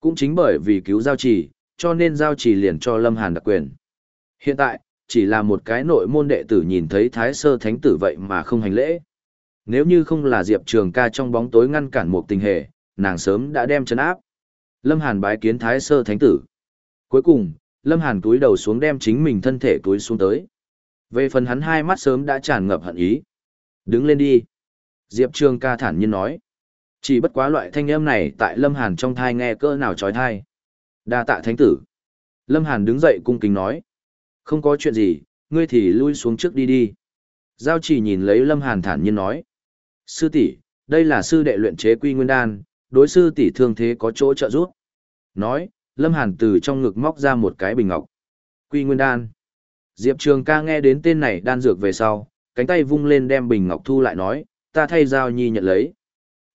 Cũng chính bởi vì cứu giao trì, cho nên giao trì liền cho Lâm Hàn đặc quyền. Hiện tại, chỉ là một cái nội môn đệ tử nhìn thấy thái sơ thánh tử vậy mà không hành lễ. Nếu như không là Diệp Trường ca trong bóng tối ngăn cản một tình hệ, nàng sớm đã đem chấn áp. Lâm Hàn bái kiến thái sơ thánh tử. Cuối cùng, Lâm Hàn túi đầu xuống đem chính mình thân thể túi xuống tới. Về phần hắn hai mắt sớm đã tràn ngập hận ý. Đứng lên đi. Diệp Trường ca thản nhiên nói. Chỉ bất quá loại thanh âm này tại Lâm Hàn trong thai nghe cỡ nào trói thai. đa tạ thánh tử. Lâm Hàn đứng dậy cung kính nói. Không có chuyện gì, ngươi thì lui xuống trước đi đi. Giao chỉ nhìn lấy Lâm Hàn thản nhiên nói. Sư tỷ, đây là sư đệ luyện chế quy nguyên đan, đối sư tỷ thương thế có chỗ trợ giúp. Nói, Lâm Hàn từ trong ngực móc ra một cái bình ngọc. Quy nguyên đan. Diệp Trường ca nghe đến tên này đan dược về sau, cánh tay vung lên đem bình ngọc thu lại nói, ta thay Giao Nhi nhận lấy.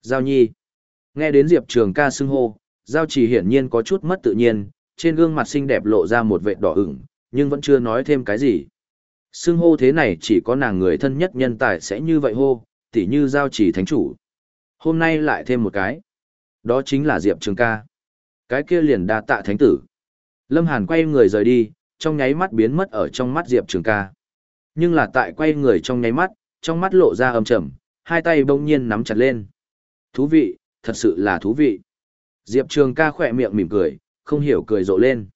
Giao Nhi. Nghe đến Diệp Trường ca xưng hô, Giao chỉ hiển nhiên có chút mất tự nhiên, trên gương mặt xinh đẹp lộ ra một vệt đỏ ửng, nhưng vẫn chưa nói thêm cái gì. Xưng hô thế này chỉ có nàng người thân nhất nhân tài sẽ như vậy hô, tỉ như Giao chỉ thánh chủ. Hôm nay lại thêm một cái. Đó chính là Diệp Trường ca. Cái kia liền đa tạ thánh tử. Lâm Hàn quay người rời đi, trong nháy mắt biến mất ở trong mắt Diệp Trường ca. Nhưng là tại quay người trong nháy mắt, trong mắt lộ ra âm trầm, hai tay bỗng nhiên nắm chặt lên. Thú vị, thật sự là thú vị. Diệp Trường ca khỏe miệng mỉm cười, không hiểu cười rộ lên.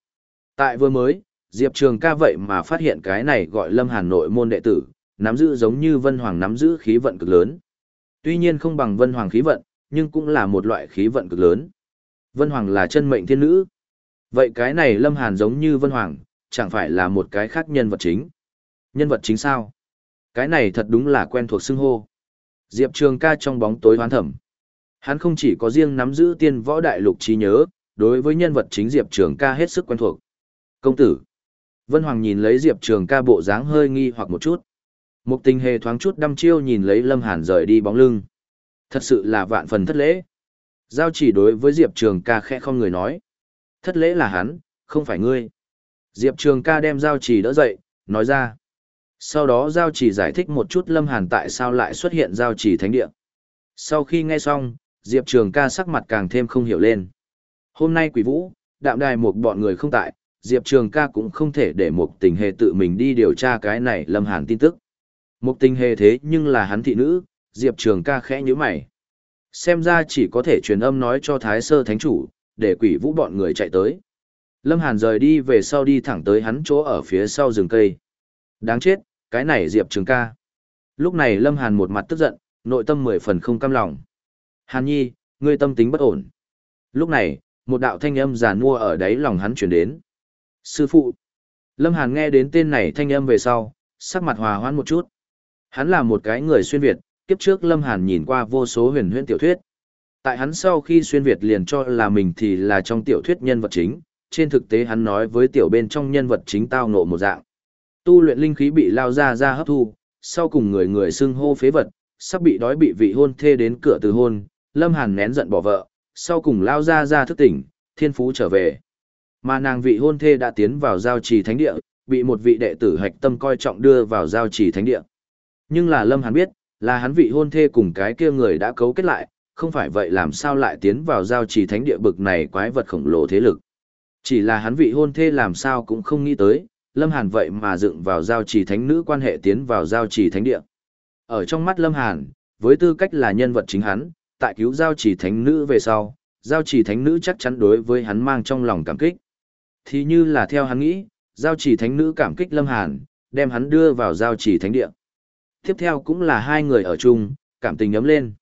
Tại vừa mới, Diệp Trường ca vậy mà phát hiện cái này gọi Lâm Hàn nội môn đệ tử, nắm giữ giống như Vân Hoàng nắm giữ khí vận cực lớn. Tuy nhiên không bằng Vân Hoàng khí vận, nhưng cũng là một loại khí vận cực lớn. Vân Hoàng là chân mệnh thiên nữ. Vậy cái này Lâm Hàn giống như Vân Hoàng, chẳng phải là một cái khác nhân vật chính. Nhân vật chính sao? Cái này thật đúng là quen thuộc xưng hô. Diệp Trường ca trong bóng tối hoán thẩm. Hắn không chỉ có riêng nắm giữ tiên võ đại lục trí nhớ, đối với nhân vật chính Diệp Trường ca hết sức quen thuộc. Công tử. Vân Hoàng nhìn lấy Diệp Trường ca bộ dáng hơi nghi hoặc một chút. Một tình hề thoáng chút đăm chiêu nhìn lấy Lâm Hàn rời đi bóng lưng. Thật sự là vạn phần thất lễ. Giao chỉ đối với Diệp Trường ca khẽ không người nói. Thất lễ là hắn, không phải ngươi. Diệp Trường ca đem Giao chỉ đỡ dậy, nói ra. Sau đó Giao chỉ giải thích một chút Lâm Hàn tại sao lại xuất hiện Giao chỉ thánh địa. Sau khi nghe xong, Diệp Trường ca sắc mặt càng thêm không hiểu lên. Hôm nay quỷ vũ, đạm đài một bọn người không tại, Diệp Trường ca cũng không thể để một tình hề tự mình đi điều tra cái này Lâm Hàn tin tức. Một tình hề thế nhưng là hắn thị nữ, Diệp Trường ca khẽ như mày. Xem ra chỉ có thể truyền âm nói cho Thái Sơ Thánh Chủ, để quỷ vũ bọn người chạy tới. Lâm Hàn rời đi về sau đi thẳng tới hắn chỗ ở phía sau rừng cây. Đáng chết, cái này Diệp Trường ca. Lúc này Lâm Hàn một mặt tức giận, nội tâm mười phần không cam lòng. Hàn Nhi, ngươi tâm tính bất ổn. Lúc này, một đạo thanh âm giàn mua ở đáy lòng hắn chuyển đến. Sư phụ. Lâm Hàn nghe đến tên này thanh âm về sau, sắc mặt hòa hoãn một chút. Hắn là một cái người xuyên Việt, kiếp trước Lâm Hàn nhìn qua vô số huyền huyễn tiểu thuyết. Tại hắn sau khi xuyên Việt liền cho là mình thì là trong tiểu thuyết nhân vật chính, trên thực tế hắn nói với tiểu bên trong nhân vật chính tao ngộ một dạng. Tu luyện linh khí bị lao ra ra hấp thu, sau cùng người người xưng hô phế vật, sắp bị đói bị vị hôn thê đến cửa từ hôn, Lâm Hàn nén giận bỏ vợ, sau cùng lao ra ra thức tỉnh, thiên phú trở về. Mà nàng vị hôn thê đã tiến vào giao trì thánh địa, bị một vị đệ tử hạch tâm coi trọng đưa vào giao trì thánh địa. Nhưng là Lâm Hàn biết, là hắn vị hôn thê cùng cái kia người đã cấu kết lại, không phải vậy làm sao lại tiến vào giao trì thánh địa bực này quái vật khổng lồ thế lực. Chỉ là hắn vị hôn thê làm sao cũng không nghĩ tới, Lâm Hàn vậy mà dựng vào giao trì thánh nữ quan hệ tiến vào giao trì thánh địa. Ở trong mắt Lâm Hàn, với tư cách là nhân vật chính hắn, tại cứu giao chỉ thánh nữ về sau, giao chỉ thánh nữ chắc chắn đối với hắn mang trong lòng cảm kích. Thì như là theo hắn nghĩ, giao chỉ thánh nữ cảm kích Lâm Hàn, đem hắn đưa vào giao chỉ thánh địa. Tiếp theo cũng là hai người ở chung, cảm tình ấm lên.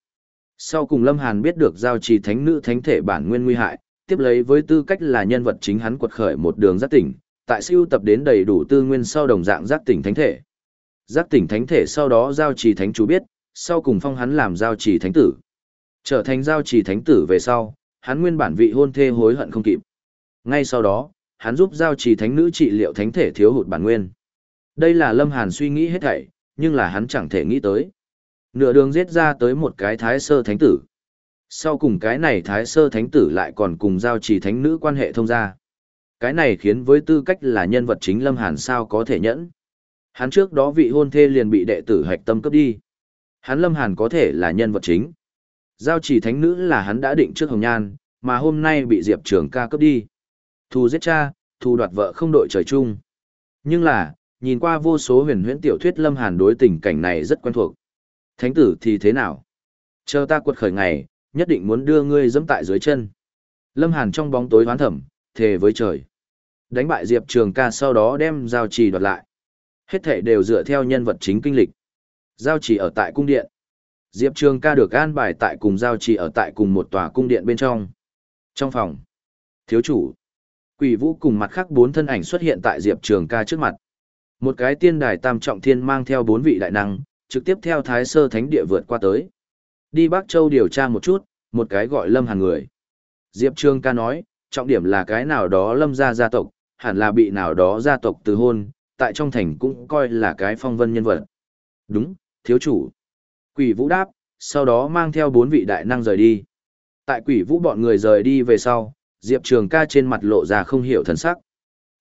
Sau cùng Lâm Hàn biết được giao trì thánh nữ thánh thể bản nguyên nguy hại, tiếp lấy với tư cách là nhân vật chính hắn quật khởi một đường giác tỉnh, tại siêu tập đến đầy đủ tư nguyên sau đồng dạng giác tỉnh thánh thể. Giác tỉnh thánh thể sau đó giao trì thánh chủ biết, sau cùng phong hắn làm giao trì thánh tử. Trở thành giao trì thánh tử về sau, hắn nguyên bản vị hôn thê hối hận không kịp. Ngay sau đó, hắn giúp giao trì thánh nữ trị liệu thánh thể thiếu hụt bản nguyên. Đây là Lâm Hàn suy nghĩ hết thảy, nhưng là hắn chẳng thể nghĩ tới. Nửa đường giết ra tới một cái thái sơ thánh tử. Sau cùng cái này thái sơ thánh tử lại còn cùng giao trì thánh nữ quan hệ thông gia. Cái này khiến với tư cách là nhân vật chính Lâm Hàn sao có thể nhẫn. Hắn trước đó vị hôn thê liền bị đệ tử hạch tâm cấp đi. Hắn Lâm Hàn có thể là nhân vật chính. Giao chỉ thánh nữ là hắn đã định trước hồng nhan, mà hôm nay bị Diệp Trường ca cướp đi. Thù giết cha, thù đoạt vợ không đội trời chung. Nhưng là, nhìn qua vô số huyền huyễn tiểu thuyết Lâm Hàn đối tình cảnh này rất quen thuộc. Thánh tử thì thế nào? Chờ ta quật khởi ngày, nhất định muốn đưa ngươi dẫm tại dưới chân. Lâm Hàn trong bóng tối hoán thẩm, thề với trời. Đánh bại Diệp Trường ca sau đó đem giao trì đoạt lại. Hết thể đều dựa theo nhân vật chính kinh lịch. Giao trì ở tại cung điện. Diệp Trường ca được an bài tại cùng giao trì ở tại cùng một tòa cung điện bên trong. Trong phòng, thiếu chủ, quỷ vũ cùng mặt khác bốn thân ảnh xuất hiện tại Diệp Trường ca trước mặt. Một cái tiên đài tam trọng thiên mang theo bốn vị đại năng, trực tiếp theo thái sơ thánh địa vượt qua tới. Đi Bắc Châu điều tra một chút, một cái gọi lâm hàng người. Diệp Trường ca nói, trọng điểm là cái nào đó lâm gia gia tộc, hẳn là bị nào đó gia tộc từ hôn, tại trong thành cũng coi là cái phong vân nhân vật. Đúng, thiếu chủ. Quỷ vũ đáp, sau đó mang theo bốn vị đại năng rời đi. Tại quỷ vũ bọn người rời đi về sau, Diệp Trường ca trên mặt lộ ra không hiểu thần sắc.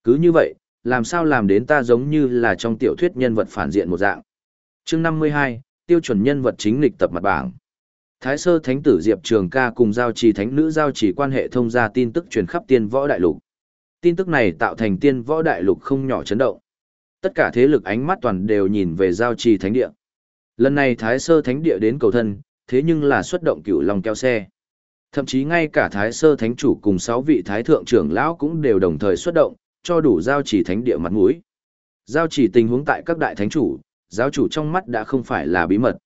Cứ như vậy, làm sao làm đến ta giống như là trong tiểu thuyết nhân vật phản diện một dạng. chương 52, tiêu chuẩn nhân vật chính lịch tập mặt bảng. Thái sơ thánh tử Diệp Trường ca cùng giao trì thánh nữ giao trì quan hệ thông ra tin tức truyền khắp tiên võ đại lục. Tin tức này tạo thành tiên võ đại lục không nhỏ chấn động. Tất cả thế lực ánh mắt toàn đều nhìn về giao trì thánh địa. Lần này Thái sơ thánh địa đến cầu thân, thế nhưng là xuất động cửu lòng keo xe. Thậm chí ngay cả Thái sơ thánh chủ cùng sáu vị thái thượng trưởng lão cũng đều đồng thời xuất động, cho đủ giao chỉ thánh địa mặt mũi. Giao chỉ tình huống tại các đại thánh chủ, giáo chủ trong mắt đã không phải là bí mật.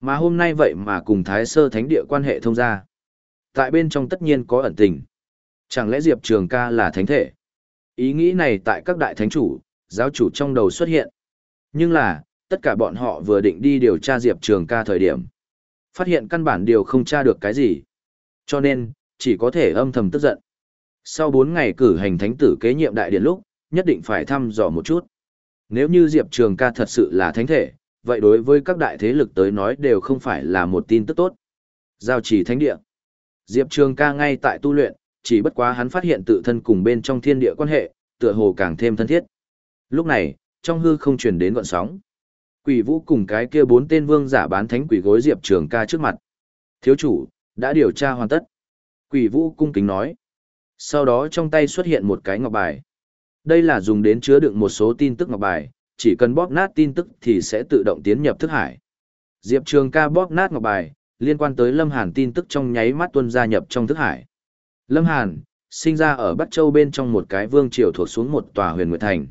Mà hôm nay vậy mà cùng Thái sơ thánh địa quan hệ thông ra. Tại bên trong tất nhiên có ẩn tình. Chẳng lẽ Diệp Trường ca là thánh thể? Ý nghĩ này tại các đại thánh chủ, giáo chủ trong đầu xuất hiện. Nhưng là, tất cả bọn họ vừa định đi điều tra Diệp Trường ca thời điểm. Phát hiện căn bản điều không tra được cái gì. Cho nên, chỉ có thể âm thầm tức giận. Sau 4 ngày cử hành thánh tử kế nhiệm đại điện lúc, nhất định phải thăm dò một chút. Nếu như Diệp Trường ca thật sự là thánh thể, vậy đối với các đại thế lực tới nói đều không phải là một tin tức tốt. Giao chỉ thánh địa. Diệp Trường ca ngay tại tu luyện, chỉ bất quá hắn phát hiện tự thân cùng bên trong thiên địa quan hệ, tựa hồ càng thêm thân thiết. Lúc này, trong hư không truyền đến gọn sóng. Quỷ vũ cùng cái kia bốn tên vương giả bán thánh quỷ gối Diệp Trường ca trước mặt. Thiếu chủ, đã điều tra hoàn tất. Quỷ vũ cung kính nói. Sau đó trong tay xuất hiện một cái ngọc bài. Đây là dùng đến chứa đựng một số tin tức ngọc bài, chỉ cần bóp nát tin tức thì sẽ tự động tiến nhập thức hải. Diệp Trường ca bóp nát ngọc bài, liên quan tới Lâm Hàn tin tức trong nháy mắt tuân gia nhập trong thức hải. Lâm Hàn, sinh ra ở Bắc Châu bên trong một cái vương triều thuộc xuống một tòa huyền nguyệt thành.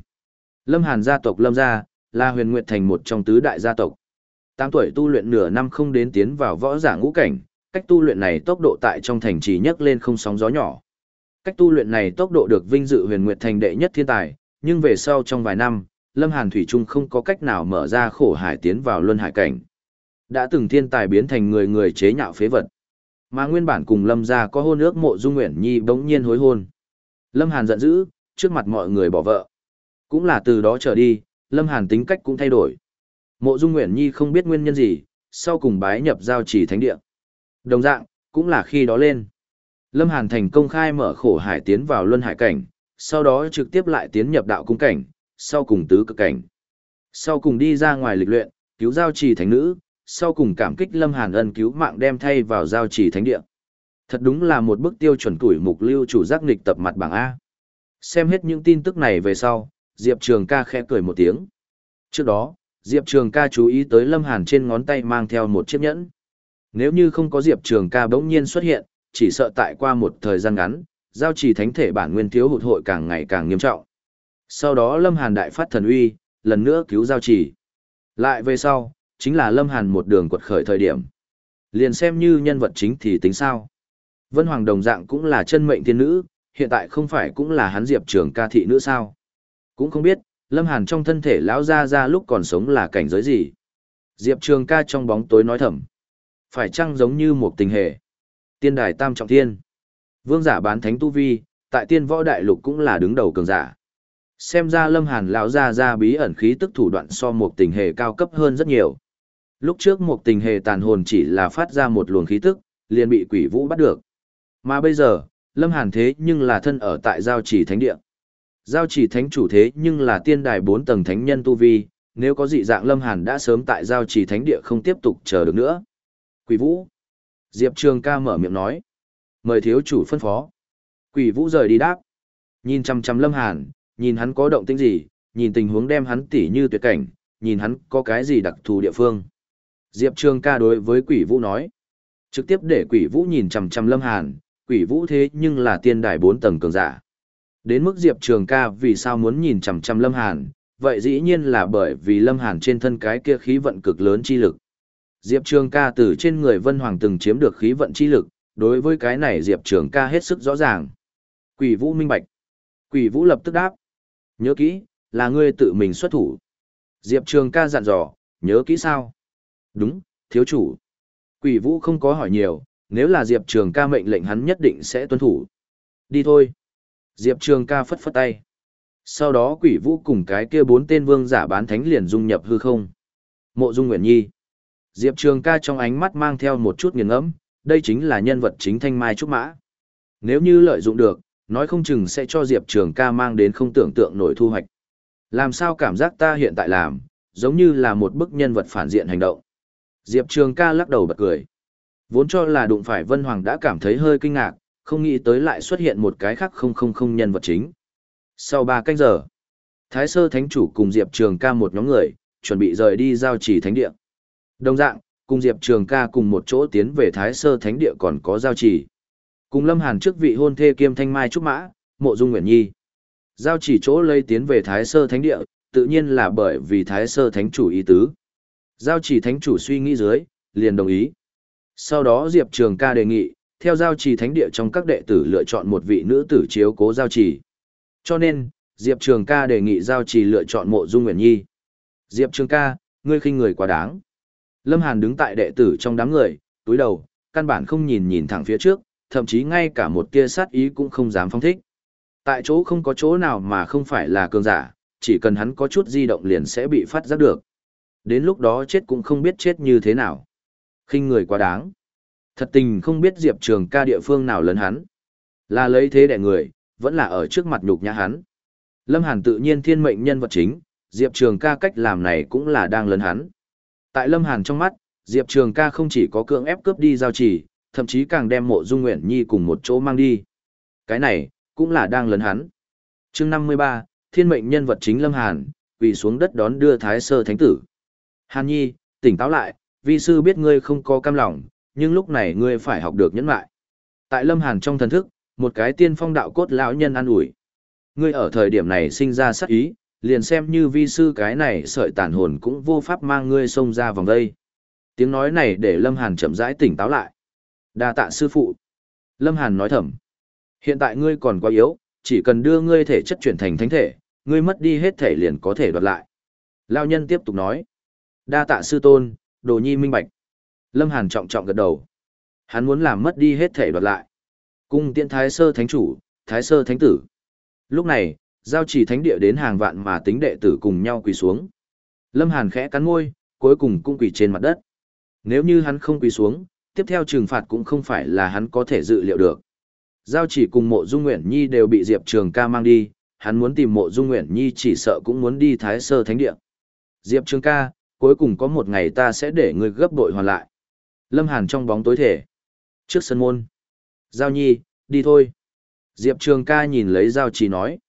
Lâm Hàn gia tộc Lâm gia, là huyền nguyệt thành một trong tứ đại gia tộc. Tám tuổi tu luyện nửa năm không đến tiến vào võ giả ngũ cảnh, cách tu luyện này tốc độ tại trong thành trì nhấc lên không sóng gió nhỏ. Cách tu luyện này tốc độ được vinh dự huyền nguyệt thành đệ nhất thiên tài, nhưng về sau trong vài năm, Lâm Hàn Thủy Trung không có cách nào mở ra khổ hải tiến vào luân hải cảnh. Đã từng thiên tài biến thành người người chế nhạo phế vật. Mà nguyên bản cùng Lâm gia có hôn ước mộ Dung Nguyễn Nhi bỗng nhiên hối hôn. Lâm Hàn giận dữ, trước mặt mọi người bỏ vợ. Cũng là từ đó trở đi, Lâm Hàn tính cách cũng thay đổi. Mộ Dung Nguyễn Nhi không biết nguyên nhân gì, sau cùng bái nhập giao chỉ thánh địa. Đồng dạng, cũng là khi đó lên. Lâm Hàn thành công khai mở khổ hải tiến vào luân hải cảnh, sau đó trực tiếp lại tiến nhập đạo cung cảnh, sau cùng tứ cực cảnh. Sau cùng đi ra ngoài lịch luyện, cứu giao trì thánh nữ, sau cùng cảm kích Lâm Hàn ân cứu mạng đem thay vào giao trì thánh địa. Thật đúng là một bức tiêu chuẩn tuổi mục lưu chủ giác nghịch tập mặt bảng A. Xem hết những tin tức này về sau, Diệp Trường ca khẽ cười một tiếng. Trước đó, Diệp Trường ca chú ý tới Lâm Hàn trên ngón tay mang theo một chiếc nhẫn. Nếu như không có Diệp Trường ca bỗng nhiên xuất hiện, chỉ sợ tại qua một thời gian ngắn, giao trì thánh thể bản nguyên thiếu hụt hội càng ngày càng nghiêm trọng. Sau đó Lâm Hàn đại phát thần uy, lần nữa cứu giao trì. Lại về sau, chính là Lâm Hàn một đường quật khởi thời điểm. Liền xem như nhân vật chính thì tính sao. Vân Hoàng đồng dạng cũng là chân mệnh thiên nữ, hiện tại không phải cũng là hắn Diệp Trường ca thị nữ sao. Cũng không biết, Lâm Hàn trong thân thể lão ra ra lúc còn sống là cảnh giới gì. Diệp Trường ca trong bóng tối nói thầm. Phải chăng giống như một tình hệ. Tiên đài tam trọng thiên. Vương giả bán thánh tu vi, tại tiên võ đại lục cũng là đứng đầu cường giả. Xem ra Lâm Hàn lão ra ra bí ẩn khí tức thủ đoạn so một tình hệ cao cấp hơn rất nhiều. Lúc trước một tình hệ tàn hồn chỉ là phát ra một luồng khí tức, liền bị quỷ vũ bắt được. Mà bây giờ, Lâm Hàn thế nhưng là thân ở tại giao chỉ thánh địa. Giao chỉ thánh chủ thế nhưng là tiên đài bốn tầng thánh nhân tu vi, nếu có dị dạng Lâm Hàn đã sớm tại giao chỉ thánh địa không tiếp tục chờ được nữa. Quỷ vũ. Diệp Trường ca mở miệng nói. Mời thiếu chủ phân phó. Quỷ vũ rời đi đáp. Nhìn chăm chăm Lâm Hàn, nhìn hắn có động tĩnh gì, nhìn tình huống đem hắn tỉ như tuyệt cảnh, nhìn hắn có cái gì đặc thù địa phương. Diệp Trường ca đối với quỷ vũ nói. Trực tiếp để quỷ vũ nhìn chằm chằm Lâm Hàn, quỷ vũ thế nhưng là tiên đài bốn tầng cường giả. Đến mức Diệp Trường ca vì sao muốn nhìn chằm chằm Lâm Hàn, vậy dĩ nhiên là bởi vì Lâm Hàn trên thân cái kia khí vận cực lớn chi lực. Diệp Trường ca từ trên người Vân Hoàng từng chiếm được khí vận chi lực, đối với cái này Diệp Trường ca hết sức rõ ràng. Quỷ vũ minh bạch. Quỷ vũ lập tức đáp. Nhớ kỹ, là ngươi tự mình xuất thủ. Diệp Trường ca dặn dò, nhớ kỹ sao? Đúng, thiếu chủ. Quỷ vũ không có hỏi nhiều, nếu là Diệp Trường ca mệnh lệnh hắn nhất định sẽ tuân thủ. Đi thôi. Diệp Trường ca phất phất tay. Sau đó quỷ vũ cùng cái kia bốn tên vương giả bán thánh liền dung nhập hư không. Mộ Dung Nguyễn Nhi. Diệp Trường ca trong ánh mắt mang theo một chút nghiền ngẫm, đây chính là nhân vật chính thanh mai trúc mã. Nếu như lợi dụng được, nói không chừng sẽ cho Diệp Trường ca mang đến không tưởng tượng nổi thu hoạch. Làm sao cảm giác ta hiện tại làm, giống như là một bức nhân vật phản diện hành động. Diệp Trường ca lắc đầu bật cười. Vốn cho là đụng phải Vân Hoàng đã cảm thấy hơi kinh ngạc, không nghĩ tới lại xuất hiện một cái khác không không không nhân vật chính. Sau 3 canh giờ, Thái Sơ Thánh Chủ cùng Diệp Trường ca một nhóm người, chuẩn bị rời đi giao chỉ thánh địa. Đồng dạng, cùng Diệp Trường ca cùng một chỗ tiến về Thái Sơ Thánh địa còn có giao chỉ. Cùng Lâm Hàn trước vị hôn thê kiêm thanh mai trúc mã, mộ dung nguyện nhi. Giao chỉ chỗ lây tiến về Thái Sơ Thánh địa, tự nhiên là bởi vì Thái Sơ Thánh Chủ ý tứ. Giao chỉ Thánh Chủ suy nghĩ dưới, liền đồng ý. Sau đó Diệp Trường ca đề nghị, theo giao trì thánh địa trong các đệ tử lựa chọn một vị nữ tử chiếu cố giao trì. Cho nên, Diệp Trường ca đề nghị giao trì lựa chọn mộ dung nguyện nhi. Diệp Trường ca, ngươi khinh người quá đáng. Lâm Hàn đứng tại đệ tử trong đám người, túi đầu, căn bản không nhìn nhìn thẳng phía trước, thậm chí ngay cả một tia sát ý cũng không dám phong thích. Tại chỗ không có chỗ nào mà không phải là cường giả, chỉ cần hắn có chút di động liền sẽ bị phát giác được. Đến lúc đó chết cũng không biết chết như thế nào khinh người quá đáng. Thật tình không biết Diệp Trường ca địa phương nào lớn hắn. Là lấy thế đẻ người, vẫn là ở trước mặt nhục nhã hắn. Lâm Hàn tự nhiên thiên mệnh nhân vật chính, Diệp Trường ca cách làm này cũng là đang lớn hắn. Tại Lâm Hàn trong mắt, Diệp Trường ca không chỉ có cưỡng ép cướp đi giao chỉ, thậm chí càng đem mộ dung nguyện nhi cùng một chỗ mang đi. Cái này, cũng là đang lớn hắn. chương 53, thiên mệnh nhân vật chính Lâm Hàn, quỳ xuống đất đón đưa Thái Sơ Thánh Tử. Hàn Nhi, tỉnh táo lại, vi sư biết ngươi không có cam lòng, nhưng lúc này ngươi phải học được nhẫn lại. Tại Lâm Hàn trong thần thức, một cái tiên phong đạo cốt lão nhân an ủi. Ngươi ở thời điểm này sinh ra sát ý, liền xem như vi sư cái này sợi tàn hồn cũng vô pháp mang ngươi xông ra vòng đây. Tiếng nói này để Lâm Hàn chậm rãi tỉnh táo lại. Đa tạ sư phụ. Lâm Hàn nói thầm. Hiện tại ngươi còn quá yếu, chỉ cần đưa ngươi thể chất chuyển thành thánh thể, ngươi mất đi hết thể liền có thể đoạt lại. Lão nhân tiếp tục nói. Đa tạ sư tôn, đồ nhi minh bạch. Lâm Hàn trọng trọng gật đầu. Hắn muốn làm mất đi hết thể đoạt lại. Cung tiện thái sơ thánh chủ, thái sơ thánh tử. Lúc này, giao chỉ thánh địa đến hàng vạn mà tính đệ tử cùng nhau quỳ xuống. Lâm Hàn khẽ cắn môi, cuối cùng cũng quỳ trên mặt đất. Nếu như hắn không quỳ xuống, tiếp theo trừng phạt cũng không phải là hắn có thể dự liệu được. Giao chỉ cùng mộ dung nguyện nhi đều bị Diệp Trường ca mang đi, hắn muốn tìm mộ dung nguyện nhi chỉ sợ cũng muốn đi thái sơ thánh địa. Diệp Trường ca, cuối cùng có một ngày ta sẽ để người gấp đội hoàn lại. Lâm Hàn trong bóng tối thể. Trước sân môn. Giao Nhi, đi thôi. Diệp Trường ca nhìn lấy Giao Trì nói.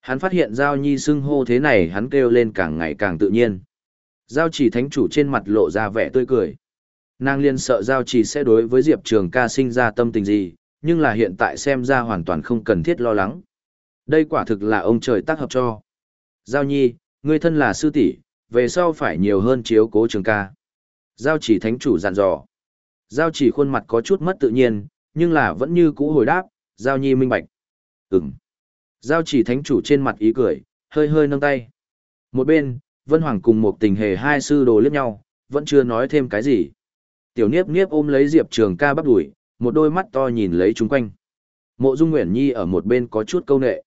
Hắn phát hiện Giao Nhi xưng hô thế này hắn kêu lên càng ngày càng tự nhiên. Giao Trì thánh chủ trên mặt lộ ra vẻ tươi cười. Nàng liên sợ Giao Trì sẽ đối với Diệp Trường ca sinh ra tâm tình gì, nhưng là hiện tại xem ra hoàn toàn không cần thiết lo lắng. Đây quả thực là ông trời tác hợp cho. Giao Nhi, ngươi thân là sư tỷ, về sau phải nhiều hơn chiếu cố trường ca. Giao chỉ thánh chủ dặn dò. Giao chỉ khuôn mặt có chút mất tự nhiên, nhưng là vẫn như cũ hồi đáp, Giao nhi minh bạch. Ừm. Giao chỉ thánh chủ trên mặt ý cười, hơi hơi nâng tay. Một bên, Vân Hoàng cùng một tình hề hai sư đồ liếc nhau, vẫn chưa nói thêm cái gì. Tiểu Niếp Niếp ôm lấy Diệp Trường ca bắt đuổi, một đôi mắt to nhìn lấy chúng quanh. Mộ Dung Nguyễn Nhi ở một bên có chút câu nệ.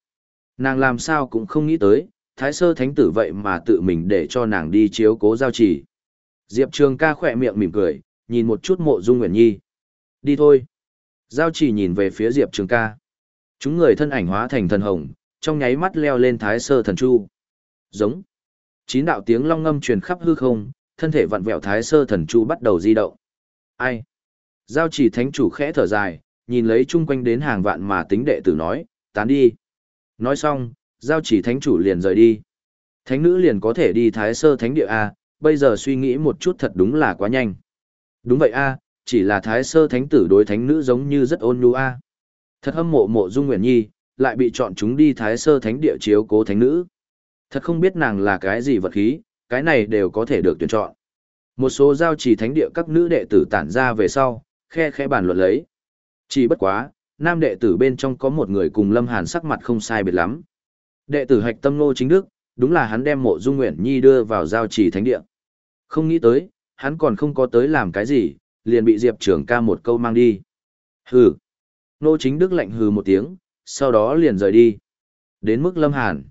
Nàng làm sao cũng không nghĩ tới, thái sơ thánh tử vậy mà tự mình để cho nàng đi chiếu cố giao trì. Diệp Trường ca khỏe miệng mỉm cười, nhìn một chút mộ dung nguyện nhi. Đi thôi. Giao Chỉ nhìn về phía Diệp Trường ca. Chúng người thân ảnh hóa thành thần hồng, trong nháy mắt leo lên thái sơ thần chu. Giống. Chín đạo tiếng long ngâm truyền khắp hư không, thân thể vặn vẹo thái sơ thần chu bắt đầu di động. Ai? Giao Chỉ thánh chủ khẽ thở dài, nhìn lấy chung quanh đến hàng vạn mà tính đệ tử nói, tán đi. Nói xong, giao chỉ thánh chủ liền rời đi. Thánh nữ liền có thể đi thái sơ thánh địa A, bây giờ suy nghĩ một chút thật đúng là quá nhanh. Đúng vậy A, chỉ là thái sơ thánh tử đối thánh nữ giống như rất ôn nhu A. Thật hâm mộ mộ dung nguyện nhi, lại bị chọn chúng đi thái sơ thánh địa chiếu cố thánh nữ. Thật không biết nàng là cái gì vật khí, cái này đều có thể được tuyển chọn. Một số giao chỉ thánh địa các nữ đệ tử tản ra về sau, khe khe bàn luận lấy. Chỉ bất quá, nam đệ tử bên trong có một người cùng Lâm Hàn sắc mặt không sai biệt lắm. Đệ tử hạch tâm nô chính đức, đúng là hắn đem mộ dung nguyện nhi đưa vào giao chỉ thánh địa. Không nghĩ tới, hắn còn không có tới làm cái gì, liền bị Diệp trưởng ca một câu mang đi. Hừ. Nô chính đức lạnh hừ một tiếng, sau đó liền rời đi. Đến mức Lâm Hàn.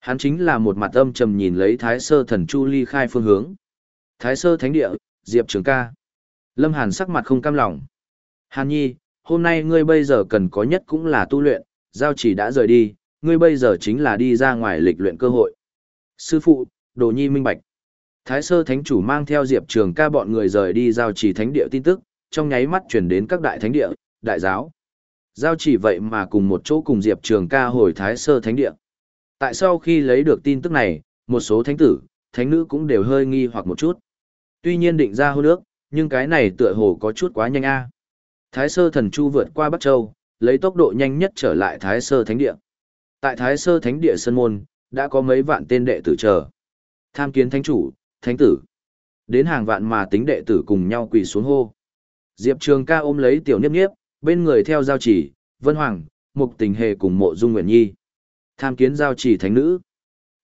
Hắn chính là một mặt âm trầm nhìn lấy Thái Sơ thần Chu ly khai phương hướng. Thái Sơ thánh địa, Diệp trưởng ca. Lâm Hàn sắc mặt không cam lòng. Hàn nhi, hôm nay ngươi bây giờ cần có nhất cũng là tu luyện, giao chỉ đã rời đi, ngươi bây giờ chính là đi ra ngoài lịch luyện cơ hội. Sư phụ, đồ nhi minh bạch. Thái sơ thánh chủ mang theo diệp trường ca bọn người rời đi giao chỉ thánh địa tin tức, trong nháy mắt chuyển đến các đại thánh địa, đại giáo. Giao chỉ vậy mà cùng một chỗ cùng diệp trường ca hồi thái sơ thánh địa. Tại sau khi lấy được tin tức này, một số thánh tử, thánh nữ cũng đều hơi nghi hoặc một chút. Tuy nhiên định ra hôn ước, nhưng cái này tựa hồ có chút quá nhanh a. Thái sơ thần chu vượt qua Bắc Châu, lấy tốc độ nhanh nhất trở lại Thái sơ thánh địa. Tại Thái sơ thánh địa Sơn Môn, đã có mấy vạn tên đệ tử chờ. Tham kiến thánh chủ, thánh tử. Đến hàng vạn mà tính đệ tử cùng nhau quỳ xuống hô. Diệp Trường ca ôm lấy tiểu niếp niếp, bên người theo giao chỉ, Vân Hoàng, Mục Tình Hề cùng mộ dung nguyện nhi. Tham kiến giao chỉ thánh nữ.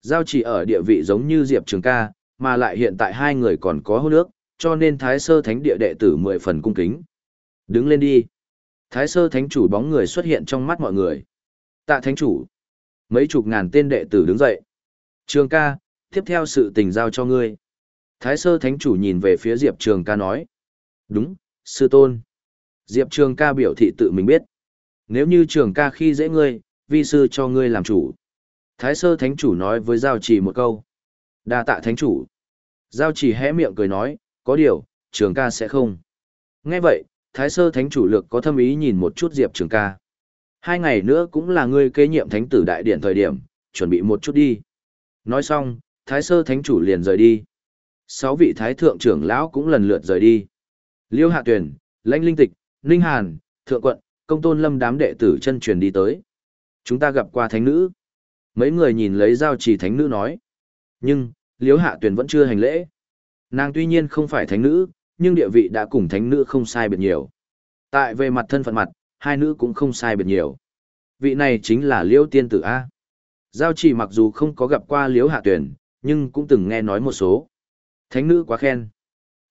Giao chỉ ở địa vị giống như Diệp Trường ca, mà lại hiện tại hai người còn có hôn ước, cho nên Thái Sơ Thánh địa đệ tử mười phần cung kính. Đứng lên đi. Thái Sơ Thánh chủ bóng người xuất hiện trong mắt mọi người. Tạ Thánh chủ. Mấy chục ngàn tên đệ tử đứng dậy. Trường ca, tiếp theo sự tình giao cho ngươi. Thái Sơ Thánh chủ nhìn về phía Diệp Trường ca nói. Đúng, sư tôn. Diệp Trường ca biểu thị tự mình biết. Nếu như trường ca khi dễ ngươi, vi sư cho ngươi làm chủ. Thái Sơ Thánh chủ nói với Giao Chỉ một câu. đa tạ Thánh chủ. Giao Chỉ hé miệng cười nói, có điều, trường ca sẽ không. Nghe vậy, Thái Sơ Thánh chủ lực có thâm ý nhìn một chút Diệp Trường ca. Hai ngày nữa cũng là ngươi kế nhiệm Thánh tử đại điện thời điểm, chuẩn bị một chút đi. Nói xong, Thái Sơ Thánh chủ liền rời đi. Sáu vị Thái Thượng trưởng lão cũng lần lượt rời đi. Liêu Hạ Tuyền, Lãnh Linh Tịch, Ninh Hàn, Thượng Quận, Công Tôn Lâm đám đệ tử chân truyền đi tới. Chúng ta gặp qua Thánh Nữ. Mấy người nhìn lấy giao chỉ Thánh Nữ nói. Nhưng, Liêu Hạ Tuyền vẫn chưa hành lễ. Nàng tuy nhiên không phải thánh nữ, nhưng địa vị đã cùng thánh nữ không sai biệt nhiều. Tại về mặt thân phận mặt, hai nữ cũng không sai biệt nhiều. Vị này chính là Liễu Tiên Tử A. Giao chỉ mặc dù không có gặp qua Liễu Hạ Tuyền, nhưng cũng từng nghe nói một số. Thánh nữ quá khen.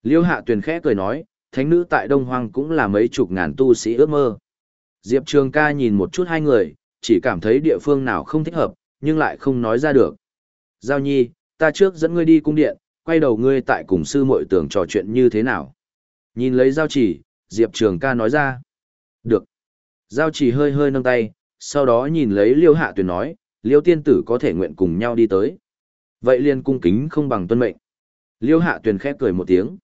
liêu Hạ Tuyền khẽ cười nói, thánh nữ tại Đông Hoang cũng là mấy chục ngàn tu sĩ ước mơ. Diệp Trường ca nhìn một chút hai người, chỉ cảm thấy địa phương nào không thích hợp, nhưng lại không nói ra được. Giao nhi, ta trước dẫn ngươi đi cung điện, quay đầu ngươi tại cùng sư muội tưởng trò chuyện như thế nào. Nhìn lấy giao chỉ, Diệp Trường ca nói ra. Được. Giao chỉ hơi hơi nâng tay, sau đó nhìn lấy liêu hạ tuyển nói, liêu tiên tử có thể nguyện cùng nhau đi tới. Vậy liền cung kính không bằng tuân mệnh. Liêu hạ Tuyền khép cười một tiếng.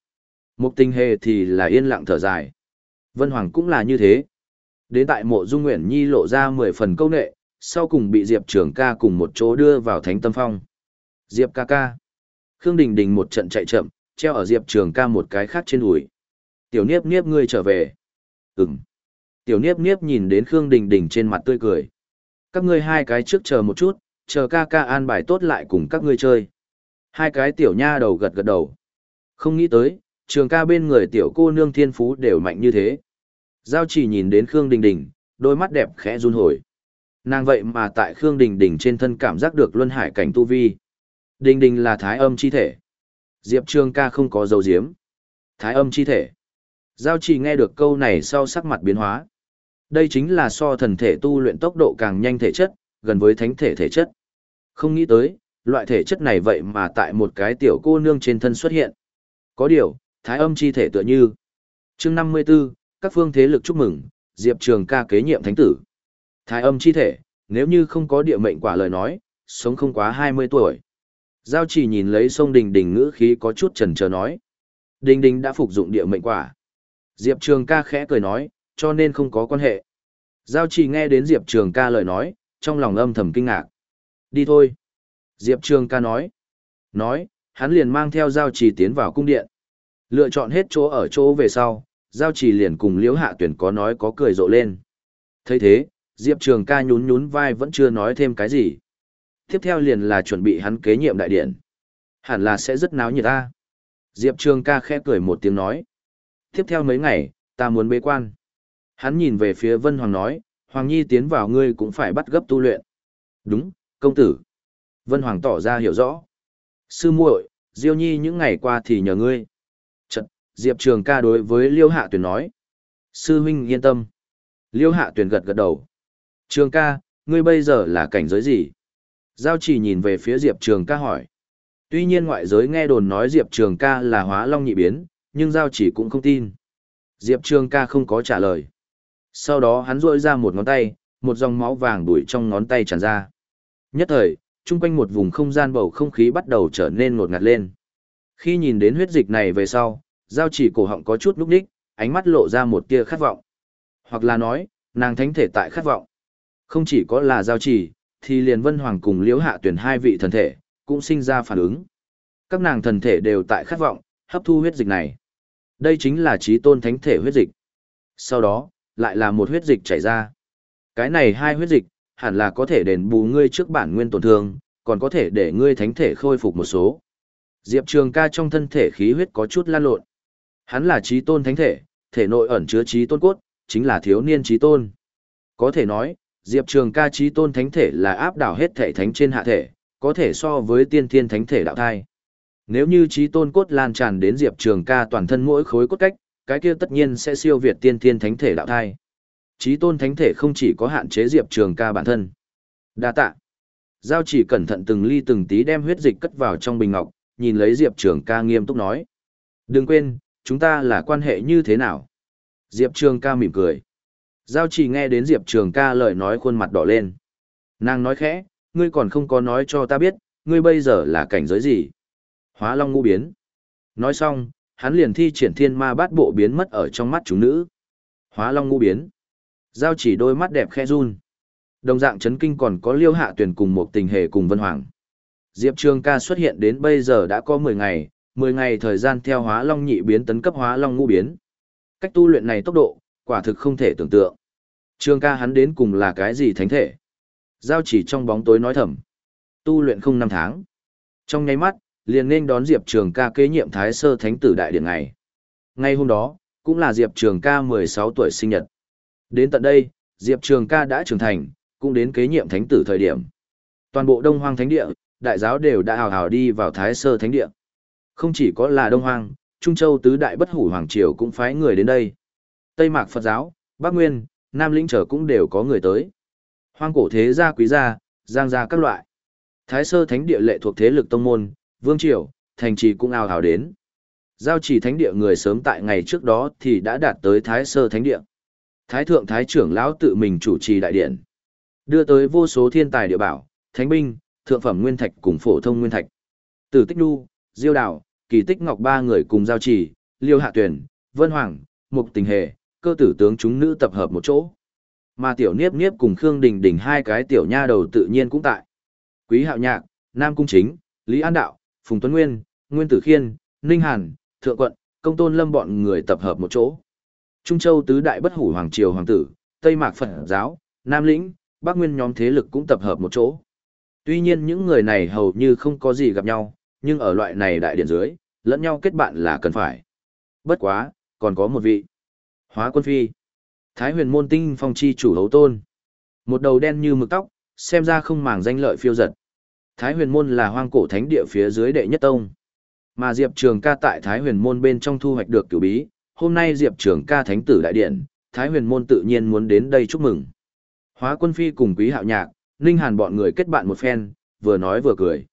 Mục tình hề thì là yên lặng thở dài. Vân Hoàng cũng là như thế. Đến tại mộ dung nguyện nhi lộ ra 10 phần câu nệ, sau cùng bị Diệp Trường ca cùng một chỗ đưa vào thánh tâm phong. Diệp ca ca. Khương Đình Đình một trận chạy chậm, treo ở Diệp Trường ca một cái khác trên đùi. Tiểu Niếp Niếp ngươi trở về. Ừm. Tiểu Niếp Niếp nhìn đến Khương Đình Đình trên mặt tươi cười. Các ngươi hai cái trước chờ một chút, chờ ca ca an bài tốt lại cùng các ngươi chơi. Hai cái tiểu nha đầu gật gật đầu. Không nghĩ tới, trường ca bên người tiểu cô nương thiên phú đều mạnh như thế. Giao chỉ nhìn đến Khương Đình Đình, đôi mắt đẹp khẽ run hồi. Nàng vậy mà tại Khương Đình Đình trên thân cảm giác được luân hải cảnh tu vi. Đình đình là thái âm chi thể. Diệp Trường ca không có dấu diếm. Thái âm chi thể. Giao chỉ nghe được câu này sau sắc mặt biến hóa. Đây chính là so thần thể tu luyện tốc độ càng nhanh thể chất, gần với thánh thể thể chất. Không nghĩ tới, loại thể chất này vậy mà tại một cái tiểu cô nương trên thân xuất hiện. Có điều, thái âm chi thể tựa như. chương 54, các phương thế lực chúc mừng, Diệp Trường ca kế nhiệm thánh tử. Thái âm chi thể, nếu như không có địa mệnh quả lời nói, sống không quá 20 tuổi. Giao chỉ nhìn lấy sông đình đình ngữ khí có chút trần chờ nói. Đình đình đã phục dụng địa mệnh quả. Diệp Trường ca khẽ cười nói, cho nên không có quan hệ. Giao chỉ nghe đến Diệp Trường ca lời nói, trong lòng âm thầm kinh ngạc. Đi thôi. Diệp Trường ca nói. Nói, hắn liền mang theo Giao trì tiến vào cung điện. Lựa chọn hết chỗ ở chỗ về sau, Giao trì liền cùng Liễu Hạ Tuyển có nói có cười rộ lên. thấy thế, Diệp Trường ca nhún nhún vai vẫn chưa nói thêm cái gì. Tiếp theo liền là chuẩn bị hắn kế nhiệm đại điện. Hẳn là sẽ rất náo nhiệt ta. Diệp Trường ca khẽ cười một tiếng nói. Tiếp theo mấy ngày, ta muốn bế quan. Hắn nhìn về phía Vân Hoàng nói, Hoàng Nhi tiến vào ngươi cũng phải bắt gấp tu luyện. Đúng, công tử. Vân Hoàng tỏ ra hiểu rõ. Sư muội, Diêu Nhi những ngày qua thì nhờ ngươi. Chật, Diệp Trường ca đối với Liêu Hạ Tuyền nói. Sư huynh yên tâm. Liêu Hạ Tuyền gật gật đầu. Trường ca, ngươi bây giờ là cảnh giới gì? Giao chỉ nhìn về phía Diệp Trường ca hỏi. Tuy nhiên ngoại giới nghe đồn nói Diệp Trường ca là hóa long nhị biến, nhưng Giao chỉ cũng không tin. Diệp Trường ca không có trả lời. Sau đó hắn rôi ra một ngón tay, một dòng máu vàng đuổi trong ngón tay tràn ra. Nhất thời, chung quanh một vùng không gian bầu không khí bắt đầu trở nên ngột ngạt lên. Khi nhìn đến huyết dịch này về sau, Giao chỉ cổ họng có chút lúc đích, ánh mắt lộ ra một tia khát vọng. Hoặc là nói, nàng thánh thể tại khát vọng. Không chỉ có là Giao chỉ, thì liền Vân Hoàng cùng Liễu Hạ tuyển hai vị thần thể, cũng sinh ra phản ứng. Các nàng thần thể đều tại khát vọng, hấp thu huyết dịch này. Đây chính là trí tôn thánh thể huyết dịch. Sau đó, lại là một huyết dịch chảy ra. Cái này hai huyết dịch, hẳn là có thể đền bù ngươi trước bản nguyên tổn thương, còn có thể để ngươi thánh thể khôi phục một số. Diệp Trường ca trong thân thể khí huyết có chút lan lộn. Hắn là trí tôn thánh thể, thể nội ẩn chứa trí tôn cốt, chính là thiếu niên trí tôn. Có thể nói, Diệp Trường ca trí tôn thánh thể là áp đảo hết thể thánh trên hạ thể, có thể so với tiên thiên thánh thể đạo thai. Nếu như trí tôn cốt lan tràn đến Diệp Trường ca toàn thân mỗi khối cốt cách, cái kia tất nhiên sẽ siêu việt tiên thiên thánh thể đạo thai. Trí tôn thánh thể không chỉ có hạn chế Diệp Trường ca bản thân. đa tạ. Giao chỉ cẩn thận từng ly từng tí đem huyết dịch cất vào trong bình ngọc, nhìn lấy Diệp Trường ca nghiêm túc nói. Đừng quên, chúng ta là quan hệ như thế nào? Diệp Trường ca mỉm cười. Giao chỉ nghe đến Diệp Trường ca lời nói khuôn mặt đỏ lên. Nàng nói khẽ, ngươi còn không có nói cho ta biết, ngươi bây giờ là cảnh giới gì? Hóa long ngũ biến. Nói xong, hắn liền thi triển thiên ma bát bộ biến mất ở trong mắt chúng nữ. Hóa long ngũ biến. Giao chỉ đôi mắt đẹp khe run. Đồng dạng chấn kinh còn có liêu hạ tuyển cùng một tình hề cùng vân hoàng. Diệp Trường ca xuất hiện đến bây giờ đã có 10 ngày, 10 ngày thời gian theo hóa long nhị biến tấn cấp hóa long ngũ biến. Cách tu luyện này tốc độ, quả thực không thể tưởng tượng. Trường ca hắn đến cùng là cái gì thánh thể? Giao chỉ trong bóng tối nói thầm. Tu luyện không năm tháng. Trong nháy mắt, liền nên đón Diệp Trường ca kế nhiệm Thái Sơ Thánh Tử Đại Điện ngày. Ngay hôm đó, cũng là Diệp Trường ca 16 tuổi sinh nhật. Đến tận đây, Diệp Trường ca đã trưởng thành, cũng đến kế nhiệm Thánh Tử thời điểm. Toàn bộ Đông Hoang Thánh Địa, đại giáo đều đã hào hào đi vào Thái Sơ Thánh Địa. Không chỉ có là Đông Hoang, Trung Châu Tứ Đại Bất Hủ Hoàng Triều cũng phái người đến đây. Tây Mạc Phật giáo, Bắc Nguyên, Nam Lĩnh Trở cũng đều có người tới. Hoang cổ thế gia quý gia, giang gia các loại. Thái Sơ Thánh Địa lệ thuộc thế lực tông môn, vương triều, thành trì cũng ào hào đến. Giao chỉ thánh địa người sớm tại ngày trước đó thì đã đạt tới Thái Sơ Thánh Địa. Thái Thượng Thái trưởng lão tự mình chủ trì đại điện. Đưa tới vô số thiên tài địa bảo, thánh binh, thượng phẩm nguyên thạch cùng phổ thông nguyên thạch. Từ Tích Nhu, Diêu Đào, Kỳ Tích Ngọc ba người cùng giao trì, Liêu Hạ Tuyển, Vân Hoàng, Mục Tình Hề, cơ tử tướng chúng nữ tập hợp một chỗ. Mà tiểu niếp niếp cùng Khương Đình Đình hai cái tiểu nha đầu tự nhiên cũng tại. Quý Hạo Nhạc, Nam Cung Chính, Lý An Đạo, Phùng Tuấn Nguyên, Nguyên Tử Khiên, Ninh Hàn, Thượng Quận, Công Tôn Lâm bọn người tập hợp một chỗ. Trung Châu tứ đại bất hủ hoàng triều hoàng tử, Tây Mạc Phật giáo, Nam Lĩnh, Bắc Nguyên nhóm thế lực cũng tập hợp một chỗ. Tuy nhiên những người này hầu như không có gì gặp nhau, nhưng ở loại này đại điện dưới, lẫn nhau kết bạn là cần phải. Bất quá, còn có một vị. Hóa quân phi. Thái huyền môn tinh phong chi chủ hấu tôn. Một đầu đen như mực tóc, xem ra không màng danh lợi phiêu giật. Thái huyền môn là hoang cổ thánh địa phía dưới đệ nhất tông. Mà Diệp Trường ca tại Thái huyền môn bên trong thu hoạch được cửu bí, hôm nay Diệp Trường ca thánh tử đại điện, Thái huyền môn tự nhiên muốn đến đây chúc mừng. Hóa quân phi cùng quý hạo nhạc, Ninh Hàn bọn người kết bạn một phen, vừa nói vừa cười.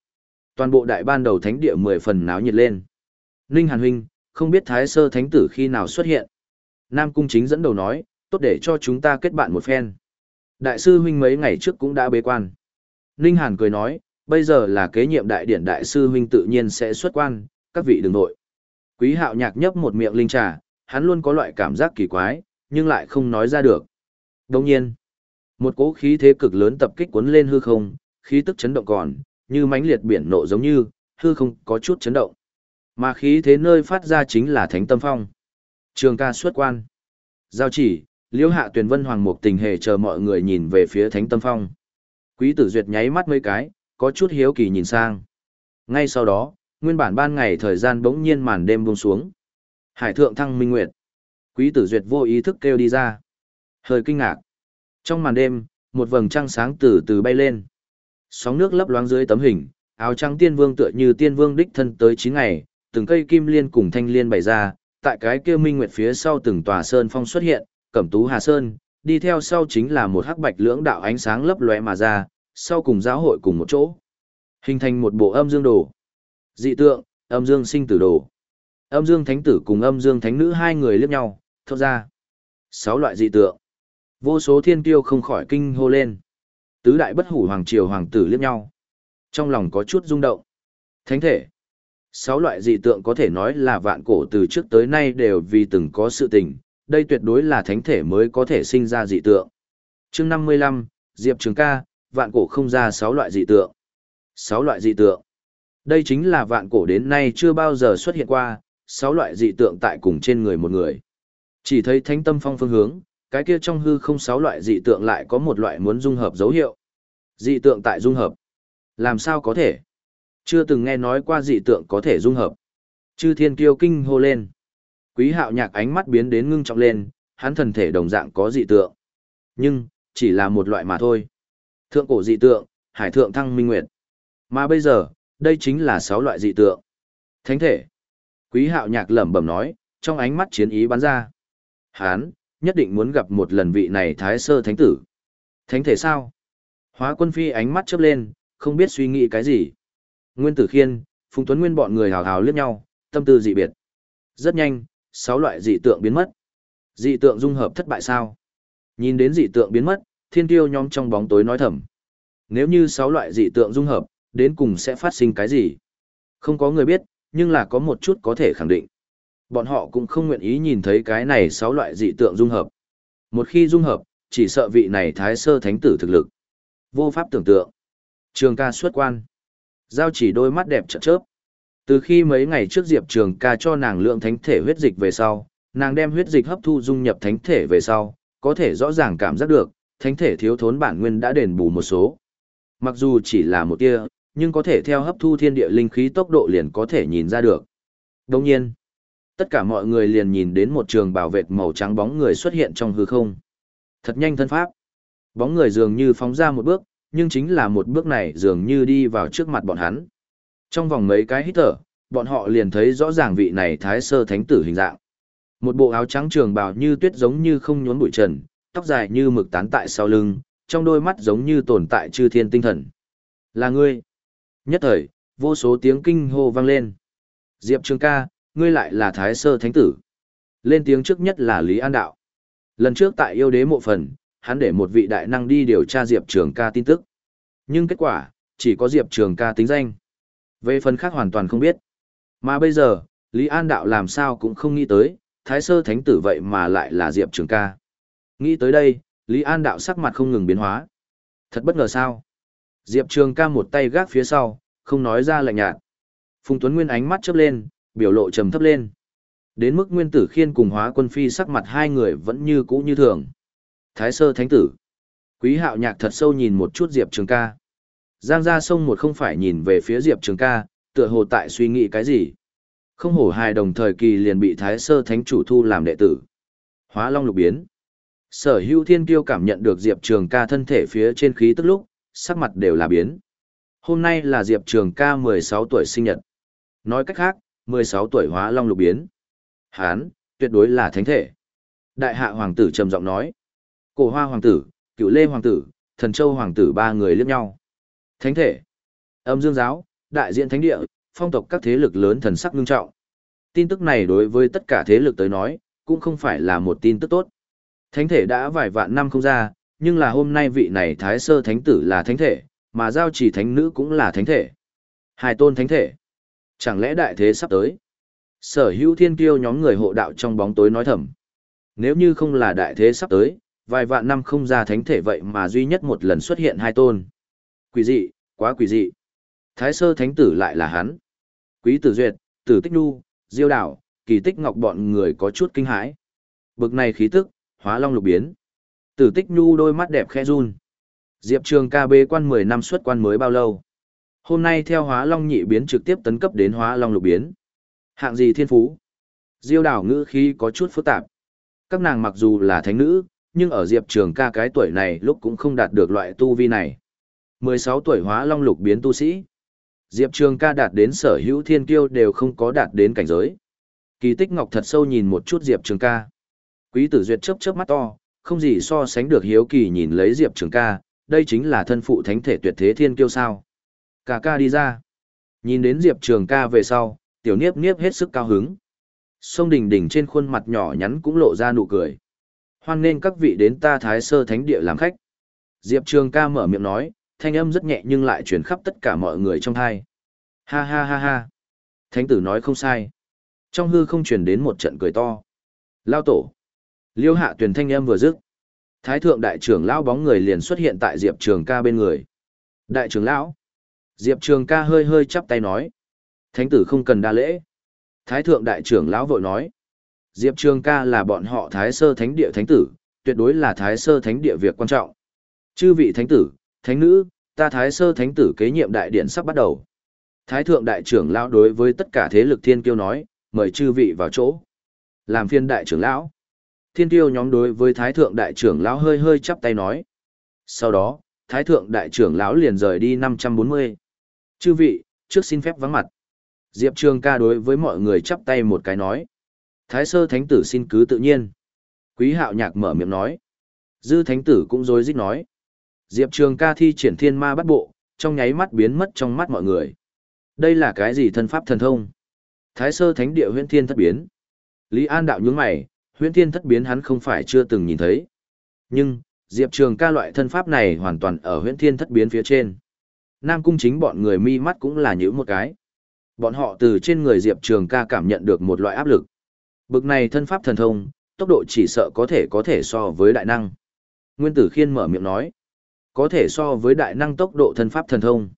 Toàn bộ đại ban đầu thánh địa mười phần náo nhiệt lên. Ninh Hàn huynh, không biết Thái sơ thánh tử khi nào xuất hiện. Nam Cung chính dẫn đầu nói, tốt để cho chúng ta kết bạn một phen. Đại sư huynh mấy ngày trước cũng đã bế quan. Ninh Hàn cười nói, bây giờ là kế nhiệm đại điển đại sư huynh tự nhiên sẽ xuất quan, các vị đừng nội. Quý hạo nhạc nhấp một miệng linh trà, hắn luôn có loại cảm giác kỳ quái, nhưng lại không nói ra được. Đồng nhiên, một cỗ khí thế cực lớn tập kích cuốn lên hư không, khí tức chấn động còn, như mãnh liệt biển nộ giống như, hư không có chút chấn động. Mà khí thế nơi phát ra chính là Thánh Tâm Phong. Trường ca xuất quan. Giao chỉ, liễu hạ tuyển vân hoàng mục tình hề chờ mọi người nhìn về phía Thánh Tâm Phong. Quý tử duyệt nháy mắt mấy cái, có chút hiếu kỳ nhìn sang. Ngay sau đó, nguyên bản ban ngày thời gian bỗng nhiên màn đêm buông xuống. Hải thượng thăng minh nguyệt. Quý tử duyệt vô ý thức kêu đi ra. Hơi kinh ngạc. Trong màn đêm, một vầng trăng sáng từ từ bay lên. Sóng nước lấp loáng dưới tấm hình, áo trắng tiên vương tựa như tiên vương đích thân tới chín ngày, từng cây kim liên cùng thanh liên bày ra, tại cái kia minh nguyệt phía sau từng tòa sơn phong xuất hiện, cẩm tú hà sơn, đi theo sau chính là một hắc bạch lưỡng đạo ánh sáng lấp lóe mà ra, sau cùng giáo hội cùng một chỗ. Hình thành một bộ âm dương đồ. Dị tượng, âm dương sinh tử đồ. Âm dương thánh tử cùng âm dương thánh nữ hai người liếc nhau, thốt ra. Sáu loại dị tượng. Vô số thiên tiêu không khỏi kinh hô lên. Tứ đại bất hủ hoàng triều hoàng tử liếc nhau. Trong lòng có chút rung động. Thánh thể. Sáu loại dị tượng có thể nói là vạn cổ từ trước tới nay đều vì từng có sự tình. Đây tuyệt đối là thánh thể mới có thể sinh ra dị tượng. chương năm mươi lăm, Diệp Trường ca, vạn cổ không ra sáu loại dị tượng. Sáu loại dị tượng. Đây chính là vạn cổ đến nay chưa bao giờ xuất hiện qua, sáu loại dị tượng tại cùng trên người một người. Chỉ thấy thánh tâm phong phương hướng, cái kia trong hư không sáu loại dị tượng lại có một loại muốn dung hợp dấu hiệu. Dị tượng tại dung hợp. Làm sao có thể? Chưa từng nghe nói qua dị tượng có thể dung hợp. Chư thiên kiêu kinh hô lên. Quý hạo nhạc ánh mắt biến đến ngưng trọng lên, hắn thần thể đồng dạng có dị tượng. Nhưng, chỉ là một loại mà thôi. Thượng cổ dị tượng, hải thượng thăng minh nguyệt. Mà bây giờ, đây chính là sáu loại dị tượng. Thánh thể. Quý hạo nhạc lẩm bẩm nói, trong ánh mắt chiến ý bắn ra. Hán, nhất định muốn gặp một lần vị này thái sơ thánh tử. Thánh thể sao? Hóa quân phi ánh mắt chớp lên, không biết suy nghĩ cái gì. Nguyên tử khiên, Phùng Tuấn Nguyên bọn người hào hào liếc nhau, tâm tư dị biệt. Rất nhanh, sáu loại dị tượng biến mất. Dị tượng dung hợp thất bại sao? Nhìn đến dị tượng biến mất, thiên tiêu nhóm trong bóng tối nói thầm. Nếu như sáu loại dị tượng dung hợp, đến cùng sẽ phát sinh cái gì? Không có người biết, nhưng là có một chút có thể khẳng định. Bọn họ cũng không nguyện ý nhìn thấy cái này sáu loại dị tượng dung hợp. Một khi dung hợp, chỉ sợ vị này thái sơ thánh tử thực lực. Vô pháp tưởng tượng. Trường ca xuất quan. Giao chỉ đôi mắt đẹp chợt chớp. Từ khi mấy ngày trước Diệp Trường ca cho nàng lượng thánh thể huyết dịch về sau, nàng đem huyết dịch hấp thu dung nhập thánh thể về sau, có thể rõ ràng cảm giác được, thánh thể thiếu thốn bản nguyên đã đền bù một số. Mặc dù chỉ là một tia, nhưng có thể theo hấp thu thiên địa linh khí tốc độ liền có thể nhìn ra được. Đồng nhiên, tất cả mọi người liền nhìn đến một trường bảo vệ màu trắng bóng người xuất hiện trong hư không. Thật nhanh thân pháp. Bóng người dường như phóng ra một bước, nhưng chính là một bước này dường như đi vào trước mặt bọn hắn. Trong vòng mấy cái hít thở, bọn họ liền thấy rõ ràng vị này thái sơ thánh tử hình dạng. Một bộ áo trắng trường bào như tuyết giống như không nhốn bụi trần, tóc dài như mực tán tại sau lưng, trong đôi mắt giống như tồn tại chư thiên tinh thần. Là ngươi. Nhất thời, vô số tiếng kinh hô vang lên. Diệp Trường ca, ngươi lại là Thái Sơ Thánh Tử. Lên tiếng trước nhất là Lý An Đạo. Lần trước tại yêu đế mộ phần, hắn để một vị đại năng đi điều tra Diệp Trường ca tin tức. Nhưng kết quả, chỉ có Diệp Trường ca tính danh. Về phần khác hoàn toàn không biết. Mà bây giờ, Lý An Đạo làm sao cũng không nghĩ tới, Thái Sơ Thánh Tử vậy mà lại là Diệp Trường ca. Nghĩ tới đây, Lý An Đạo sắc mặt không ngừng biến hóa. Thật bất ngờ sao? Diệp Trường ca một tay gác phía sau, không nói ra lạnh nhạt. Phùng Tuấn Nguyên ánh mắt chớp lên, biểu lộ trầm thấp lên. Đến mức Nguyên Tử Khiên cùng Hóa Quân Phi sắc mặt hai người vẫn như cũ như thường. Thái Sơ Thánh Tử. Quý Hạo Nhạc thật sâu nhìn một chút Diệp Trường ca. Giang Gia Sông một không phải nhìn về phía Diệp Trường ca, tựa hồ tại suy nghĩ cái gì. Không hổ hài đồng thời kỳ liền bị Thái Sơ Thánh Chủ thu làm đệ tử. Hóa Long lục biến. Sở hữu thiên kiêu cảm nhận được Diệp Trường ca thân thể phía trên khí tức lúc, sắc mặt đều là biến. Hôm nay là Diệp Trường ca 16 tuổi sinh nhật. Nói cách khác, 16 tuổi hóa long lục biến. Hán, tuyệt đối là thánh thể. Đại hạ hoàng tử trầm giọng nói. Cổ hoa hoàng tử, cựu lê hoàng tử, thần châu hoàng tử ba người liếc nhau. Thánh thể. Âm dương giáo, đại diện thánh địa, phong tộc các thế lực lớn thần sắc ngưng trọng. Tin tức này đối với tất cả thế lực tới nói, cũng không phải là một tin tức tốt. Thánh thể đã vài vạn năm không ra, nhưng là hôm nay vị này thái sơ thánh tử là thánh thể, mà giao chỉ thánh nữ cũng là thánh thể. Hai tôn thánh thể. Chẳng lẽ đại thế sắp tới? Sở hữu thiên kiêu nhóm người hộ đạo trong bóng tối nói thầm. Nếu như không là đại thế sắp tới, vài vạn năm không ra thánh thể vậy mà duy nhất một lần xuất hiện hai tôn. Quỷ dị, quá quỷ dị. Thái sơ thánh tử lại là hắn. Quý tử duyệt, tử tích nu, diêu đảo, kỳ tích ngọc bọn người có chút kinh hãi. Bực này khí tức, hóa long lục biến. Tử tích nu đôi mắt đẹp khẽ run. Diệp Trường ca bê quan 10 năm xuất quan mới bao lâu. Hôm nay theo hóa long nhị biến trực tiếp tấn cấp đến hóa long lục biến. Hạng gì thiên phú? Diêu đảo ngữ khí có chút phức tạp. Các nàng mặc dù là thánh nữ, nhưng ở Diệp Trường ca cái tuổi này lúc cũng không đạt được loại tu vi này. 16 tuổi hóa long lục biến tu sĩ. Diệp Trường ca đạt đến sở hữu thiên kiêu đều không có đạt đến cảnh giới. Kỳ tích ngọc thật sâu nhìn một chút Diệp Trường ca. Quý tử duyệt chớp chớp mắt to, không gì so sánh được hiếu kỳ nhìn lấy Diệp Trường ca, đây chính là thân phụ thánh thể tuyệt thế thiên kiêu sao. Ca ca đi ra. Nhìn đến Diệp Trường ca về sau, tiểu niếp niếp hết sức cao hứng. Sông đình đình trên khuôn mặt nhỏ nhắn cũng lộ ra nụ cười. Hoan nên các vị đến ta thái sơ thánh địa làm khách. Diệp Trường ca mở miệng nói, thanh âm rất nhẹ nhưng lại truyền khắp tất cả mọi người trong thai. Ha ha ha ha. Thánh tử nói không sai. Trong hư không truyền đến một trận cười to. Lao tổ. Liêu hạ tuyển thanh âm vừa dứt. Thái thượng đại trưởng lão bóng người liền xuất hiện tại Diệp Trường ca bên người. Đại trưởng lão. Diệp Trường ca hơi hơi chắp tay nói. Thánh tử không cần đa lễ. Thái thượng đại trưởng lão vội nói. Diệp Trường ca là bọn họ Thái sơ thánh địa thánh tử, tuyệt đối là Thái sơ thánh địa việc quan trọng. Chư vị thánh tử, thánh nữ, ta Thái sơ thánh tử kế nhiệm đại điện sắp bắt đầu. Thái thượng đại trưởng lão đối với tất cả thế lực thiên kiêu nói, mời chư vị vào chỗ. Làm phiên đại trưởng lão. Thiên tiêu nhóm đối với thái thượng đại trưởng lão hơi hơi chắp tay nói. Sau đó, thái thượng đại trưởng lão liền rời đi 540. Chư vị, trước xin phép vắng mặt. Diệp Trường ca đối với mọi người chắp tay một cái nói. Thái sơ thánh tử xin cứ tự nhiên. Quý hạo nhạc mở miệng nói. Dư thánh tử cũng rối rít nói. Diệp Trường ca thi triển thiên ma bắt bộ, trong nháy mắt biến mất trong mắt mọi người. Đây là cái gì thân pháp thần thông? Thái sơ thánh địa huyễn thiên thất biến. Lý An đạo nhướng mày, huyễn thiên thất biến hắn không phải chưa từng nhìn thấy. Nhưng, Diệp Trường ca loại thân pháp này hoàn toàn ở huyễn thiên thất biến phía trên. Nam cung chính bọn người mi mắt cũng là nhữ một cái. Bọn họ từ trên người Diệp Trường ca cảm nhận được một loại áp lực. Bực này thân pháp thần thông, tốc độ chỉ sợ có thể có thể so với đại năng. Nguyên tử khiên mở miệng nói. Có thể so với đại năng tốc độ thân pháp thần thông.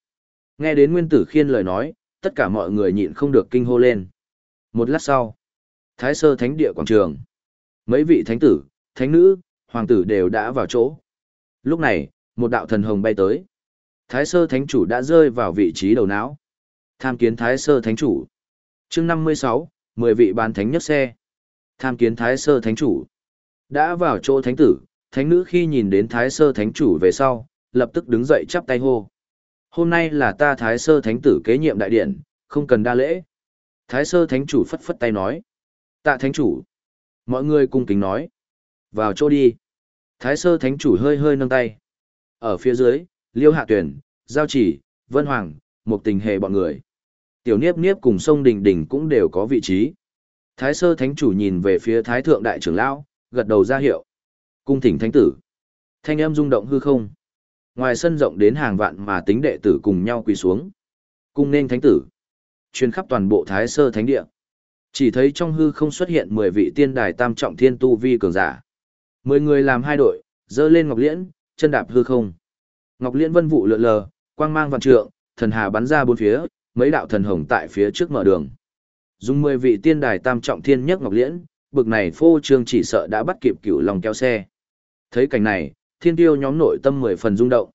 Nghe đến Nguyên tử khiên lời nói, tất cả mọi người nhịn không được kinh hô lên. Một lát sau, Thái sơ thánh địa quảng trường. Mấy vị thánh tử, thánh nữ, hoàng tử đều đã vào chỗ. Lúc này, một đạo thần hồng bay tới. Thái sơ thánh chủ đã rơi vào vị trí đầu não. Tham kiến thái sơ thánh chủ. chương 56, 10 vị bán thánh nhất xe. Tham kiến thái sơ thánh chủ. Đã vào chỗ thánh tử, thánh nữ khi nhìn đến thái sơ thánh chủ về sau, lập tức đứng dậy chắp tay hô. Hôm nay là ta thái sơ thánh tử kế nhiệm đại điện, không cần đa lễ. Thái sơ thánh chủ phất phất tay nói. Tạ thánh chủ. Mọi người cung kính nói. Vào chỗ đi. Thái sơ thánh chủ hơi hơi nâng tay. Ở phía dưới, liêu hạ tuyển, giao chỉ, vân hoàng, một tình hề bọn người. Tiểu niếp niếp cùng sông đình đình cũng đều có vị trí. Thái sơ thánh chủ nhìn về phía thái thượng đại trưởng lão, gật đầu ra hiệu. Cung thỉnh thánh tử. Thanh âm rung động hư không. Ngoài sân rộng đến hàng vạn mà tính đệ tử cùng nhau quỳ xuống. Cung nên thánh tử. Chuyên khắp toàn bộ thái sơ thánh địa. Chỉ thấy trong hư không xuất hiện 10 vị tiên đài tam trọng thiên tu vi cường giả. 10 người làm hai đội, dơ lên ngọc liễn, chân đạp hư không. Ngọc liễn vân vụ lượn lờ, quang mang vạn trượng, thần hà bắn ra bốn phía, mấy đạo thần hồng tại phía trước mở đường. Dùng 10 vị tiên đài tam trọng thiên nhất ngọc liễn, bực này phô trương chỉ sợ đã bắt kịp cửu lòng kéo xe. Thấy cảnh này, thiên tiêu nhóm nội tâm 10 phần rung động.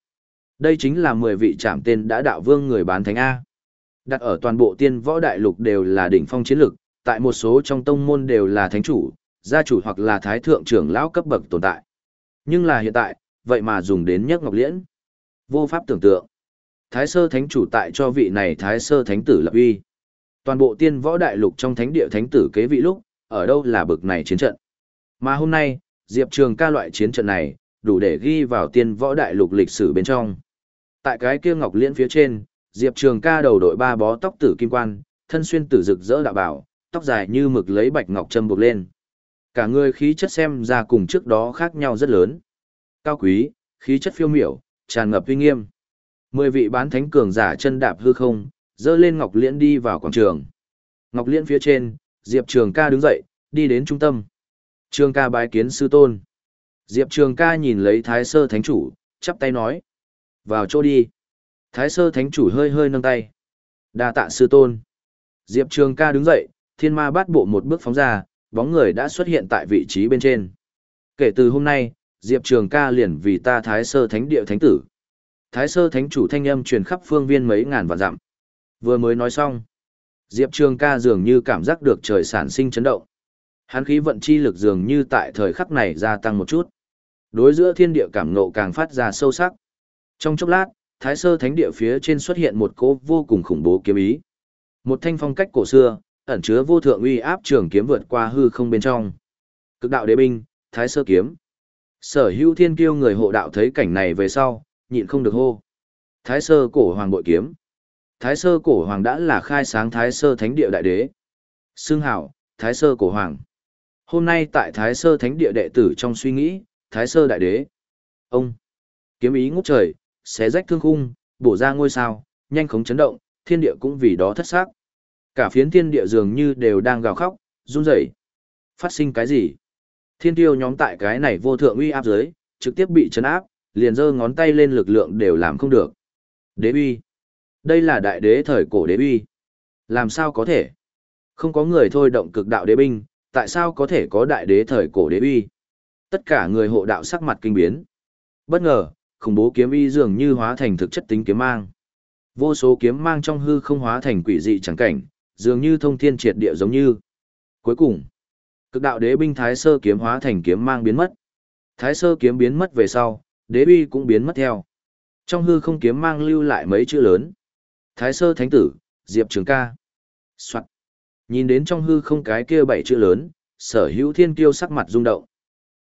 Đây chính là 10 vị trạm tên đã đạo vương người bán thánh A. Đặt ở toàn bộ tiên võ đại lục đều là đỉnh phong chiến lực, tại một số trong tông môn đều là thánh chủ, gia chủ hoặc là thái thượng trưởng lão cấp bậc tồn tại. Nhưng là hiện tại, vậy mà dùng đến nhất ngọc liễn. Vô pháp tưởng tượng. Thái sơ thánh chủ tại cho vị này thái sơ thánh tử lập uy. Toàn bộ tiên võ đại lục trong thánh địa thánh tử kế vị lúc, ở đâu là bực này chiến trận. Mà hôm nay, Diệp Trường ca loại chiến trận này, đủ để ghi vào tiên võ đại lục lịch sử bên trong. Tại cái kia ngọc liễn phía trên, Diệp Trường ca đầu đội ba bó tóc tử kim quan, thân xuyên tử rực rỡ đạo bảo, tóc dài như mực lấy bạch ngọc châm buộc lên. Cả người khí chất xem ra cùng trước đó khác nhau rất lớn. Cao quý, khí chất phiêu miểu, tràn ngập uy nghiêm. Mười vị bán thánh cường giả chân đạp hư không, dơ lên Ngọc Liễn đi vào quảng trường. Ngọc Liễn phía trên, Diệp Trường ca đứng dậy, đi đến trung tâm. Trường ca bái kiến sư tôn. Diệp Trường ca nhìn lấy Thái Sơ Thánh Chủ, chắp tay nói. Vào chỗ đi. Thái Sơ Thánh Chủ hơi hơi nâng tay. đa tạ sư tôn. Diệp Trường ca đứng dậy, thiên ma bát bộ một bước phóng ra, bóng người đã xuất hiện tại vị trí bên trên. Kể từ hôm nay, Diệp Trường ca liền vì ta Thái Sơ Thánh Địa Thánh Tử. Thái Sơ Thánh Chủ thanh âm truyền khắp phương viên mấy ngàn vạn dặm. Vừa mới nói xong, Diệp Trường ca dường như cảm giác được trời sản sinh chấn động. hán khí vận chi lực dường như tại thời khắc này gia tăng một chút. Đối giữa thiên địa cảm ngộ càng phát ra sâu sắc. Trong chốc lát, Thái Sơ Thánh Địa phía trên xuất hiện một cỗ vô cùng khủng bố kiếm ý. Một thanh phong cách cổ xưa, ẩn chứa vô thượng uy áp trường kiếm vượt qua hư không bên trong. Cực đạo đế binh, Thái Sơ kiếm. Sở Hữu Thiên Kiêu người hộ đạo thấy cảnh này về sau, nhịn không được hô. Thái Sơ cổ hoàng bội kiếm. Thái Sơ cổ hoàng đã là khai sáng Thái Sơ Thánh Địa đại đế. Xương hảo, Thái Sơ cổ hoàng. Hôm nay tại Thái Sơ Thánh Địa đệ tử trong suy nghĩ, Thái Sơ đại đế. Ông kiếm ý ngút trời, xé rách thương khung, bổ ra ngôi sao, nhanh khống chấn động, thiên địa cũng vì đó thất sắc. Cả phiến thiên địa dường như đều đang gào khóc, run rẩy. Phát sinh cái gì? Thiên tiêu nhóm tại cái này vô thượng uy áp dưới, trực tiếp bị chấn áp, liền giơ ngón tay lên lực lượng đều làm không được. Đế uy. Đây là đại đế thời cổ đế uy. Làm sao có thể? Không có người thôi động cực đạo đế binh, tại sao có thể có đại đế thời cổ đế uy? Tất cả người hộ đạo sắc mặt kinh biến. Bất ngờ, khủng bố kiếm uy dường như hóa thành thực chất tính kiếm mang. Vô số kiếm mang trong hư không hóa thành quỷ dị chẳng cảnh, dường như thông thiên triệt địa giống như. Cuối cùng, cực đạo đế binh thái sơ kiếm hóa thành kiếm mang biến mất. Thái sơ kiếm biến mất về sau, đế uy cũng biến mất theo. Trong hư không kiếm mang lưu lại mấy chữ lớn. Thái sơ thánh tử, Diệp Trường ca. Soạn. Nhìn đến trong hư không cái kia bảy chữ lớn, sở hữu thiên kiêu sắc mặt rung động.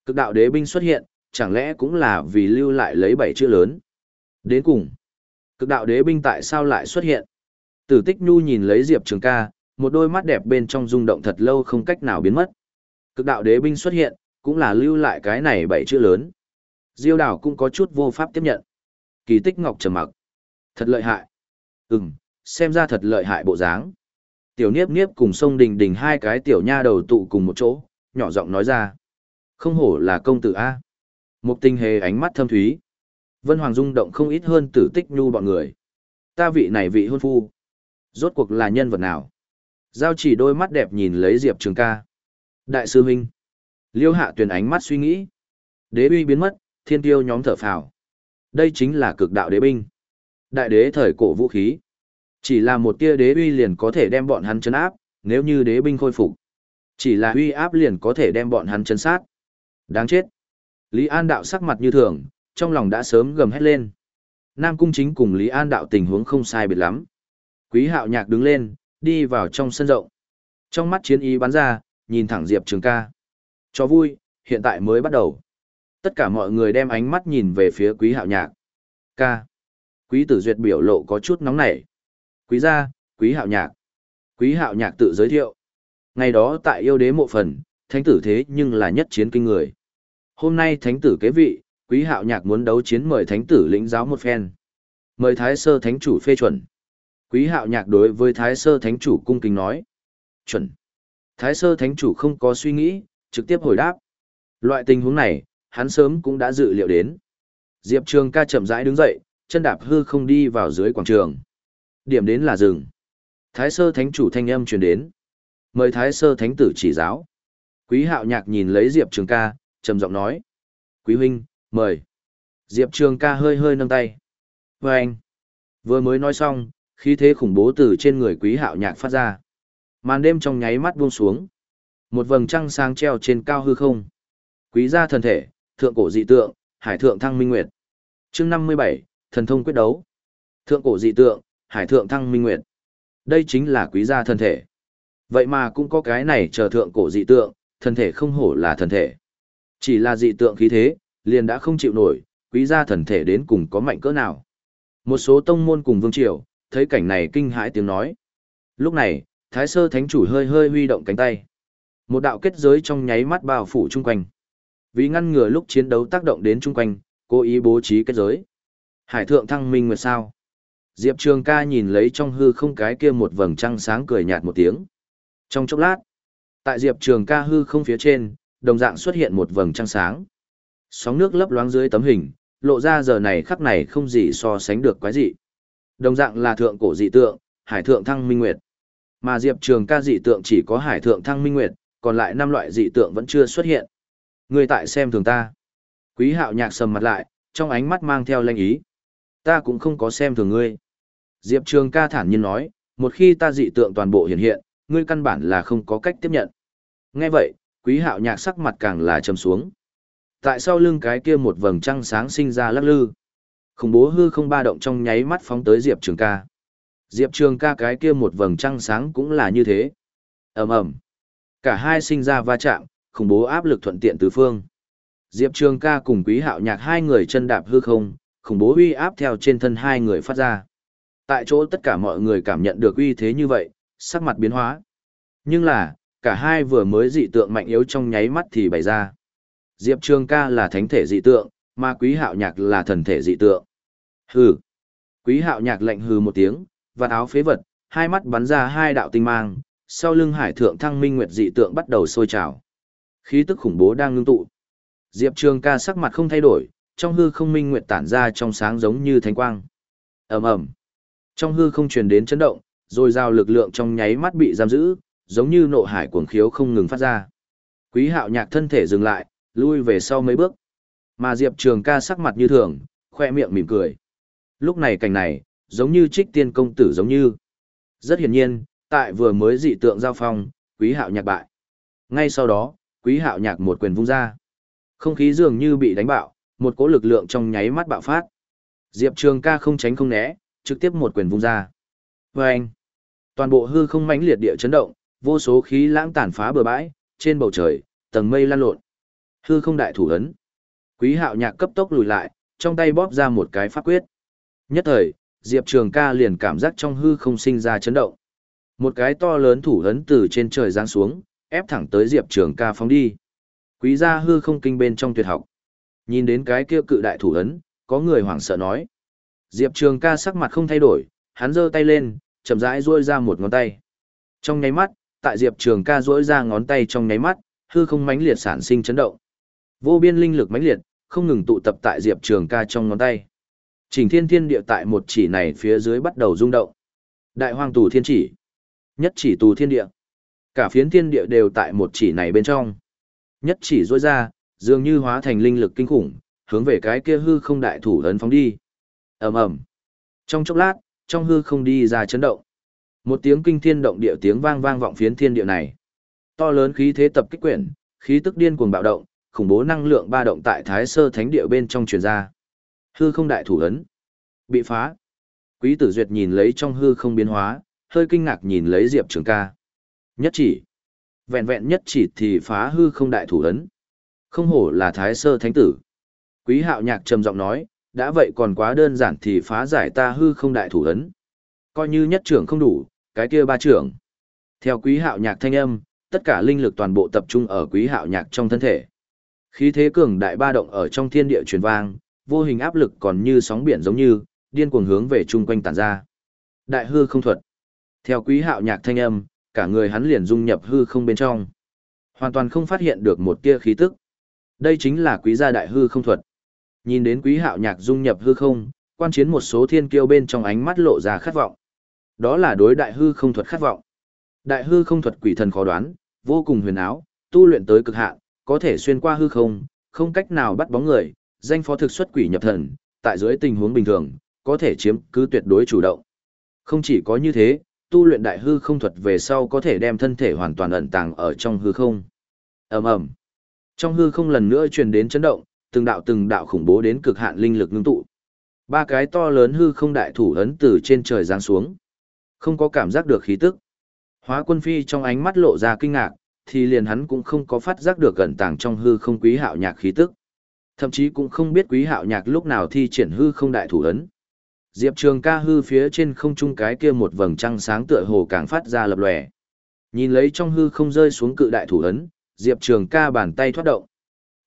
Cực đạo đế binh xuất hiện, chẳng lẽ cũng là vì lưu lại lấy bảy chữ lớn. Đến cùng, cực đạo đế binh tại sao lại xuất hiện? Tử tích nhu nhìn lấy Diệp Trường ca, một đôi mắt đẹp bên trong rung động thật lâu không cách nào biến mất. Cực đạo đế binh xuất hiện, cũng là lưu lại cái này bảy chữ lớn. Diêu đảo cũng có chút vô pháp tiếp nhận. Kỳ tích ngọc trầm mặc. Thật lợi hại. Ừm, xem ra thật lợi hại bộ dáng. Tiểu Niếp Niếp cùng sông Đình Đình hai cái tiểu nha đầu tụ cùng một chỗ, nhỏ giọng nói ra. Không hổ là công tử A. Một tinh hề ánh mắt thâm thúy. Vân Hoàng rung động không ít hơn tử tích nhu bọn người. Ta vị này vị hôn phu. Rốt cuộc là nhân vật nào? Giao chỉ đôi mắt đẹp nhìn lấy Diệp Trường ca. Đại sư huynh. Liêu hạ tuyển ánh mắt suy nghĩ. Đế uy biến mất, thiên tiêu nhóm thở phào. Đây chính là cực đạo đế binh. Đại đế thời cổ vũ khí. Chỉ là một tia đế uy liền có thể đem bọn hắn chấn áp, nếu như đế binh khôi phục. Chỉ là uy áp liền có thể đem bọn hắn chấn sát. Đáng chết. Lý An đạo sắc mặt như thường, trong lòng đã sớm gầm hét lên. Nam Cung Chính cùng Lý An đạo tình huống không sai biệt lắm. Quý hạo nhạc đứng lên, đi vào trong sân rộng. Trong mắt chiến ý bắn ra, nhìn thẳng Diệp Trường ca. Cho vui, hiện tại mới bắt đầu. Tất cả mọi người đem ánh mắt nhìn về phía quý hạo nhạc. Ca. Quý tử duyệt biểu lộ có chút nóng nảy. Quý gia, quý hạo nhạc. Quý hạo nhạc tự giới thiệu. Ngày đó tại yêu đế mộ phần, thánh tử thế nhưng là nhất chiến kinh người. Hôm nay thánh tử kế vị, quý hạo nhạc muốn đấu chiến mời thánh tử lĩnh giáo một phen. Mời thái sơ thánh chủ phê chuẩn. Quý hạo nhạc đối với thái sơ thánh chủ cung kính nói. Chuẩn. Thái sơ thánh chủ không có suy nghĩ, trực tiếp hồi đáp. Loại tình huống này, hắn sớm cũng đã dự liệu đến. Diệp Trường ca chậm rãi đứng dậy, chân đạp hư không đi vào dưới quảng trường. Điểm đến là rừng. Thái sơ thánh chủ thanh âm truyền đến. Mời thái sơ thánh tử chỉ giáo. Quý hạo nhạc nhìn lấy Diệp Trường ca, trầm giọng nói. Quý huynh, mời. Diệp Trường ca hơi hơi nâng tay. Vâng anh. Vừa mới nói xong, khí thế khủng bố từ trên người quý hạo nhạc phát ra. Màn đêm trong nháy mắt buông xuống. Một vầng trăng sáng treo trên cao hư không. Quý gia thần thể, thượng cổ dị tượng, hải thượng thăng minh nguyệt. chương 57, thần thông quyết đấu. Thượng cổ dị tượng, hải thượng thăng minh nguyệt. Đây chính là quý gia thần thể. Vậy mà cũng có cái này chờ thượng cổ dị tượng, thần thể không hổ là thần thể. Chỉ là dị tượng khí thế, liền đã không chịu nổi, quý gia thần thể đến cùng có mạnh cỡ nào. Một số tông môn cùng vương triều, thấy cảnh này kinh hãi tiếng nói. Lúc này, Thái Sơ Thánh Chủ hơi hơi huy động cánh tay. Một đạo kết giới trong nháy mắt bao phủ chung quanh. Vì ngăn ngừa lúc chiến đấu tác động đến chung quanh, cố ý bố trí kết giới. Hải thượng thăng minh nguyệt sao? Diệp Trường ca nhìn lấy trong hư không cái kia một vầng trăng sáng cười nhạt một tiếng. Trong chốc lát, tại Diệp Trường ca hư không phía trên, đồng dạng xuất hiện một vầng trăng sáng. Sóng nước lấp loáng dưới tấm hình, lộ ra giờ này khắc này không gì so sánh được quái dị. Đồng dạng là thượng cổ dị tượng, hải thượng thăng minh nguyệt. Mà Diệp Trường ca dị tượng chỉ có hải thượng thăng minh nguyệt, còn lại năm loại dị tượng vẫn chưa xuất hiện. Người tại xem thường ta. Quý hạo nhạc sầm mặt lại, trong ánh mắt mang theo lanh ý. Ta cũng không có xem thường ngươi. Diệp Trường ca thản nhiên nói, một khi ta dị tượng toàn bộ hiện hiện, ngươi căn bản là không có cách tiếp nhận. Nghe vậy, quý hạo nhạc sắc mặt càng là trầm xuống. Tại sao lưng cái kia một vầng trăng sáng sinh ra lắc lư. Khủng bố hư không ba động trong nháy mắt phóng tới Diệp Trường ca. Diệp Trường ca cái kia một vầng trăng sáng cũng là như thế. ầm ầm Cả hai sinh ra va chạm, khủng bố áp lực thuận tiện từ phương. Diệp Trường ca cùng quý hạo nhạc hai người chân đạp hư không, khủng bố uy áp theo trên thân hai người phát ra. Tại chỗ tất cả mọi người cảm nhận được uy thế như vậy, sắc mặt biến hóa. Nhưng là, cả hai vừa mới dị tượng mạnh yếu trong nháy mắt thì bày ra. Diệp Trường ca là thánh thể dị tượng, mà quý hạo nhạc là thần thể dị tượng. Hừ. Quý hạo nhạc lệnh hừ một tiếng, và áo phế vật, hai mắt bắn ra hai đạo tinh mang, sau lưng hải thượng thăng minh nguyệt dị tượng bắt đầu sôi trào. Khí tức khủng bố đang ngưng tụ. Diệp Trường ca sắc mặt không thay đổi, trong hư không minh nguyệt tản ra trong sáng giống như thánh quang. ầm ầm Trong hư không truyền đến chấn động, rồi giao lực lượng trong nháy mắt bị giam giữ, giống như nộ hải cuồng khiếu không ngừng phát ra. Quý hạo nhạc thân thể dừng lại, lui về sau mấy bước. Mà Diệp Trường ca sắc mặt như thường, khoe miệng mỉm cười. Lúc này cảnh này, giống như trích tiên công tử giống như. Rất hiển nhiên, tại vừa mới dị tượng giao phong, quý hạo nhạc bại. Ngay sau đó, quý hạo nhạc một quyền vung ra. Không khí dường như bị đánh bạo, một cỗ lực lượng trong nháy mắt bạo phát. Diệp Trường ca không tránh không né, trực tiếp một quyền vung ra. Và anh, toàn bộ hư không mãnh liệt địa chấn động, vô số khí lãng tản phá bờ bãi, trên bầu trời, tầng mây lan lộn. Hư không đại thủ ấn. Quý hạo nhạc cấp tốc lùi lại, trong tay bóp ra một cái pháp quyết. Nhất thời, Diệp Trường ca liền cảm giác trong hư không sinh ra chấn động. Một cái to lớn thủ ấn từ trên trời giáng xuống, ép thẳng tới Diệp Trường ca phóng đi. Quý gia hư không kinh bên trong tuyệt học. Nhìn đến cái kia cự đại thủ ấn, có người hoảng sợ nói. Diệp Trường ca sắc mặt không thay đổi, hắn giơ tay lên, chậm rãi duỗi ra một ngón tay. Trong nháy mắt, tại Diệp Trường ca duỗi ra ngón tay trong nháy mắt, hư không mãnh liệt sản sinh chấn động. Vô biên linh lực mãnh liệt, không ngừng tụ tập tại Diệp Trường ca trong ngón tay. Trình thiên thiên địa tại một chỉ này phía dưới bắt đầu rung động. Đại hoang tù thiên chỉ. Nhất chỉ tù thiên địa. Cả phiến thiên địa đều tại một chỉ này bên trong. Nhất chỉ rôi ra, dường như hóa thành linh lực kinh khủng, hướng về cái kia hư không đại thủ ấn phóng đi. ầm ầm Trong chốc lát, trong hư không đi ra chấn động. Một tiếng kinh thiên động địa tiếng vang vang vọng phiến thiên địa này. To lớn khí thế tập kích quyển, khí tức điên cuồng bạo động, khủng bố năng lượng ba động tại Thái Sơ Thánh địa bên trong truyền ra. Hư không đại thủ ấn bị phá. Quý Tử Duyệt nhìn lấy trong hư không biến hóa, hơi kinh ngạc nhìn lấy Diệp Trường Ca. Nhất chỉ, vẹn vẹn nhất chỉ thì phá hư không đại thủ ấn. Không hổ là Thái Sơ Thánh tử. Quý Hạo Nhạc trầm giọng nói, đã vậy còn quá đơn giản thì phá giải ta hư không đại thủ ấn. Coi như nhất trưởng không đủ, cái kia ba trưởng. Theo Quý Hạo Nhạc thanh âm, tất cả linh lực toàn bộ tập trung ở Quý Hạo Nhạc trong thân thể. Khí thế cường đại ba động ở trong thiên địa truyền vang, vô hình áp lực còn như sóng biển giống như, điên cuồng hướng về chung quanh tản ra. Đại hư không thuật. Theo quý hạo nhạc thanh âm, cả người hắn liền dung nhập hư không bên trong. Hoàn toàn không phát hiện được một tia khí tức. Đây chính là quý gia đại hư không thuật. Nhìn đến quý hạo nhạc dung nhập hư không, quan chiến một số thiên kiêu bên trong ánh mắt lộ ra khát vọng. Đó là đối đại hư không thuật khát vọng. Đại hư không thuật quỷ thần khó đoán, vô cùng huyền áo, tu luyện tới cực hạn, có thể xuyên qua hư không, không cách nào bắt bóng người, danh phó thực xuất quỷ nhập thần, tại dưới tình huống bình thường, có thể chiếm cứ tuyệt đối chủ động. Không chỉ có như thế, tu luyện đại hư không thuật về sau có thể đem thân thể hoàn toàn ẩn tàng ở trong hư không. Ầm ầm. Trong hư không lần nữa truyền đến chấn động, từng đạo từng đạo khủng bố đến cực hạn linh lực ngưng tụ. Ba cái to lớn hư không đại thủ ấn từ trên trời giáng xuống. Không có cảm giác được khí tức. Hóa quân phi trong ánh mắt lộ ra kinh ngạc, thì liền hắn cũng không có phát giác được gần tàng trong hư không quý hạo nhạc khí tức. Thậm chí cũng không biết quý hạo nhạc lúc nào thi triển hư không đại thủ ấn. Diệp Trường ca hư phía trên không trung cái kia một vầng trăng sáng tựa hồ càng phát ra lập lòe. Nhìn lấy trong hư không rơi xuống cự đại thủ ấn, Diệp Trường ca bàn tay thoát động.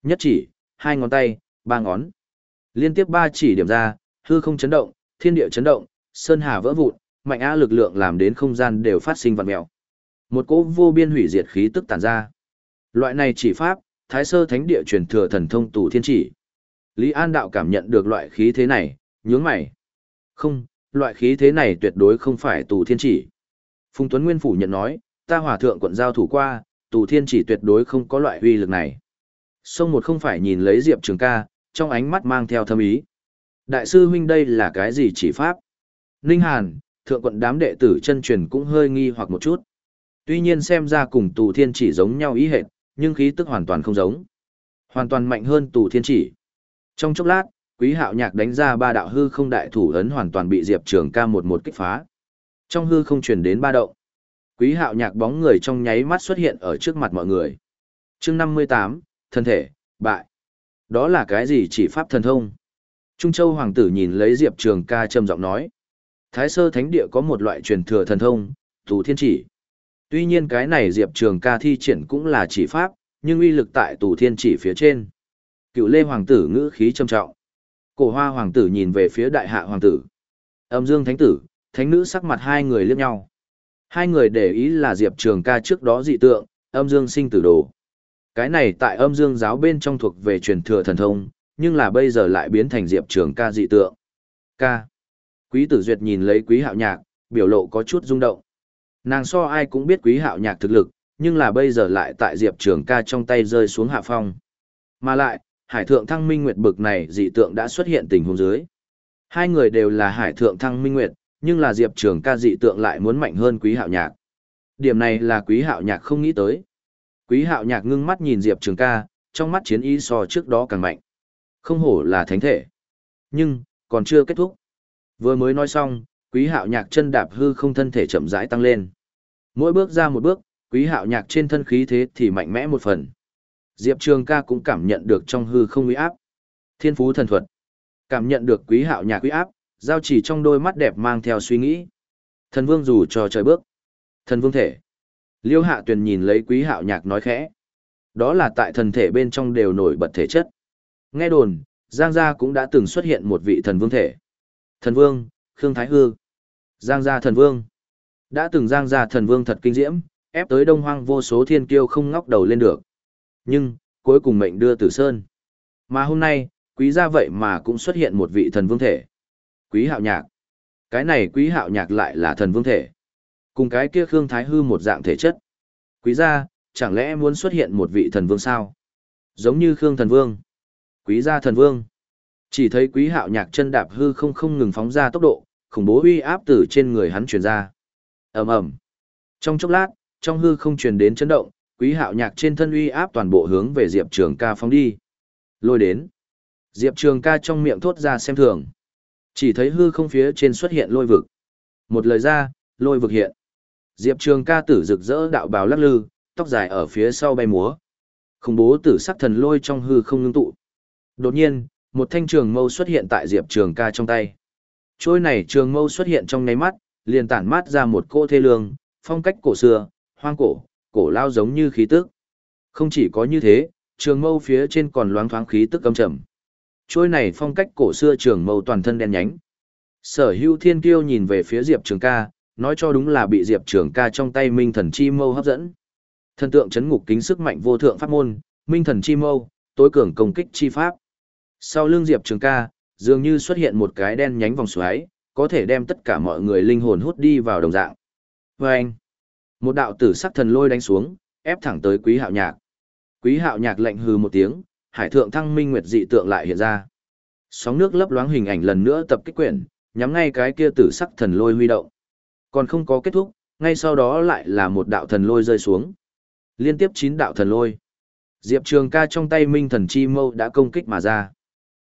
Nhất chỉ, hai ngón tay, ba ngón. Liên tiếp ba chỉ điểm ra, hư không chấn động, thiên địa chấn động, sơn hà vỡ vụn, mạnh á lực lượng làm đến không gian đều phát sinh vặn mèo. Một cỗ vô biên hủy diệt khí tức tản ra. Loại này chỉ pháp, Thái sơ thánh địa truyền thừa thần thông tù thiên chỉ. Lý An đạo cảm nhận được loại khí thế này, nhướng mày. Không, loại khí thế này tuyệt đối không phải tù thiên chỉ. Phùng Tuấn Nguyên phủ nhận nói, ta hòa thượng quận giao thủ qua, tù thiên chỉ tuyệt đối không có loại uy lực này. Sông một không phải nhìn lấy Diệp Trường ca, trong ánh mắt mang theo thâm ý. Đại sư huynh đây là cái gì chỉ pháp? Ninh Hàn, thượng quận đám đệ tử chân truyền cũng hơi nghi hoặc một chút. Tuy nhiên xem ra cùng tù thiên chỉ giống nhau ý hệt, nhưng khí tức hoàn toàn không giống. Hoàn toàn mạnh hơn tù thiên chỉ. Trong chốc lát, quý hạo nhạc đánh ra ba đạo hư không đại thủ ấn hoàn toàn bị Diệp Trường ca một một kích phá. Trong hư không truyền đến ba động. Quý hạo nhạc bóng người trong nháy mắt xuất hiện ở trước mặt mọi người. chương 58, thân thể, bại. Đó là cái gì chỉ pháp thần thông? Trung Châu Hoàng tử nhìn lấy Diệp Trường ca trầm giọng nói. Thái sơ thánh địa có một loại truyền thừa thần thông, tù thiên chỉ. Tuy nhiên cái này Diệp Trường ca thi triển cũng là chỉ pháp, nhưng uy lực tại tù thiên chỉ phía trên. Cựu lê hoàng tử ngữ khí trầm trọng. Cổ hoa hoàng tử nhìn về phía đại hạ hoàng tử. Âm dương thánh tử, thánh nữ sắc mặt hai người liếc nhau. Hai người để ý là Diệp Trường ca trước đó dị tượng, âm dương sinh tử đồ. Cái này tại âm dương giáo bên trong thuộc về truyền thừa thần thông, nhưng là bây giờ lại biến thành Diệp Trường ca dị tượng. Ca. Quý tử duyệt nhìn lấy quý hạo nhạc, biểu lộ có chút rung động. Nàng so ai cũng biết quý hạo nhạc thực lực, nhưng là bây giờ lại tại Diệp Trường ca trong tay rơi xuống hạ phong. Mà lại, hải thượng thăng minh nguyệt bực này dị tượng đã xuất hiện tình huống dưới. Hai người đều là hải thượng thăng minh nguyệt, nhưng là Diệp Trường ca dị tượng lại muốn mạnh hơn quý hạo nhạc. Điểm này là quý hạo nhạc không nghĩ tới. Quý hạo nhạc ngưng mắt nhìn Diệp Trường ca, trong mắt chiến ý so trước đó càng mạnh. Không hổ là thánh thể. Nhưng, còn chưa kết thúc. Vừa mới nói xong, quý hạo nhạc chân đạp hư không thân thể chậm rãi tăng lên. Mỗi bước ra một bước, quý hạo nhạc trên thân khí thế thì mạnh mẽ một phần. Diệp Trường ca cũng cảm nhận được trong hư không uy áp. Thiên phú thần thuật. Cảm nhận được quý hạo nhạc uy áp, giao chỉ trong đôi mắt đẹp mang theo suy nghĩ. Thần vương dù cho trời bước. Thần vương thể. Liêu hạ tuyền nhìn lấy quý hạo nhạc nói khẽ. Đó là tại thần thể bên trong đều nổi bật thể chất. Nghe đồn, Giang Gia cũng đã từng xuất hiện một vị thần vương thể. Thần vương, Khương Thái Hư. Giang Gia thần vương. Đã từng Giang Gia thần vương thật kinh diễm, ép tới đông hoang vô số thiên kiêu không ngóc đầu lên được. Nhưng, cuối cùng mệnh đưa tử sơn. Mà hôm nay, quý gia vậy mà cũng xuất hiện một vị thần vương thể. Quý hạo nhạc. Cái này quý hạo nhạc lại là thần vương thể. Cùng cái kia Khương Thái Hư một dạng thể chất. Quý gia, chẳng lẽ muốn xuất hiện một vị thần vương sao? Giống như Khương thần vương. Quý gia thần vương. Chỉ thấy quý hạo nhạc chân đạp hư không không ngừng phóng ra tốc độ, khủng bố uy áp từ trên người hắn truyền ra. ầm ầm. Trong chốc lát, trong hư không truyền đến chấn động, quý hạo nhạc trên thân uy áp toàn bộ hướng về Diệp Trường ca phóng đi. Lôi đến. Diệp Trường ca trong miệng thốt ra xem thường. Chỉ thấy hư không phía trên xuất hiện lôi vực. Một lời ra, lôi vực hiện. Diệp Trường ca tử rực rỡ đạo bào lắc lư, tóc dài ở phía sau bay múa. Khủng bố tử sắc thần lôi trong hư không ngưng tụ. Đột nhiên, một thanh trường mâu xuất hiện tại Diệp Trường ca trong tay. Trôi này trường mâu xuất hiện trong nháy mắt, liền tản mát ra một cô thê lương, phong cách cổ xưa, hoang cổ, cổ lao giống như khí tức. Không chỉ có như thế, trường mâu phía trên còn loáng thoáng khí tức âm trầm. Trôi này phong cách cổ xưa trường mâu toàn thân đen nhánh. Sở hữu thiên kiêu nhìn về phía Diệp Trường ca, nói cho đúng là bị Diệp Trường ca trong tay minh thần chi mâu hấp dẫn. Thần tượng chấn ngục kính sức mạnh vô thượng pháp môn, minh thần chi mâu, tối cường công kích chi pháp. Sau lưng Diệp Trường ca, dường như xuất hiện một cái đen nhánh vòng xoáy, có thể đem tất cả mọi người linh hồn hút đi vào đồng dạng. Và anh, một đạo tử sắc thần lôi đánh xuống, ép thẳng tới quý hạo nhạc. Quý hạo nhạc lệnh hừ một tiếng, hải thượng thăng minh nguyệt dị tượng lại hiện ra. Sóng nước lấp loáng hình ảnh lần nữa tập kích quyển, nhắm ngay cái kia tử sắc thần lôi huy động. Còn không có kết thúc, ngay sau đó lại là một đạo thần lôi rơi xuống. Liên tiếp 9 đạo thần lôi. Diệp Trường ca trong tay Minh Thần Chi Mâu đã công kích mà ra.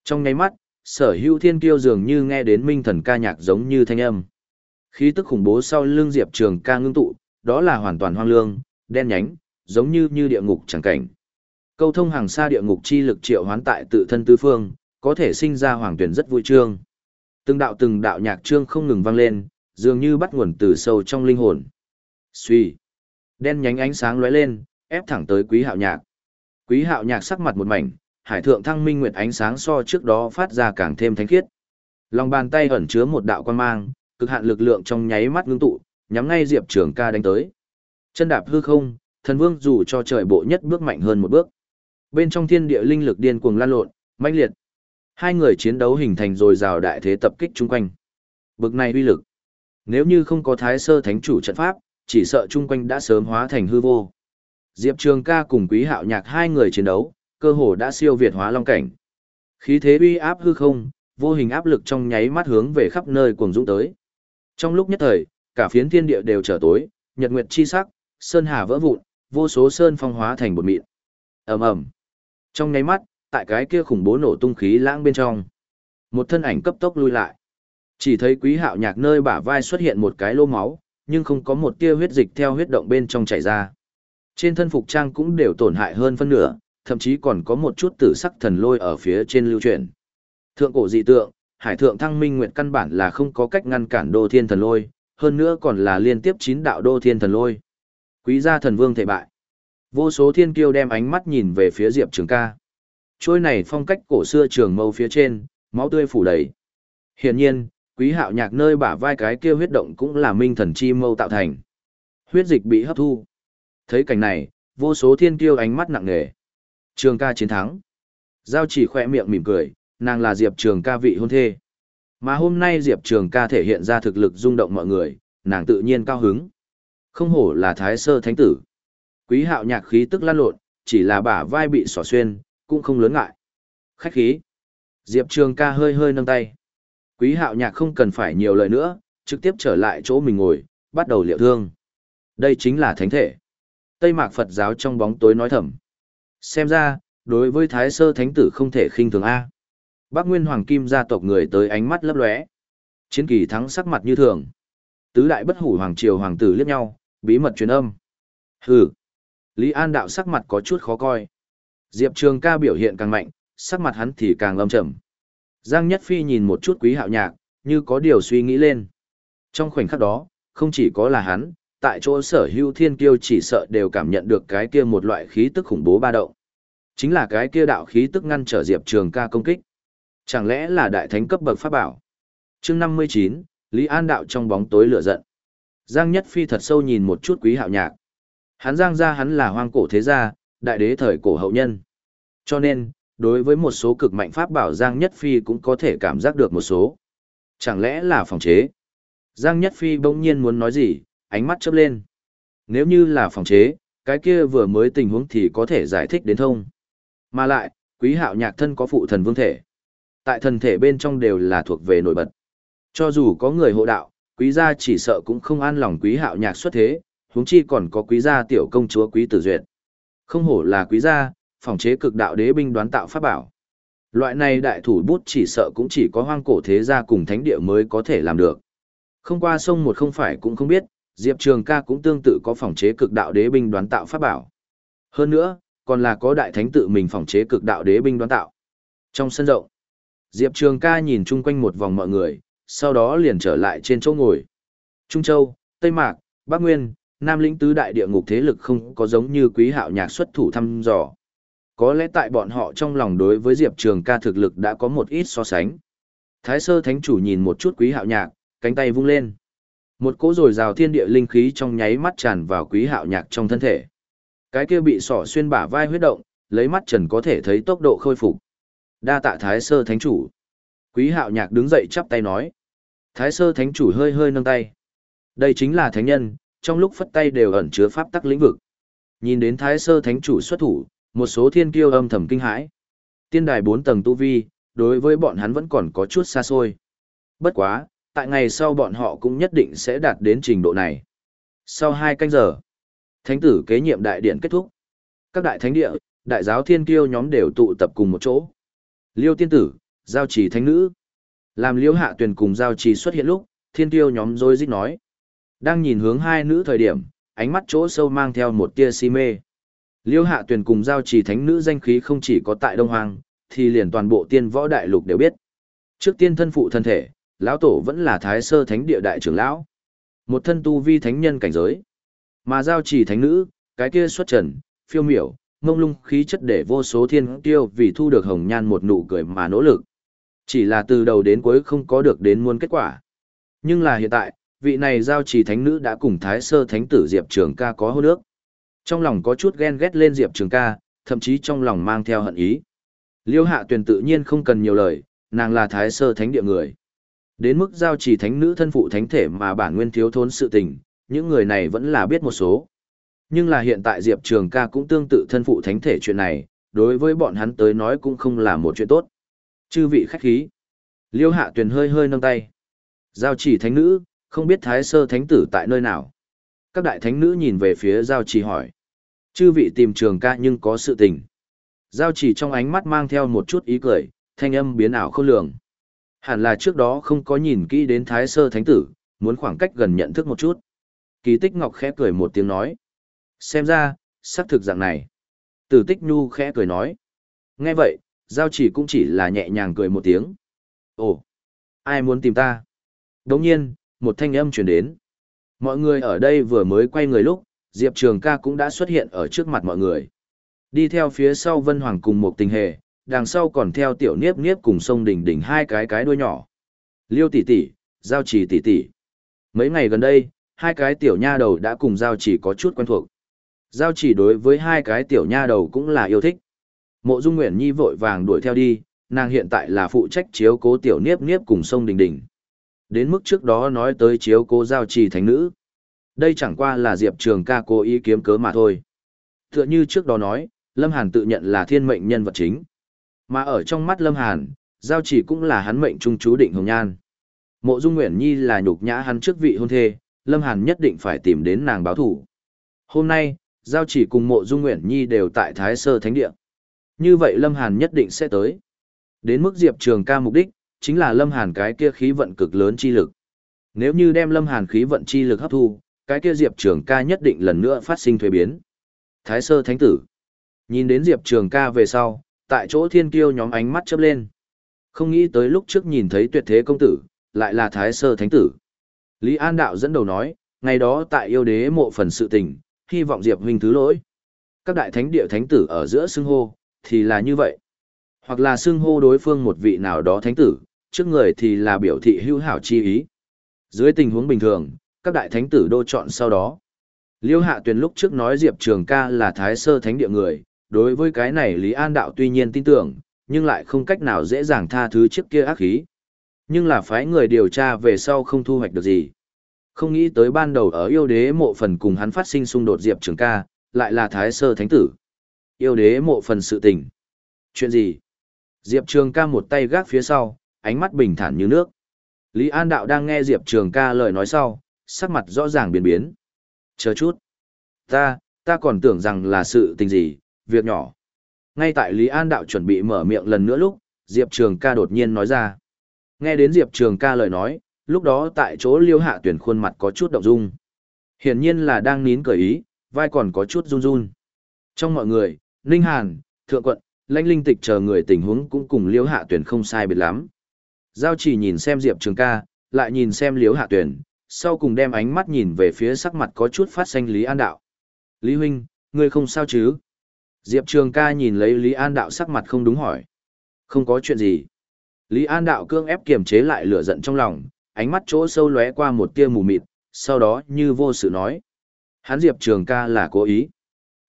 Trong nháy mắt, sở hữu thiên kiêu dường như nghe đến Minh Thần ca nhạc giống như thanh âm. Khí tức khủng bố sau lưng Diệp Trường ca ngưng tụ, đó là hoàn toàn hoang lương, đen nhánh, giống như như địa ngục chẳng cảnh. Câu thông hàng xa địa ngục chi lực triệu hoán tại tự thân tư phương, có thể sinh ra hoàng tuyển rất vui trương. Từng đạo từng đạo nhạc trương không ngừng vang lên, dường như bắt nguồn từ sâu trong linh hồn. Suy. Đen nhánh ánh sáng lóe lên, ép thẳng tới quý hạo nhạc. Quý hạo nhạc sắc mặt một mảnh, hải thượng thăng minh nguyệt ánh sáng so trước đó phát ra càng thêm thánh khiết. Lòng bàn tay ẩn chứa một đạo quan mang, cực hạn lực lượng trong nháy mắt ngưng tụ, nhắm ngay Diệp Trường ca đánh tới. Chân đạp hư không, thần vương dù cho trời bộ nhất bước mạnh hơn một bước. Bên trong thiên địa linh lực điên cuồng lan lộn, mãnh liệt. Hai người chiến đấu hình thành rồi rào đại thế tập kích chung quanh. Bực này uy lực. Nếu như không có thái sơ thánh chủ trận pháp, chỉ sợ chung quanh đã sớm hóa thành hư vô. Diệp Trường ca cùng quý hạo nhạc hai người chiến đấu, cơ hồ đã siêu việt hóa long cảnh. Khí thế uy áp hư không, vô hình áp lực trong nháy mắt hướng về khắp nơi cuồng dũng tới. Trong lúc nhất thời, cả phiến thiên địa đều trở tối, nhật nguyệt chi sắc, sơn hà vỡ vụn, vô số sơn phong hóa thành bột mịn. Ầm ầm. Trong nháy mắt, tại cái kia khủng bố nổ tung khí lãng bên trong, một thân ảnh cấp tốc lui lại. Chỉ thấy Quý Hạo Nhạc nơi bả vai xuất hiện một cái lỗ máu, nhưng không có một tia huyết dịch theo huyết động bên trong chảy ra. Trên thân phục trang cũng đều tổn hại hơn phân nửa, thậm chí còn có một chút tử sắc thần lôi ở phía trên lưu truyền. Thượng cổ dị tượng, Hải thượng thăng minh nguyện căn bản là không có cách ngăn cản đô thiên thần lôi, hơn nữa còn là liên tiếp chín đạo đô thiên thần lôi. Quý gia thần vương thể bại. Vô số thiên kiêu đem ánh mắt nhìn về phía Diệp Trường ca. Trôi này phong cách cổ xưa trường mâu phía trên, máu tươi phủ đầy. Hiển nhiên, quý hạo nhạc nơi bả vai cái kia huyết động cũng là minh thần chi mâu tạo thành. Huyết dịch bị hấp thu. Thấy cảnh này, vô số thiên kiêu ánh mắt nặng nề. Trường ca chiến thắng. Giao chỉ khỏe miệng mỉm cười, nàng là Diệp Trường ca vị hôn thê. Mà hôm nay Diệp Trường ca thể hiện ra thực lực rung động mọi người, nàng tự nhiên cao hứng. Không hổ là thái sơ thánh tử. Quý hạo nhạc khí tức lan lộn, chỉ là bả vai bị xỏ xuyên, cũng không lớn ngại. Khách khí. Diệp Trường ca hơi hơi nâng tay. Quý hạo nhạc không cần phải nhiều lời nữa, trực tiếp trở lại chỗ mình ngồi, bắt đầu liệu thương. Đây chính là thánh thể. Tây mạc Phật giáo trong bóng tối nói thầm. Xem ra, đối với thái sơ thánh tử không thể khinh thường A. Bác Nguyên Hoàng Kim gia tộc người tới ánh mắt lấp lóe. Chiến kỳ thắng sắc mặt như thường. Tứ đại bất hủ hoàng triều hoàng tử liếc nhau, bí mật truyền âm. Hừ. Lý An đạo sắc mặt có chút khó coi. Diệp Trường ca biểu hiện càng mạnh, sắc mặt hắn thì càng lâm trầm. Giang Nhất Phi nhìn một chút quý hạo nhạc, như có điều suy nghĩ lên. Trong khoảnh khắc đó, không chỉ có là hắn, tại chỗ sở hữu thiên kiêu chỉ sợ đều cảm nhận được cái kia một loại khí tức khủng bố ba động. Chính là cái kia đạo khí tức ngăn trở Diệp Trường ca công kích. Chẳng lẽ là đại thánh cấp bậc pháp bảo? chương 59, Lý An đạo trong bóng tối lửa giận. Giang Nhất Phi thật sâu nhìn một chút quý hạo nhạc. Hắn giang ra hắn là hoang cổ thế gia, đại đế thời cổ hậu nhân. Cho nên, đối với một số cực mạnh pháp bảo Giang Nhất Phi cũng có thể cảm giác được một số. Chẳng lẽ là phòng chế? Giang Nhất Phi bỗng nhiên muốn nói gì, ánh mắt chớp lên. Nếu như là phòng chế, cái kia vừa mới tình huống thì có thể giải thích đến thông. Mà lại, quý hạo nhạc thân có phụ thần vương thể. Tại thần thể bên trong đều là thuộc về nổi bật. Cho dù có người hộ đạo, quý gia chỉ sợ cũng không an lòng quý hạo nhạc xuất thế, huống chi còn có quý gia tiểu công chúa quý tử duyệt. Không hổ là quý gia, phòng chế cực đạo đế binh đoán tạo pháp bảo. Loại này đại thủ bút chỉ sợ cũng chỉ có hoang cổ thế gia cùng thánh địa mới có thể làm được. Không qua sông một không phải cũng không biết, Diệp Trường ca cũng tương tự có phòng chế cực đạo đế binh đoán tạo pháp bảo. Hơn nữa, còn là có đại thánh tự mình phòng chế cực đạo đế binh đoán tạo. Trong sân rộng, Diệp Trường ca nhìn chung quanh một vòng mọi người, sau đó liền trở lại trên chỗ ngồi. Trung Châu, Tây Mạc, Bắc Nguyên, Nam lĩnh tứ đại địa ngục thế lực không có giống như quý hạo nhạc xuất thủ thăm dò. Có lẽ tại bọn họ trong lòng đối với Diệp Trường ca thực lực đã có một ít so sánh. Thái sơ thánh chủ nhìn một chút quý hạo nhạc, cánh tay vung lên. Một cỗ rồi rào thiên địa linh khí trong nháy mắt tràn vào quý hạo nhạc trong thân thể. Cái kia bị sỏ xuyên bả vai huyết động, lấy mắt trần có thể thấy tốc độ khôi phục. Đa tạ thái sơ thánh chủ. Quý hạo nhạc đứng dậy chắp tay nói. Thái sơ thánh chủ hơi hơi nâng tay. Đây chính là thánh nhân, trong lúc phất tay đều ẩn chứa pháp tắc lĩnh vực. Nhìn đến thái sơ thánh chủ xuất thủ, một số thiên kiêu âm thầm kinh hãi. Tiên đài bốn tầng tu vi, đối với bọn hắn vẫn còn có chút xa xôi. Bất quá, tại ngày sau bọn họ cũng nhất định sẽ đạt đến trình độ này. Sau hai canh giờ, thánh tử kế nhiệm đại điện kết thúc. Các đại thánh địa, đại giáo thiên kiêu nhóm đều tụ tập cùng một chỗ. Liêu tiên tử, giao trì thánh nữ. Làm liêu hạ tuyển cùng giao trì xuất hiện lúc, thiên kiêu nhóm rôi rít nói. Đang nhìn hướng hai nữ thời điểm, ánh mắt chỗ sâu mang theo một tia si mê. Liêu hạ tuyển cùng giao trì thánh nữ danh khí không chỉ có tại Đông Hoàng, thì liền toàn bộ tiên võ đại lục đều biết. Trước tiên thân phụ thân thể, lão tổ vẫn là thái sơ thánh địa đại trưởng lão. Một thân tu vi thánh nhân cảnh giới. Mà giao trì thánh nữ, cái kia xuất trần, phiêu miểu, mông lung khí chất để vô số thiên tiêu vì thu được hồng nhan một nụ cười mà nỗ lực. Chỉ là từ đầu đến cuối không có được đến muôn kết quả. Nhưng là hiện tại, vị này giao trì thánh nữ đã cùng thái sơ thánh tử Diệp Trường ca có hô nước. Trong lòng có chút ghen ghét lên Diệp Trường ca, thậm chí trong lòng mang theo hận ý. Liêu hạ tuyền tự nhiên không cần nhiều lời, nàng là thái sơ thánh địa người. Đến mức giao chỉ thánh nữ thân phụ thánh thể mà bản nguyên thiếu thốn sự tình, những người này vẫn là biết một số. Nhưng là hiện tại Diệp Trường ca cũng tương tự thân phụ thánh thể chuyện này, đối với bọn hắn tới nói cũng không là một chuyện tốt. Chư vị khách khí. Liêu hạ tuyền hơi hơi nâng tay. Giao chỉ thánh nữ, không biết thái sơ thánh tử tại nơi nào. Các đại thánh nữ nhìn về phía giao chỉ hỏi. Chư vị tìm trường ca nhưng có sự tình. Giao chỉ trong ánh mắt mang theo một chút ý cười, thanh âm biến ảo không lường. Hẳn là trước đó không có nhìn kỹ đến thái sơ thánh tử, muốn khoảng cách gần nhận thức một chút. Kỳ tích ngọc khẽ cười một tiếng nói. Xem ra, xác thực dạng này. Tử tích nhu khẽ cười nói. Nghe vậy, giao chỉ cũng chỉ là nhẹ nhàng cười một tiếng. Ồ, ai muốn tìm ta? Đồng nhiên, một thanh âm truyền đến. Mọi người ở đây vừa mới quay người lúc, Diệp Trường ca cũng đã xuất hiện ở trước mặt mọi người. Đi theo phía sau Vân Hoàng cùng một tình hề, đằng sau còn theo tiểu niếp niếp cùng sông đỉnh đỉnh hai cái cái đuôi nhỏ. Liêu tỷ tỷ, giao trì tỷ tỷ. Mấy ngày gần đây, hai cái tiểu nha đầu đã cùng giao trì có chút quen thuộc. Giao trì đối với hai cái tiểu nha đầu cũng là yêu thích. Mộ Dung Nguyễn Nhi vội vàng đuổi theo đi, nàng hiện tại là phụ trách chiếu cố tiểu niếp niếp cùng sông đình đình Đến mức trước đó nói tới chiếu cố giao trì thánh nữ. Đây chẳng qua là Diệp Trường ca cố ý kiếm cớ mà thôi. Tựa như trước đó nói, Lâm Hàn tự nhận là thiên mệnh nhân vật chính. Mà ở trong mắt Lâm Hàn, giao chỉ cũng là hắn mệnh trung chú định hồng nhan. Mộ Dung Nguyễn Nhi là nhục nhã hắn trước vị hôn thê, Lâm Hàn nhất định phải tìm đến nàng báo thủ. Hôm nay, giao chỉ cùng Mộ Dung Nguyễn Nhi đều tại Thái Sơ Thánh Địa. Như vậy Lâm Hàn nhất định sẽ tới. Đến mức Diệp Trường ca mục đích, chính là Lâm Hàn cái kia khí vận cực lớn chi lực. Nếu như đem Lâm Hàn khí vận chi lực hấp thu, cái kia Diệp Trường ca nhất định lần nữa phát sinh thuế biến. Thái Sơ Thánh Tử. Nhìn đến Diệp Trường ca về sau, tại chỗ thiên kiêu nhóm ánh mắt chớp lên. Không nghĩ tới lúc trước nhìn thấy tuyệt thế công tử, lại là Thái Sơ Thánh Tử. Lý An Đạo dẫn đầu nói, ngày đó tại yêu đế mộ phần sự tình, hy vọng Diệp huynh thứ lỗi. Các đại thánh địa thánh tử ở giữa xưng hô, thì là như vậy. Hoặc là xưng hô đối phương một vị nào đó thánh tử, trước người thì là biểu thị hữu hảo chi ý. Dưới tình huống bình thường, các đại thánh tử đô chọn sau đó. Liêu Hạ Tuyền lúc trước nói Diệp Trường ca là thái sơ thánh địa người, đối với cái này Lý An Đạo tuy nhiên tin tưởng, nhưng lại không cách nào dễ dàng tha thứ trước kia ác khí. Nhưng là phái người điều tra về sau không thu hoạch được gì. Không nghĩ tới ban đầu ở yêu đế mộ phần cùng hắn phát sinh xung đột Diệp Trường ca, lại là thái sơ thánh tử. Yêu đế mộ phần sự tình. Chuyện gì? Diệp Trường ca một tay gác phía sau, ánh mắt bình thản như nước. Lý An Đạo đang nghe Diệp Trường ca lời nói sau, sắc mặt rõ ràng biến biến. Chờ chút. Ta, ta còn tưởng rằng là sự tình gì, việc nhỏ. Ngay tại Lý An Đạo chuẩn bị mở miệng lần nữa lúc, Diệp Trường ca đột nhiên nói ra. Nghe đến Diệp Trường ca lời nói, lúc đó tại chỗ liêu hạ tuyển khuôn mặt có chút động dung. Hiển nhiên là đang nín cởi ý, vai còn có chút run run. Trong mọi người, Ninh Hàn, Thượng Quận, Lãnh Linh Tịch chờ người tình huống cũng cùng liêu hạ tuyển không sai biệt lắm. Giao chỉ nhìn xem Diệp Trường ca, lại nhìn xem liêu hạ tuyển, sau cùng đem ánh mắt nhìn về phía sắc mặt có chút phát xanh Lý An Đạo. Lý Huynh, ngươi không sao chứ? Diệp Trường ca nhìn lấy Lý An Đạo sắc mặt không đúng hỏi. Không có chuyện gì. Lý An Đạo cương ép kiềm chế lại lửa giận trong lòng, ánh mắt chỗ sâu lóe qua một tia mù mịt, sau đó như vô sự nói. Hắn Diệp Trường ca là cố ý.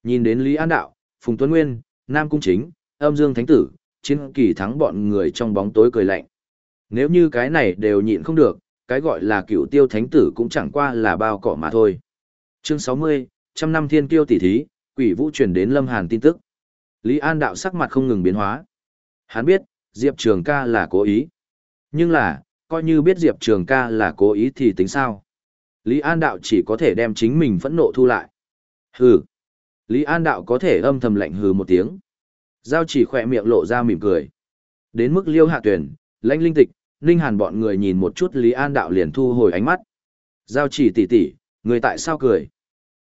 Nhìn đến Lý An Đạo, Phùng Tuấn Nguyên, Nam Cung Chính, Âm Dương Thánh Tử, chiến kỳ thắng bọn người trong bóng tối cười lạnh. Nếu như cái này đều nhịn không được, cái gọi là cựu tiêu thánh tử cũng chẳng qua là bao cỏ mà thôi. Chương 60, trăm năm thiên kiêu tỷ thí, quỷ vũ truyền đến Lâm Hàn tin tức. Lý An đạo sắc mặt không ngừng biến hóa. Hắn biết, Diệp Trường ca là cố ý. Nhưng là, coi như biết Diệp Trường ca là cố ý thì tính sao? Lý An đạo chỉ có thể đem chính mình phẫn nộ thu lại. Hừ. Lý An đạo có thể âm thầm lạnh hừ một tiếng. Giao chỉ khỏe miệng lộ ra mỉm cười. Đến mức liêu hạ tuyển, lãnh linh tịch, ninh hàn bọn người nhìn một chút Lý An đạo liền thu hồi ánh mắt. Giao chỉ tỉ tỉ, người tại sao cười?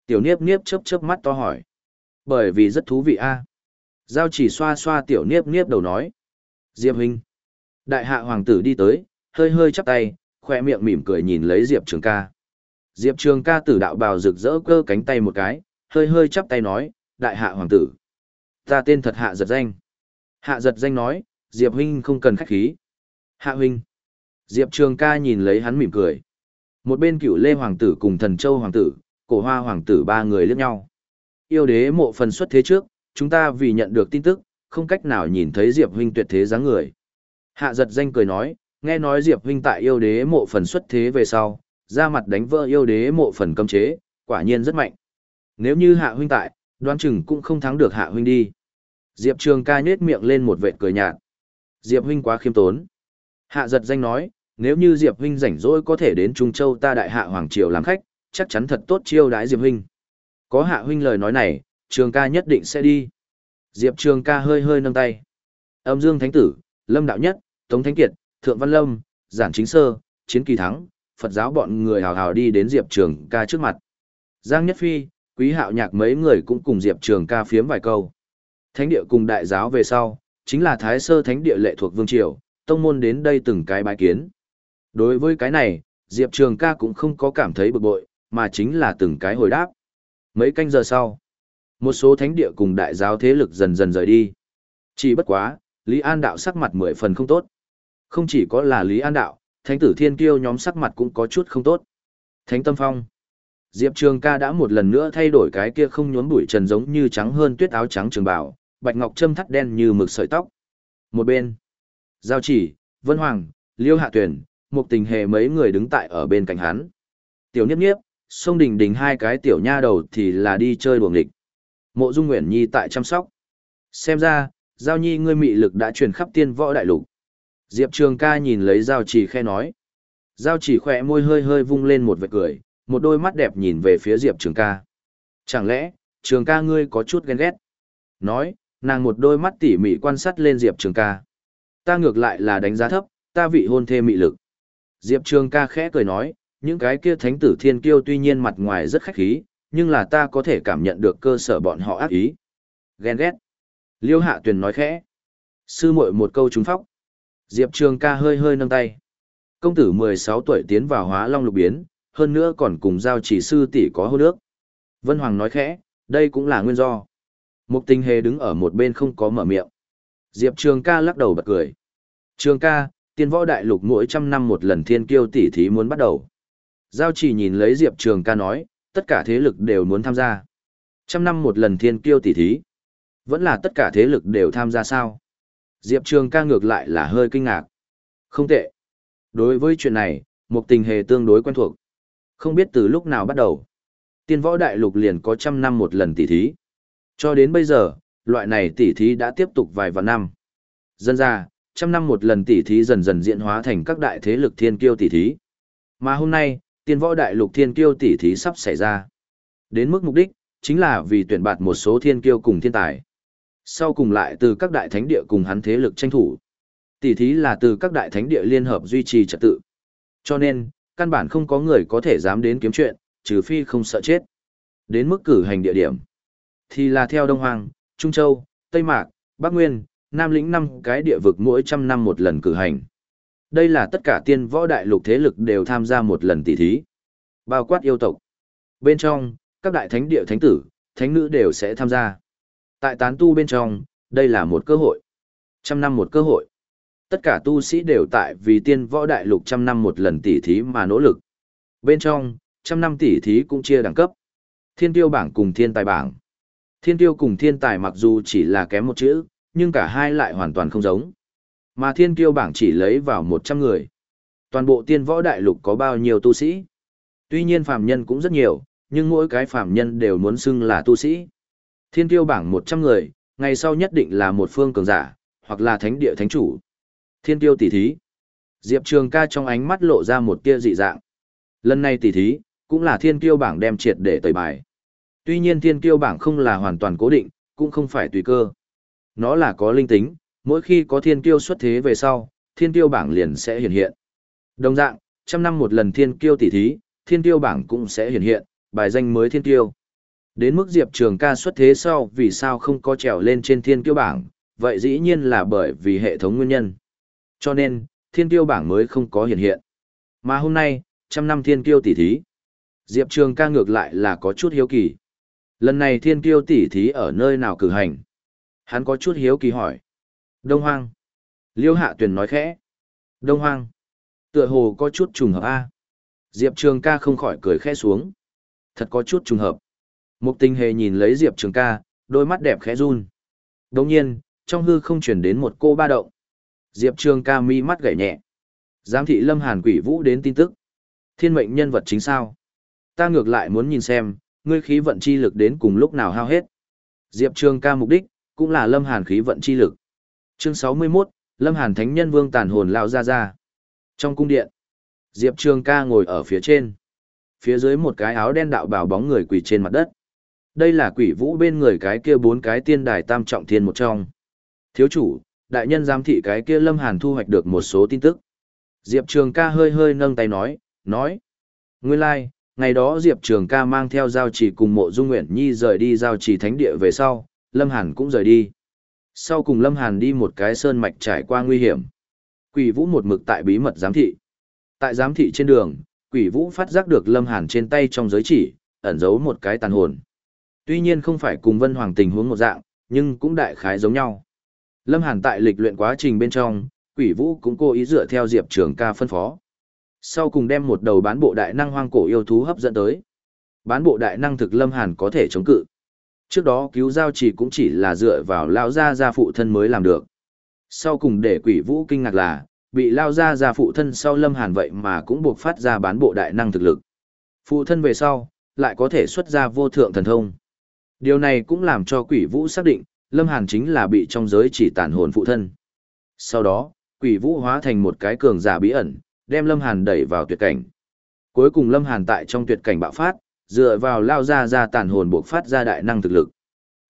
Tiểu niếp niếp chớp chớp mắt to hỏi. Bởi vì rất thú vị a. Giao chỉ xoa xoa tiểu niếp niếp đầu nói. Diệp huynh. Đại hạ hoàng tử đi tới, hơi hơi chắp tay, khoe miệng mỉm cười nhìn lấy Diệp Trường ca. Diệp Trường ca tử đạo bào rực rỡ cơ cánh tay một cái, hơi hơi chắp tay nói, đại hạ hoàng tử. Ta tên thật hạ giật danh. Hạ giật danh nói, Diệp huynh không cần khách khí. Hạ huynh. Diệp Trường ca nhìn lấy hắn mỉm cười. Một bên cựu lê hoàng tử cùng thần châu hoàng tử, cổ hoa hoàng tử ba người liếc nhau. Yêu đế mộ phần xuất thế trước, chúng ta vì nhận được tin tức, không cách nào nhìn thấy Diệp huynh tuyệt thế dáng người. Hạ giật danh cười nói, nghe nói Diệp huynh tại yêu đế mộ phần xuất thế về sau, ra mặt đánh vỡ yêu đế mộ phần cấm chế, quả nhiên rất mạnh. Nếu như hạ huynh tại, đoán chừng cũng không thắng được hạ huynh đi. Diệp Trường ca nhết miệng lên một vệt cười nhạt. Diệp huynh quá khiêm tốn. Hạ giật danh nói, nếu như Diệp huynh rảnh rỗi có thể đến Trung Châu ta đại hạ Hoàng Triều làm khách, chắc chắn thật tốt chiêu đãi Diệp huynh. Có hạ huynh lời nói này, Trường ca nhất định sẽ đi. Diệp Trường ca hơi hơi nâng tay. Âm Dương Thánh Tử, Lâm Đạo Nhất, Tống Thánh Kiệt, Thượng Văn Lâm, Giản Chính Sơ, Chiến Kỳ Thắng, Phật giáo bọn người hào hào đi đến Diệp Trường ca trước mặt. Giang Nhất Phi, Quý Hạo Nhạc mấy người cũng cùng Diệp Trường ca phiếm vài câu. Thánh địa cùng đại giáo về sau, chính là Thái Sơ Thánh địa lệ thuộc Vương Triều, tông môn đến đây từng cái bái kiến. Đối với cái này, Diệp Trường ca cũng không có cảm thấy bực bội, mà chính là từng cái hồi đáp. Mấy canh giờ sau, một số thánh địa cùng đại giáo thế lực dần dần rời đi. Chỉ bất quá, Lý An Đạo sắc mặt mười phần không tốt. Không chỉ có là Lý An Đạo, thánh tử thiên kiêu nhóm sắc mặt cũng có chút không tốt. Thánh Tâm Phong. Diệp Trường ca đã một lần nữa thay đổi cái kia không nhốn bụi trần giống như trắng hơn tuyết áo trắng trường bào, bạch ngọc châm thắt đen như mực sợi tóc. Một bên, Giao Chỉ, Vân Hoàng, Liêu Hạ Tuyển, một tình hề mấy người đứng tại ở bên cạnh hắn. Tiểu Niếp Niếp, sông đình đình hai cái tiểu nha đầu thì là đi chơi luồng địch. Mộ Dung Nguyễn Nhi tại chăm sóc. Xem ra, Giao Nhi ngươi mị lực đã truyền khắp tiên võ đại lục. Diệp Trường ca nhìn lấy Giao Chỉ khe nói. Giao Chỉ khỏe môi hơi hơi vung lên một vệt cười, một đôi mắt đẹp nhìn về phía Diệp Trường ca. Chẳng lẽ, Trường ca ngươi có chút ghen ghét? Nói, nàng một đôi mắt tỉ mỉ quan sát lên Diệp Trường ca. Ta ngược lại là đánh giá thấp, ta vị hôn thê mị lực. Diệp Trường ca khẽ cười nói, những cái kia thánh tử thiên kiêu tuy nhiên mặt ngoài rất khách khí, nhưng là ta có thể cảm nhận được cơ sở bọn họ ác ý. Ghen ghét. Liêu hạ tuyền nói khẽ. Sư muội một câu trúng phóc. Diệp Trường ca hơi hơi nâng tay. Công tử 16 tuổi tiến vào hóa long lục biến, hơn nữa còn cùng giao chỉ sư tỷ có hôn nước. Vân Hoàng nói khẽ, đây cũng là nguyên do. Mục tình hề đứng ở một bên không có mở miệng. Diệp Trường ca lắc đầu bật cười. Trường ca, tiên võ đại lục mỗi trăm năm một lần thiên kiêu tỷ thí muốn bắt đầu. Giao chỉ nhìn lấy Diệp Trường ca nói, tất cả thế lực đều muốn tham gia. Trăm năm một lần thiên kiêu tỷ thí. Vẫn là tất cả thế lực đều tham gia sao? Diệp Trường ca ngược lại là hơi kinh ngạc. Không tệ. Đối với chuyện này, một tình hề tương đối quen thuộc. Không biết từ lúc nào bắt đầu. Tiên võ đại lục liền có trăm năm một lần tỷ thí. Cho đến bây giờ, loại này tỷ thí đã tiếp tục vài vạn năm. Dân ra, trăm năm một lần tỷ thí dần dần diễn hóa thành các đại thế lực thiên kiêu tỷ thí. Mà hôm nay, tiên võ đại lục thiên kiêu tỷ thí sắp xảy ra. Đến mức mục đích, chính là vì tuyển bạt một số thiên kiêu cùng thiên tài. Sau cùng lại từ các đại thánh địa cùng hắn thế lực tranh thủ. Tỷ thí là từ các đại thánh địa liên hợp duy trì trật tự. Cho nên, căn bản không có người có thể dám đến kiếm chuyện, trừ phi không sợ chết. Đến mức cử hành địa điểm, thì là theo Đông Hoàng, Trung Châu, Tây Mạc, Bắc Nguyên, Nam lĩnh năm cái địa vực mỗi trăm năm một lần cử hành. Đây là tất cả tiên võ đại lục thế lực đều tham gia một lần tỷ thí. Bao quát yêu tộc. Bên trong, các đại thánh địa thánh tử, thánh nữ đều sẽ tham gia. Tại tán tu bên trong, đây là một cơ hội. Trăm năm một cơ hội. Tất cả tu sĩ đều tại vì tiên võ đại lục trăm năm một lần tỷ thí mà nỗ lực. Bên trong, trăm năm tỷ thí cũng chia đẳng cấp. Thiên tiêu bảng cùng thiên tài bảng. Thiên tiêu cùng thiên tài mặc dù chỉ là kém một chữ, nhưng cả hai lại hoàn toàn không giống. Mà thiên Kiêu bảng chỉ lấy vào 100 người. Toàn bộ tiên võ đại lục có bao nhiêu tu sĩ? Tuy nhiên phàm nhân cũng rất nhiều, nhưng mỗi cái phàm nhân đều muốn xưng là tu sĩ. Thiên Kiêu bảng 100 người, ngày sau nhất định là một phương cường giả, hoặc là thánh địa thánh chủ. Thiên Kiêu tỷ thí. Diệp Trường ca trong ánh mắt lộ ra một tia dị dạng. Lần này tỷ thí, cũng là thiên Kiêu bảng đem triệt để tẩy bài. Tuy nhiên thiên Kiêu bảng không là hoàn toàn cố định, cũng không phải tùy cơ. Nó là có linh tính, mỗi khi có thiên tiêu xuất thế về sau, thiên tiêu bảng liền sẽ hiện hiện. Đồng dạng, trăm năm một lần thiên tiêu tỷ thí, thiên tiêu bảng cũng sẽ hiện hiện, bài danh mới thiên tiêu. Đến mức Diệp Trường ca xuất thế sau vì sao không có trèo lên trên thiên tiêu bảng, vậy dĩ nhiên là bởi vì hệ thống nguyên nhân. Cho nên, thiên tiêu bảng mới không có hiện hiện. Mà hôm nay, trăm năm thiên tiêu tỷ thí. Diệp Trường ca ngược lại là có chút hiếu kỳ. Lần này thiên tiêu tỷ thí ở nơi nào cử hành? Hắn có chút hiếu kỳ hỏi. Đông Hoang. Liêu Hạ Tuyền nói khẽ. Đông Hoang. Tựa hồ có chút trùng hợp A. Diệp Trường ca không khỏi cười khẽ xuống. Thật có chút trùng hợp. Mục tình hề nhìn lấy Diệp Trường ca, đôi mắt đẹp khẽ run. Đồng nhiên, trong hư không chuyển đến một cô ba động. Diệp Trường ca mi mắt gảy nhẹ. Giám thị Lâm Hàn quỷ vũ đến tin tức. Thiên mệnh nhân vật chính sao? Ta ngược lại muốn nhìn xem, ngươi khí vận chi lực đến cùng lúc nào hao hết. Diệp Trường ca mục đích, cũng là Lâm Hàn khí vận chi lực. Chương 61, Lâm Hàn Thánh Nhân Vương tàn hồn lao ra ra. Trong cung điện, Diệp Trường ca ngồi ở phía trên. Phía dưới một cái áo đen đạo bảo bóng người quỳ trên mặt đất. Đây là quỷ vũ bên người cái kia bốn cái tiên đài tam trọng thiên một trong. Thiếu chủ, đại nhân giám thị cái kia Lâm Hàn thu hoạch được một số tin tức. Diệp Trường ca hơi hơi nâng tay nói, nói. Nguyên lai, like, ngày đó Diệp Trường ca mang theo giao chỉ cùng mộ dung nguyện nhi rời đi giao chỉ thánh địa về sau, Lâm Hàn cũng rời đi. Sau cùng Lâm Hàn đi một cái sơn mạch trải qua nguy hiểm. Quỷ vũ một mực tại bí mật giám thị. Tại giám thị trên đường, quỷ vũ phát giác được Lâm Hàn trên tay trong giới chỉ, ẩn giấu một cái tàn hồn. Tuy nhiên không phải cùng Vân Hoàng tình huống một dạng, nhưng cũng đại khái giống nhau. Lâm Hàn tại lịch luyện quá trình bên trong, quỷ vũ cũng cố ý dựa theo Diệp Trường ca phân phó. Sau cùng đem một đầu bán bộ đại năng hoang cổ yêu thú hấp dẫn tới. Bán bộ đại năng thực Lâm Hàn có thể chống cự. Trước đó cứu giao chỉ cũng chỉ là dựa vào lao gia gia phụ thân mới làm được. Sau cùng để quỷ vũ kinh ngạc là, bị lao gia gia phụ thân sau Lâm Hàn vậy mà cũng buộc phát ra bán bộ đại năng thực lực. Phụ thân về sau, lại có thể xuất ra vô thượng thần thông. Điều này cũng làm cho quỷ vũ xác định, Lâm Hàn chính là bị trong giới chỉ tàn hồn phụ thân. Sau đó, quỷ vũ hóa thành một cái cường giả bí ẩn, đem Lâm Hàn đẩy vào tuyệt cảnh. Cuối cùng Lâm Hàn tại trong tuyệt cảnh bạo phát, dựa vào lao ra ra tàn hồn buộc phát ra đại năng thực lực.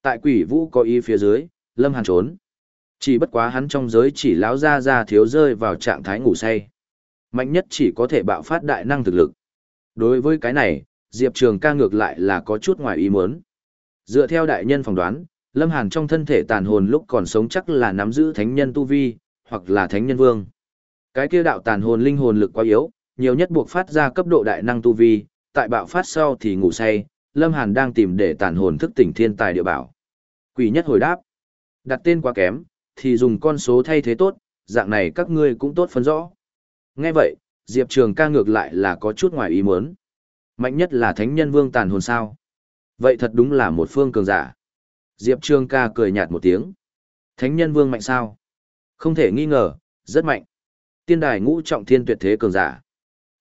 Tại quỷ vũ có ý phía dưới, Lâm Hàn trốn. Chỉ bất quá hắn trong giới chỉ lão ra ra thiếu rơi vào trạng thái ngủ say. Mạnh nhất chỉ có thể bạo phát đại năng thực lực. Đối với cái này, Diệp Trường ca ngược lại là có chút ngoài ý muốn. Dựa theo đại nhân phỏng đoán, Lâm Hàn trong thân thể tàn hồn lúc còn sống chắc là nắm giữ thánh nhân tu vi, hoặc là thánh nhân vương. Cái kia đạo tàn hồn linh hồn lực quá yếu, nhiều nhất buộc phát ra cấp độ đại năng tu vi, tại bạo phát sau thì ngủ say, Lâm Hàn đang tìm để tàn hồn thức tỉnh thiên tài địa bảo. Quỷ nhất hồi đáp, đặt tên quá kém, thì dùng con số thay thế tốt, dạng này các ngươi cũng tốt phân rõ. Nghe vậy, Diệp Trường ca ngược lại là có chút ngoài ý muốn. Mạnh nhất là thánh nhân vương tàn hồn sao. Vậy thật đúng là một phương cường giả. Diệp Trường ca cười nhạt một tiếng. Thánh nhân vương mạnh sao? Không thể nghi ngờ, rất mạnh. Tiên đài ngũ trọng thiên tuyệt thế cường giả.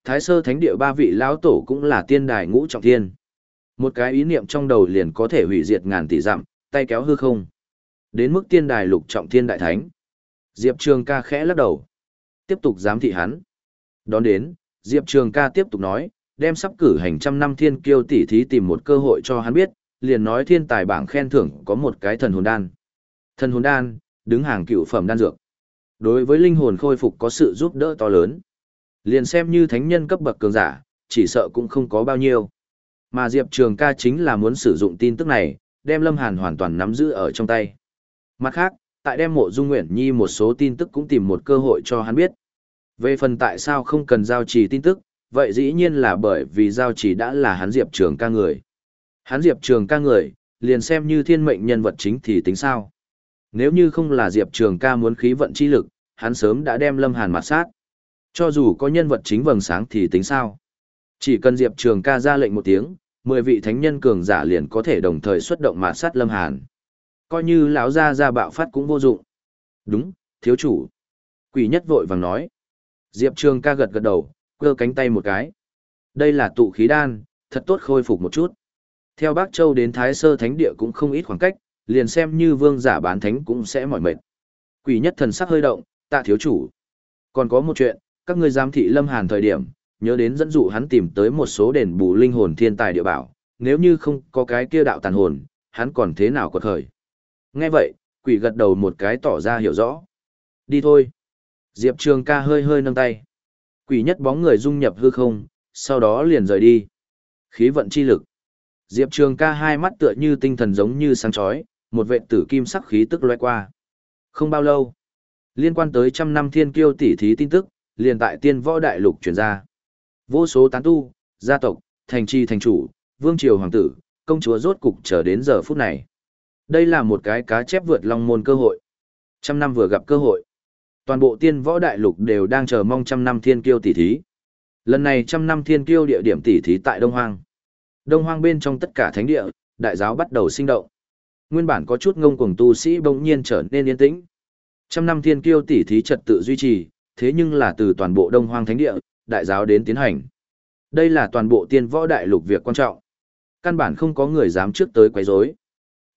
Thái sơ thánh địa ba vị lão tổ cũng là tiên đài ngũ trọng thiên. Một cái ý niệm trong đầu liền có thể hủy diệt ngàn tỷ dặm, tay kéo hư không. Đến mức tiên đài lục trọng thiên đại thánh. Diệp Trường ca khẽ lắc đầu. Tiếp tục giám thị hắn. Đón đến, Diệp Trường ca tiếp tục nói, đem sắp cử hành trăm năm thiên kiêu tỷ thí tìm một cơ hội cho hắn biết, liền nói thiên tài bảng khen thưởng có một cái thần hồn đan. Thần hồn đan, đứng hàng cựu phẩm đan dược. Đối với linh hồn khôi phục có sự giúp đỡ to lớn. Liền xem như thánh nhân cấp bậc cường giả, chỉ sợ cũng không có bao nhiêu. Mà Diệp Trường ca chính là muốn sử dụng tin tức này, đem Lâm Hàn hoàn toàn nắm giữ ở trong tay. Mặt khác, tại đem mộ dung nguyện nhi một số tin tức cũng tìm một cơ hội cho hắn biết. Về phần tại sao không cần giao trì tin tức, vậy dĩ nhiên là bởi vì giao trì đã là hắn Diệp Trường ca người. Hắn Diệp Trường ca người, liền xem như thiên mệnh nhân vật chính thì tính sao. Nếu như không là Diệp Trường ca muốn khí vận chi lực, hắn sớm đã đem Lâm Hàn mặt sát. Cho dù có nhân vật chính vầng sáng thì tính sao. Chỉ cần Diệp Trường ca ra lệnh một tiếng, mười vị thánh nhân cường giả liền có thể đồng thời xuất động mạt sát Lâm Hàn. Coi như lão gia ra bạo phát cũng vô dụng. Đúng, thiếu chủ. Quỷ nhất vội vàng nói. Diệp Trường ca gật gật đầu, cơ cánh tay một cái. Đây là tụ khí đan, thật tốt khôi phục một chút. Theo Bắc Châu đến Thái Sơ Thánh Địa cũng không ít khoảng cách, liền xem như vương giả bán thánh cũng sẽ mỏi mệt. Quỷ nhất thần sắc hơi động, tạ thiếu chủ. Còn có một chuyện, các ngươi giám thị Lâm Hàn thời điểm, nhớ đến dẫn dụ hắn tìm tới một số đền bù linh hồn thiên tài địa bảo, nếu như không có cái kia đạo tàn hồn, hắn còn thế nào quật khởi. Nghe vậy, quỷ gật đầu một cái tỏ ra hiểu rõ. Đi thôi. Diệp Trường ca hơi hơi nâng tay. Quỷ nhất bóng người dung nhập hư không, sau đó liền rời đi. Khí vận chi lực. Diệp Trường ca hai mắt tựa như tinh thần giống như sáng chói, một vệ tử kim sắc khí tức loe qua. Không bao lâu, liên quan tới trăm năm thiên kiêu tỷ thí tin tức, liền tại tiên võ đại lục truyền ra. Vô số tán tu, gia tộc, thành trì thành chủ, vương triều hoàng tử, công chúa rốt cục chờ đến giờ phút này. Đây là một cái cá chép vượt long môn cơ hội. Trăm năm vừa gặp cơ hội. Toàn bộ tiên võ đại lục đều đang chờ mong trăm năm thiên kiêu tỷ thí. Lần này trăm năm thiên kiêu địa điểm tỷ thí tại Đông Hoang. Đông Hoang bên trong tất cả thánh địa, đại giáo bắt đầu sinh động. Nguyên bản có chút ngông cuồng tu sĩ bỗng nhiên trở nên yên tĩnh. Trăm năm thiên kiêu tỷ thí trật tự duy trì, thế nhưng là từ toàn bộ Đông Hoang Thánh Địa, đại giáo đến tiến hành. Đây là toàn bộ tiên võ đại lục việc quan trọng. Căn bản không có người dám trước tới quấy rối.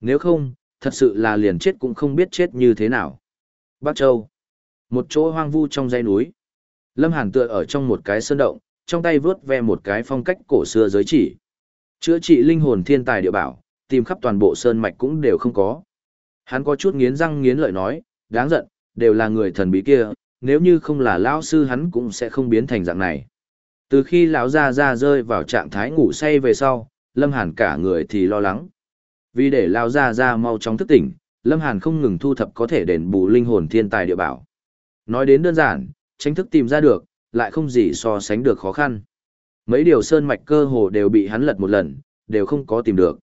Nếu không, thật sự là liền chết cũng không biết chết như thế nào. Bắc Châu. Một chỗ hoang vu trong dãy núi. Lâm Hàn tựa ở trong một cái sơn động, trong tay vớt ve một cái phong cách cổ xưa giới chỉ. Chữa trị linh hồn thiên tài địa bảo, tìm khắp toàn bộ sơn mạch cũng đều không có. Hắn có chút nghiến răng nghiến lợi nói, đáng giận, đều là người thần bí kia, nếu như không là lão sư hắn cũng sẽ không biến thành dạng này. Từ khi lão gia gia rơi vào trạng thái ngủ say về sau, Lâm Hàn cả người thì lo lắng. Vì để lão gia gia mau chóng thức tỉnh, Lâm Hàn không ngừng thu thập có thể đền bù linh hồn thiên tài địa bảo. Nói đến đơn giản, tránh thức tìm ra được, lại không gì so sánh được khó khăn. Mấy điều sơn mạch cơ hồ đều bị hắn lật một lần, đều không có tìm được.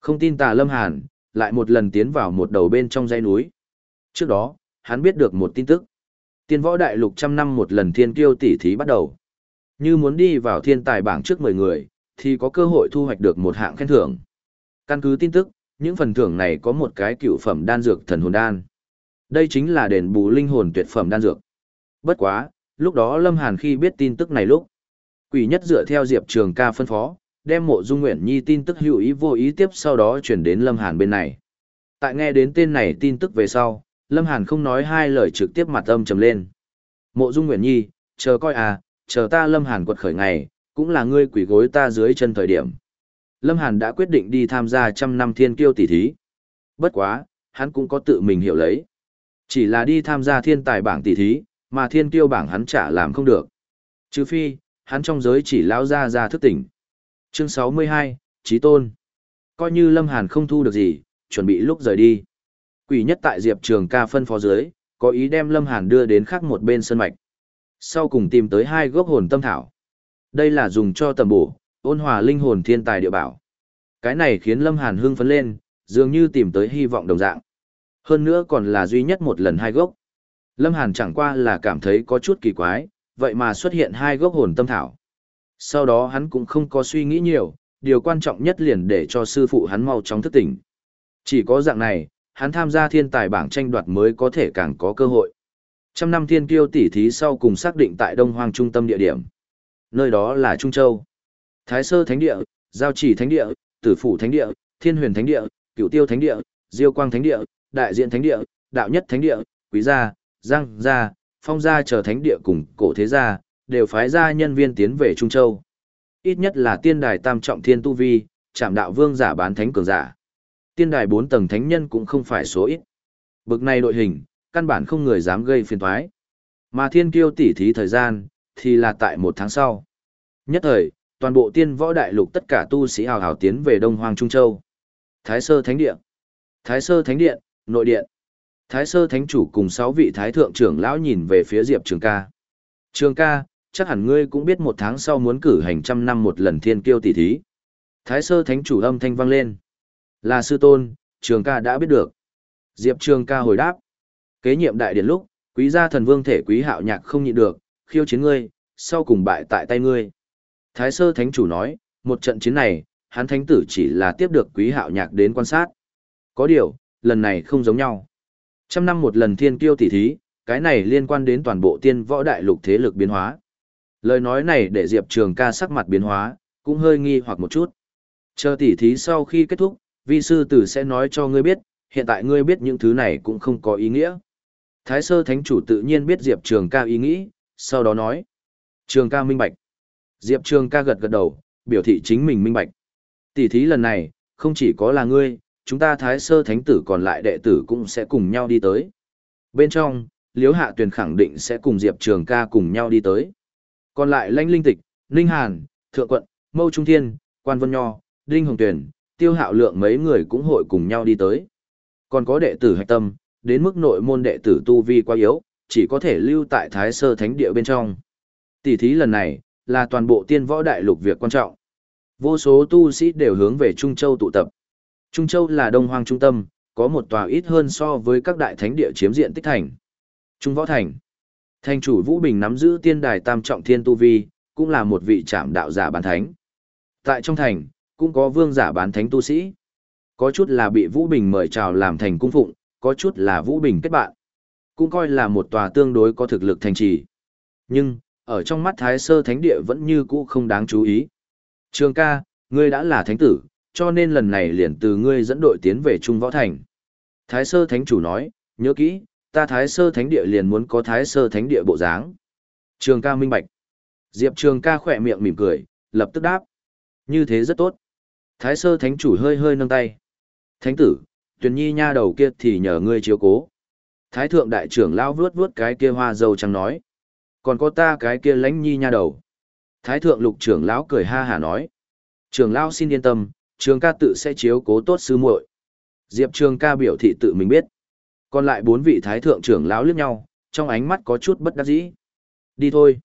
Không tin tà Lâm Hàn, lại một lần tiến vào một đầu bên trong dãy núi. Trước đó, hắn biết được một tin tức. Tiên võ đại lục trăm năm một lần thiên kiêu tỷ thí bắt đầu. Như muốn đi vào thiên tài bảng trước 10 người, thì có cơ hội thu hoạch được một hạng khen thưởng. Căn cứ tin tức, những phần thưởng này có một cái cựu phẩm đan dược thần hồn đan. Đây chính là đền bù linh hồn tuyệt phẩm đan dược. Bất quá, lúc đó Lâm Hàn khi biết tin tức này lúc, quỷ nhất dựa theo Diệp Trường ca phân phó, đem mộ dung nguyện nhi tin tức hữu ý vô ý tiếp sau đó chuyển đến Lâm Hàn bên này. Tại nghe đến tên này tin tức về sau, Lâm Hàn không nói hai lời trực tiếp mặt âm trầm lên. Mộ dung nguyện nhi, chờ coi à, chờ ta Lâm Hàn quật khởi ngày, cũng là ngươi quỷ gối ta dưới chân thời điểm. Lâm Hàn đã quyết định đi tham gia trăm năm thiên kiêu tỷ thí. Bất quá, hắn cũng có tự mình hiểu lấy. Chỉ là đi tham gia thiên tài bảng tỷ thí, mà thiên kiêu bảng hắn chả làm không được. Trừ phi, hắn trong giới chỉ lão ra ra thức tỉnh. Chương 62, Chí Tôn. Coi như Lâm Hàn không thu được gì, chuẩn bị lúc rời đi. Quỷ nhất tại Diệp Trường ca phân phó dưới, có ý đem Lâm Hàn đưa đến khác một bên sân mạch. Sau cùng tìm tới hai gốc hồn tâm thảo. Đây là dùng cho tầm bổ, ôn hòa linh hồn thiên tài địa bảo. Cái này khiến Lâm Hàn hưng phấn lên, dường như tìm tới hy vọng đồng dạng. Hơn nữa còn là duy nhất một lần hai gốc. Lâm Hàn chẳng qua là cảm thấy có chút kỳ quái, vậy mà xuất hiện hai gốc hồn tâm thảo. Sau đó hắn cũng không có suy nghĩ nhiều, điều quan trọng nhất liền để cho sư phụ hắn mau chóng thức tỉnh. Chỉ có dạng này, hắn tham gia thiên tài bảng tranh đoạt mới có thể càng có cơ hội. Trăm năm thiên kiêu tỷ thí sau cùng xác định tại Đông Hoang trung tâm địa điểm. Nơi đó là Trung Châu. Thái Sơ Thánh Địa, Giao Chỉ Thánh Địa, Tử Phủ Thánh Địa, Thiên Huyền Thánh Địa, Cửu Tiêu Thánh Địa, Diêu Quang Thánh Địa, Đại Diện Thánh Địa, Đạo Nhất Thánh Địa, Quý Gia, Giang Gia, Phong Gia chờ Thánh Địa cùng Cổ Thế Gia, đều phái ra nhân viên tiến về Trung Châu. Ít nhất là tiên đài tam trọng thiên tu vi, chạm đạo vương giả bán thánh cường giả. Tiên đài bốn tầng thánh nhân cũng không phải số ít. Bực này đội hình, căn bản không người dám gây phiền toái. Mà thiên kiêu tỉ thí thời gian, thì là tại một tháng sau. Nhất thời, toàn bộ tiên võ đại lục tất cả tu sĩ hào hào tiến về Đông Hoàng Trung Châu. Thái Sơ Thánh Điện Thái Sơ Thánh Điện, Nội Điện Thái Sơ Thánh Chủ cùng sáu vị Thái Thượng trưởng lão nhìn về phía Diệp Trường ca. Trường ca, chắc hẳn ngươi cũng biết một tháng sau muốn cử hành trăm năm một lần thiên kiêu tỷ thí. Thái Sơ Thánh Chủ âm thanh vang lên. Là sư tôn, Trường ca đã biết được. Diệp Trường ca hồi đáp. Kế nhiệm đại điển lúc, quý gia thần vương thể quý hạo nhạc không nhịn được, khiêu chiến ngươi, sau cùng bại tại tay ngươi. Thái sơ thánh chủ nói, một trận chiến này, hắn thánh tử chỉ là tiếp được quý hạo nhạc đến quan sát. Có điều, lần này không giống nhau. Trăm năm một lần thiên kiêu tỷ thí, cái này liên quan đến toàn bộ tiên võ đại lục thế lực biến hóa. Lời nói này để Diệp Trường ca sắc mặt biến hóa, cũng hơi nghi hoặc một chút. Chờ tỷ thí sau khi kết thúc, vi sư tử sẽ nói cho ngươi biết, hiện tại ngươi biết những thứ này cũng không có ý nghĩa. Thái sơ thánh chủ tự nhiên biết Diệp Trường ca ý nghĩ, sau đó nói. Trường ca minh bạch. Diệp Trường ca gật gật đầu, biểu thị chính mình minh bạch. Tỷ thí lần này, không chỉ có là ngươi, chúng ta thái sơ thánh tử còn lại đệ tử cũng sẽ cùng nhau đi tới. Bên trong, Liễu Hạ Tuyền khẳng định sẽ cùng Diệp Trường ca cùng nhau đi tới. Còn lại Lanh Linh Tịch, Ninh Hàn, Thượng Quận, Mâu Trung Thiên, Quan Vân Nho, Đinh Hồng Tuyền, Tiêu Hạo Lượng mấy người cũng hội cùng nhau đi tới. Còn có đệ tử hạch tâm, đến mức nội môn đệ tử tu vi quá yếu, chỉ có thể lưu tại Thái Sơ Thánh Địa bên trong. Tỷ thí lần này, là toàn bộ tiên võ đại lục việc quan trọng. Vô số tu sĩ đều hướng về Trung Châu tụ tập. Trung Châu là đông hoang trung tâm, có một tòa ít hơn so với các đại thánh địa chiếm diện tích thành. Trung Võ Thành. Thành chủ Vũ Bình nắm giữ tiên đài tam trọng thiên tu vi, cũng là một vị trạm đạo giả bản thánh. Tại trong thành, cũng có vương giả bán thánh tu sĩ. Có chút là bị Vũ Bình mời chào làm thành cung phụng, có chút là Vũ Bình kết bạn. Cũng coi là một tòa tương đối có thực lực thành trì. Nhưng, ở trong mắt Thái Sơ Thánh Địa vẫn như cũ không đáng chú ý. Trường ca, ngươi đã là thánh tử, cho nên lần này liền từ ngươi dẫn đội tiến về Trung Võ Thành. Thái Sơ Thánh Chủ nói, nhớ kỹ, ta Thái Sơ Thánh Địa liền muốn có Thái Sơ Thánh Địa bộ dáng. Trường ca minh bạch. Diệp Trường ca khỏe miệng mỉm cười, lập tức đáp. Như thế rất tốt. Thái Sơ Thánh Chủ hơi hơi nâng tay. Thánh tử, tuyển nhi nha đầu kia thì nhờ ngươi chiếu cố. Thái thượng đại trưởng lão vuốt vuốt cái kia hoa dâu trắng nói. Còn có ta cái kia lãnh nhi nha đầu. Thái thượng lục trưởng lão cười ha hà nói. Trưởng lão xin yên tâm, trường ca tự sẽ chiếu cố tốt sư muội. Diệp trường ca biểu thị tự mình biết. Còn lại bốn vị thái thượng trưởng lão liếc nhau, trong ánh mắt có chút bất đắc dĩ. Đi thôi.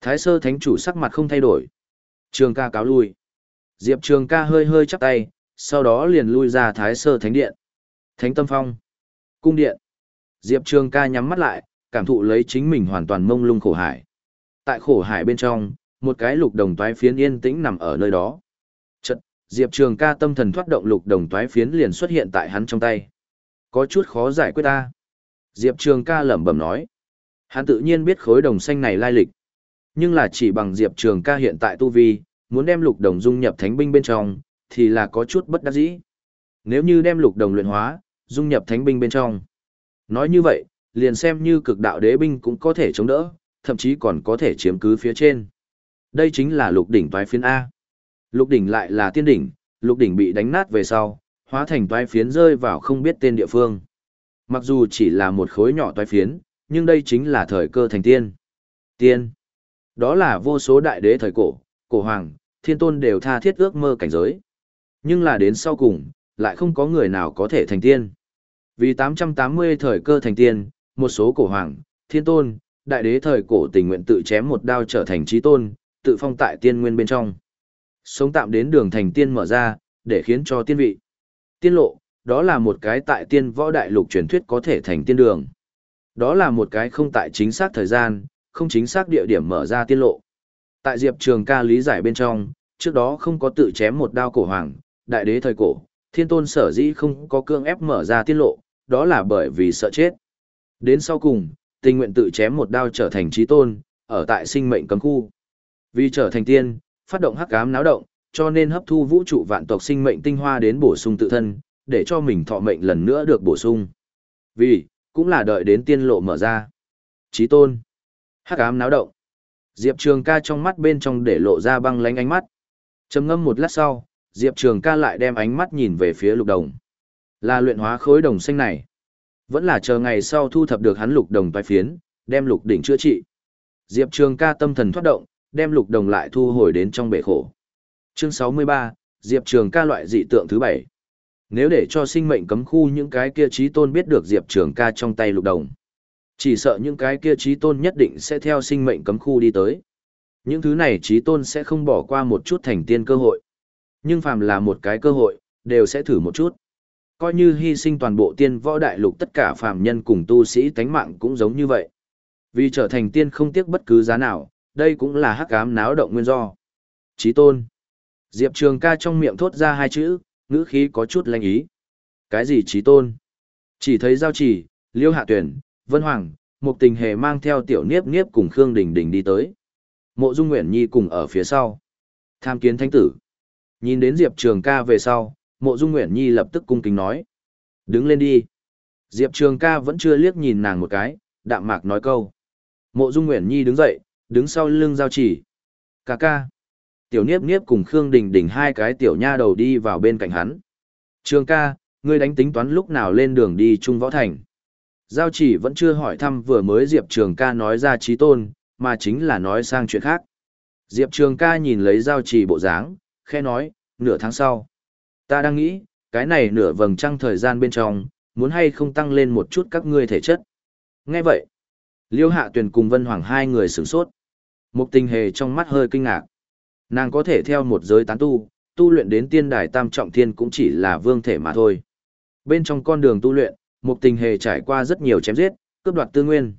Thái sơ thánh chủ sắc mặt không thay đổi. Trường ca cáo lui. Diệp trường ca hơi hơi chắp tay, sau đó liền lui ra thái sơ thánh điện. Thánh tâm phong. Cung điện. Diệp trường ca nhắm mắt lại, cảm thụ lấy chính mình hoàn toàn mông lung khổ hải. Tại khổ hải bên trong, một cái lục đồng toái phiến yên tĩnh nằm ở nơi đó. Chật, Diệp Trường ca tâm thần thoát động lục đồng toái phiến liền xuất hiện tại hắn trong tay. Có chút khó giải quyết ta. Diệp Trường ca lẩm bẩm nói. Hắn tự nhiên biết khối đồng xanh này lai lịch. Nhưng là chỉ bằng Diệp Trường ca hiện tại tu vi, muốn đem lục đồng dung nhập thánh binh bên trong, thì là có chút bất đắc dĩ. Nếu như đem lục đồng luyện hóa, dung nhập thánh binh bên trong. Nói như vậy, liền xem như cực đạo đế binh cũng có thể chống đỡ, thậm chí còn có thể chiếm cứ phía trên. Đây chính là lục đỉnh toái phiến A. Lục đỉnh lại là tiên đỉnh, lục đỉnh bị đánh nát về sau, hóa thành toái phiến rơi vào không biết tên địa phương. Mặc dù chỉ là một khối nhỏ toái phiến, nhưng đây chính là thời cơ thành tiên. Tiên. Đó là vô số đại đế thời cổ, cổ hoàng, thiên tôn đều tha thiết ước mơ cảnh giới. Nhưng là đến sau cùng, lại không có người nào có thể thành tiên. Vì 880 thời cơ thành tiên, một số cổ hoàng, thiên tôn, đại đế thời cổ tình nguyện tự chém một đao trở thành trí tôn, tự phong tại tiên nguyên bên trong. Sống tạm đến đường thành tiên mở ra, để khiến cho tiên vị. Tiên lộ, đó là một cái tại tiên võ đại lục truyền thuyết có thể thành tiên đường. Đó là một cái không tại chính xác thời gian, không chính xác địa điểm mở ra tiên lộ. Tại Diệp Trường ca lý giải bên trong, trước đó không có tự chém một đao cổ hoàng, đại đế thời cổ, thiên tôn sở dĩ không có cương ép mở ra tiết lộ, đó là bởi vì sợ chết. Đến sau cùng, tình nguyện tự chém một đao trở thành trí tôn, ở tại sinh mệnh cấm khu. Vì trở thành tiên, phát động hắc ám náo động, cho nên hấp thu vũ trụ vạn tộc sinh mệnh tinh hoa đến bổ sung tự thân, để cho mình thọ mệnh lần nữa được bổ sung. Vì, cũng là đợi đến tiên lộ mở ra. Trí tôn. Hắc ám náo động. Diệp Trường ca trong mắt bên trong để lộ ra băng lánh ánh mắt. trầm ngâm một lát sau, Diệp Trường ca lại đem ánh mắt nhìn về phía lục đồng. Là luyện hóa khối đồng xanh này. Vẫn là chờ ngày sau thu thập được hắn lục đồng tài phiến, đem lục đỉnh chữa trị. Diệp Trường ca tâm thần thoát động, đem lục đồng lại thu hồi đến trong bể khổ. Chương 63, Diệp Trường ca loại dị tượng thứ 7. Nếu để cho sinh mệnh cấm khu những cái kia trí tôn biết được Diệp Trường ca trong tay lục đồng. Chỉ sợ những cái kia trí tôn nhất định sẽ theo sinh mệnh cấm khu đi tới. Những thứ này trí tôn sẽ không bỏ qua một chút thành tiên cơ hội. Nhưng phàm là một cái cơ hội, đều sẽ thử một chút coi như hy sinh toàn bộ tiên võ đại lục tất cả phàm nhân cùng tu sĩ tánh mạng cũng giống như vậy. Vì trở thành tiên không tiếc bất cứ giá nào, đây cũng là hắc ám náo động nguyên do. Chí tôn. Diệp Trường ca trong miệng thốt ra hai chữ, ngữ khí có chút lanh ý. Cái gì chí tôn? Chỉ thấy giao chỉ, liêu hạ tuyển, vân hoàng, một tình hề mang theo tiểu niếp niếp cùng Khương Đình Đình đi tới. Mộ Dung Nguyễn Nhi cùng ở phía sau. Tham kiến thánh tử. Nhìn đến Diệp Trường ca về sau, mộ dung Nguyễn nhi lập tức cung kính nói. Đứng lên đi. Diệp trường ca vẫn chưa liếc nhìn nàng một cái đạm mạc nói câu. Mộ dung Nguyễn nhi đứng dậy đứng sau lưng giao chỉ. Ca ca. Tiểu niếp niếp cùng khương đình đình hai cái tiểu nha đầu đi vào bên cạnh hắn. Trường ca ngươi đánh tính toán lúc nào lên đường đi trung võ thành? Giao chỉ vẫn chưa hỏi thăm vừa mới diệp trường ca nói ra trí tôn mà chính là nói sang chuyện khác diệp trường ca nhìn lấy giao chỉ bộ dáng khe nói nửa tháng sau Ta đang nghĩ, cái này nửa vầng trăng thời gian bên trong, muốn hay không tăng lên một chút các ngươi thể chất. Nghe vậy, Liêu Hạ Tuyền cùng Vân Hoàng hai người sửng sốt. Một tình hề trong mắt hơi kinh ngạc. Nàng có thể theo một giới tán tu, tu luyện đến tiên đài tam trọng thiên cũng chỉ là vương thể mà thôi. Bên trong con đường tu luyện, một tình hề trải qua rất nhiều chém giết, cướp đoạt tư nguyên.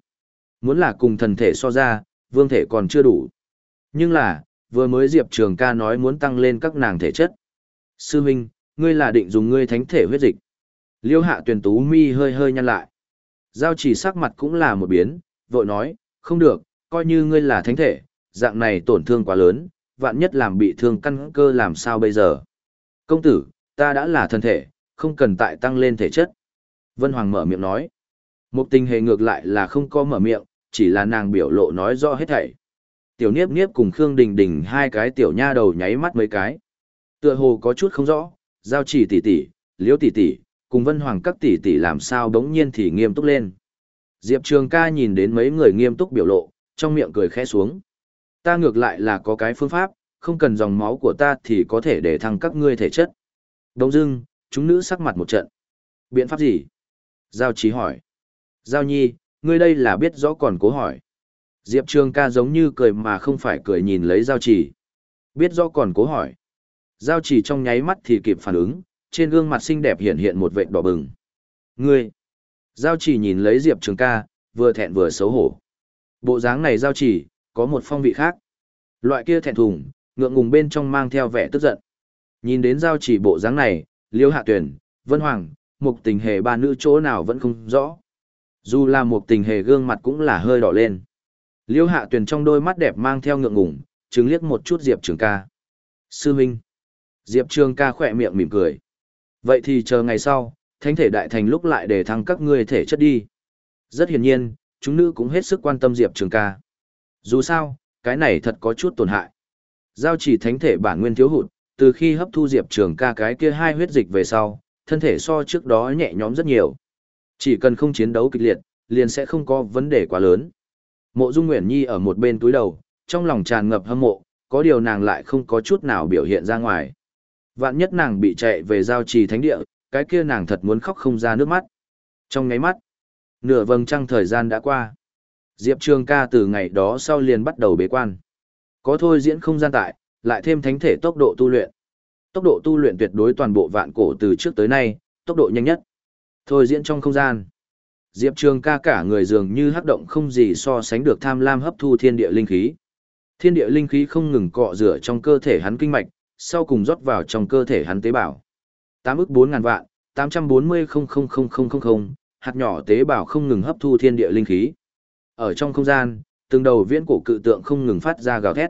Muốn là cùng thần thể so ra, vương thể còn chưa đủ. Nhưng là, vừa mới Diệp Trường ca nói muốn tăng lên các nàng thể chất. Sư Minh, Ngươi là định dùng ngươi thánh thể huyết dịch. Liêu hạ tuyển tú mi hơi hơi nhăn lại. Giao chỉ sắc mặt cũng là một biến, vội nói, không được, coi như ngươi là thánh thể, dạng này tổn thương quá lớn, vạn nhất làm bị thương căn cơ làm sao bây giờ. Công tử, ta đã là thân thể, không cần tại tăng lên thể chất. Vân Hoàng mở miệng nói. Một tình hề ngược lại là không có mở miệng, chỉ là nàng biểu lộ nói rõ hết thảy. Tiểu Niếp Niếp cùng Khương Đình Đình hai cái tiểu nha đầu nháy mắt mấy cái. Tựa hồ có chút không rõ, giao chỉ tỷ tỷ, liễu tỷ tỷ, cùng Vân Hoàng các tỷ tỷ làm sao đống nhiên thì nghiêm túc lên. Diệp Trường ca nhìn đến mấy người nghiêm túc biểu lộ, trong miệng cười khẽ xuống. Ta ngược lại là có cái phương pháp, không cần dòng máu của ta thì có thể để thăng các ngươi thể chất. Đông dưng, chúng nữ sắc mặt một trận. Biện pháp gì? Giao trí hỏi. Giao nhi, ngươi đây là biết rõ còn cố hỏi. Diệp Trường ca giống như cười mà không phải cười nhìn lấy giao chỉ. Biết rõ còn cố hỏi. Giao chỉ trong nháy mắt thì kịp phản ứng, trên gương mặt xinh đẹp hiện hiện một vệt đỏ bừng. Ngươi! Giao chỉ nhìn lấy Diệp Trường ca, vừa thẹn vừa xấu hổ. Bộ dáng này giao chỉ, có một phong vị khác. Loại kia thẹn thùng, ngượng ngùng bên trong mang theo vẻ tức giận. Nhìn đến giao chỉ bộ dáng này, Liêu Hạ Tuyển, Vân Hoàng, một tình hề ba nữ chỗ nào vẫn không rõ. Dù là một tình hề gương mặt cũng là hơi đỏ lên. Liêu Hạ Tuyển trong đôi mắt đẹp mang theo ngượng ngùng, chứng liếc một chút Diệp Trường ca. Sư Minh. Diệp Trường ca khỏe miệng mỉm cười. Vậy thì chờ ngày sau, thánh thể đại thành lúc lại để thăng các ngươi thể chất đi. Rất hiển nhiên, chúng nữ cũng hết sức quan tâm Diệp Trường ca. Dù sao, cái này thật có chút tổn hại. Giao chỉ thánh thể bản nguyên thiếu hụt, từ khi hấp thu Diệp Trường ca cái kia hai huyết dịch về sau, thân thể so trước đó nhẹ nhõm rất nhiều. Chỉ cần không chiến đấu kịch liệt, liền sẽ không có vấn đề quá lớn. Mộ Dung Nguyễn Nhi ở một bên túi đầu, trong lòng tràn ngập hâm mộ, có điều nàng lại không có chút nào biểu hiện ra ngoài. Vạn nhất nàng bị chạy về giao trì thánh địa, cái kia nàng thật muốn khóc không ra nước mắt. Trong ngáy mắt, nửa vầng trăng thời gian đã qua. Diệp Trường ca từ ngày đó sau liền bắt đầu bế quan. Có thôi diễn không gian tại, lại thêm thánh thể tốc độ tu luyện. Tốc độ tu luyện tuyệt đối toàn bộ vạn cổ từ trước tới nay, tốc độ nhanh nhất. Thôi diễn trong không gian. Diệp Trường ca cả người dường như hắc động không gì so sánh được tham lam hấp thu thiên địa linh khí. Thiên địa linh khí không ngừng cọ rửa trong cơ thể hắn kinh mạch, sau cùng rót vào trong cơ thể hắn tế bào. Tám ức bốn ngàn vạn, tám trăm bốn mươi không không không không không không, hạt nhỏ tế bào không ngừng hấp thu thiên địa linh khí. Ở trong không gian, từng đầu viễn cổ cự tượng không ngừng phát ra gào thét.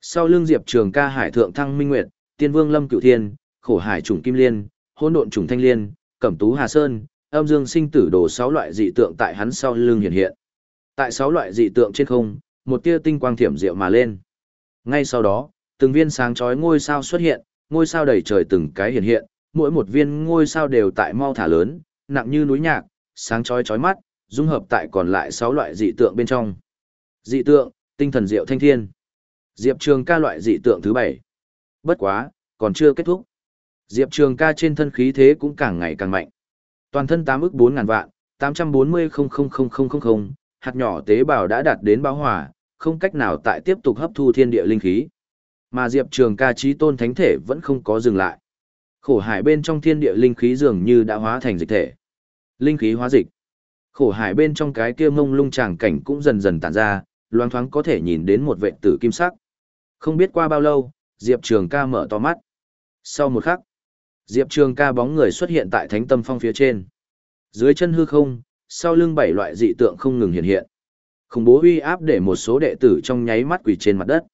Sau lưng Diệp Trường Ca Hải thượng thăng minh nguyệt, Tiên Vương Lâm Cửu Thiên, Khổ Hải trùng Kim Liên, Hỗn Độn trùng Thanh Liên, Cẩm Tú Hà Sơn, Âm Dương Sinh Tử đồ sáu loại dị tượng tại hắn sau lưng hiện hiện. Tại sáu loại dị tượng trên không, một tia tinh quang thiểm diệu mà lên. Ngay sau đó, từng viên sáng chói ngôi sao xuất hiện, ngôi sao đầy trời từng cái hiện hiện, mỗi một viên ngôi sao đều tại mau thả lớn, nặng như núi nhạc, sáng chói chói mắt, dung hợp tại còn lại sáu loại dị tượng bên trong. Dị tượng, tinh thần diệu thanh thiên. Diệp Trường ca loại dị tượng thứ 7. Bất quá, còn chưa kết thúc. Diệp Trường ca trên thân khí thế cũng càng ngày càng mạnh. Toàn thân 8 ức 4 ngàn vạn, 840 00000, hạt nhỏ tế bào đã đạt đến báo hỏa, không cách nào tại tiếp tục hấp thu thiên địa linh khí. Mà Diệp Trường ca trí tôn thánh thể vẫn không có dừng lại. Khổ hải bên trong thiên địa linh khí dường như đã hóa thành dịch thể. Linh khí hóa dịch. Khổ hải bên trong cái kia mông lung tràng cảnh cũng dần dần tản ra, loang thoáng có thể nhìn đến một vệ tử kim sắc. Không biết qua bao lâu, Diệp Trường ca mở to mắt. Sau một khắc, Diệp Trường ca bóng người xuất hiện tại thánh tâm phong phía trên. Dưới chân hư không, sau lưng bảy loại dị tượng không ngừng hiện hiện. Khủng bố uy áp để một số đệ tử trong nháy mắt quỳ trên mặt đất.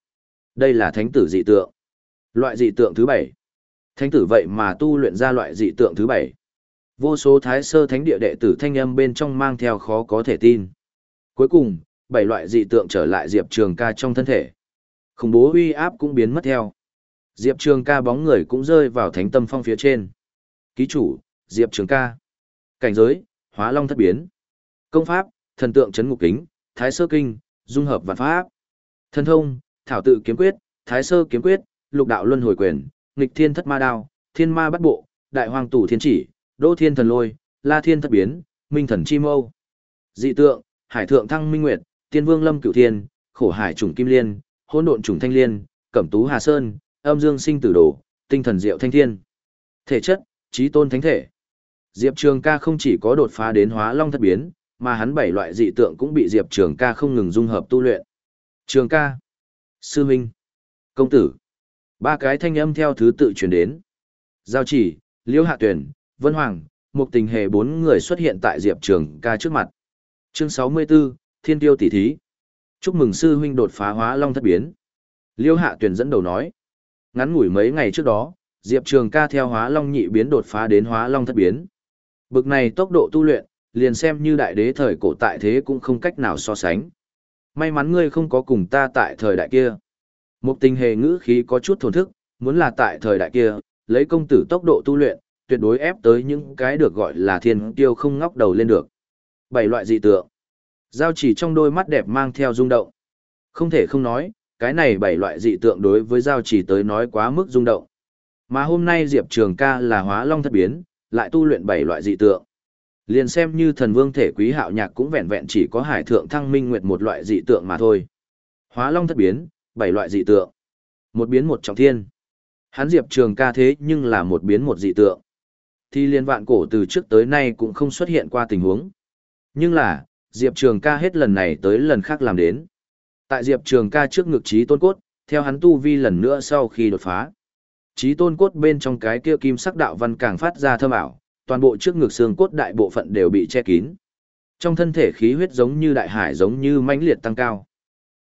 Đây là thánh tử dị tượng. Loại dị tượng thứ bảy. Thánh tử vậy mà tu luyện ra loại dị tượng thứ bảy. Vô số thái sơ thánh địa đệ tử thanh âm bên trong mang theo khó có thể tin. Cuối cùng, bảy loại dị tượng trở lại Diệp Trường ca trong thân thể. Khủng bố uy áp cũng biến mất theo. Diệp Trường ca bóng người cũng rơi vào thánh tâm phong phía trên. Ký chủ, Diệp Trường ca. Cảnh giới, hóa long thất biến. Công pháp, thần tượng chấn ngục kính, thái sơ kinh, dung hợp vạn pháp. Thần thông, thảo tự kiếm quyết, thái sơ kiếm quyết, lục đạo luân hồi quyền, nghịch thiên thất ma đao, thiên ma bắt bộ, đại hoàng tủ thiên chỉ, Đô thiên thần lôi, la thiên thất biến, minh thần chi mâu. Dị tượng, hải thượng thăng minh nguyệt, tiên vương lâm cửu thiên, khổ hải trùng kim liên, hỗn độn trùng thanh liên, cẩm tú hà sơn, âm dương sinh tử đồ, tinh thần diệu thanh thiên. Thể chất, trí tôn thánh thể. Diệp Trường ca không chỉ có đột phá đến hóa long thất biến, mà hắn bảy loại dị tượng cũng bị Diệp Trường ca không ngừng dung hợp tu luyện. Trường ca, Sư Minh, Công tử. Ba cái thanh âm theo thứ tự truyền đến. Giao chỉ, Liễu Hạ Tuyển, Vân Hoàng, một tình hề bốn người xuất hiện tại Diệp Trường ca trước mặt. Chương 64, Thiên Tiêu tỷ thí. Chúc mừng sư huynh đột phá hóa long thất biến. Liễu Hạ Tuyển dẫn đầu nói. Ngắn ngủi mấy ngày trước đó, Diệp Trường ca theo hóa long nhị biến đột phá đến hóa long thất biến. Bực này tốc độ tu luyện, liền xem như đại đế thời cổ tại thế cũng không cách nào so sánh. May mắn ngươi không có cùng ta tại thời đại kia. Một tình hề ngữ khí có chút thổn thức, muốn là tại thời đại kia, lấy công tử tốc độ tu luyện, tuyệt đối ép tới những cái được gọi là thiên tiêu không ngóc đầu lên được. Bảy loại dị tượng. Giao chỉ trong đôi mắt đẹp mang theo rung động. Không thể không nói, cái này bảy loại dị tượng đối với giao chỉ tới nói quá mức rung động. Mà hôm nay Diệp Trường ca là hóa long thất biến, lại tu luyện bảy loại dị tượng. Liền xem như thần vương thể quý hạo nhạc cũng vẹn vẹn chỉ có hải thượng thăng minh nguyệt một loại dị tượng mà thôi. Hóa long thất biến, bảy loại dị tượng. Một biến một trọng thiên. Hắn Diệp Trường ca thế nhưng là một biến một dị tượng. Thì liên vạn cổ từ trước tới nay cũng không xuất hiện qua tình huống. Nhưng là, Diệp Trường ca hết lần này tới lần khác làm đến. Tại Diệp Trường ca trước ngực trí tôn cốt, theo hắn tu vi lần nữa sau khi đột phá. Trí tôn cốt bên trong cái kia kim sắc đạo văn càng phát ra thơm ảo, toàn bộ trước ngực xương cốt đại bộ phận đều bị che kín. Trong thân thể khí huyết giống như đại hải giống như mãnh liệt tăng cao.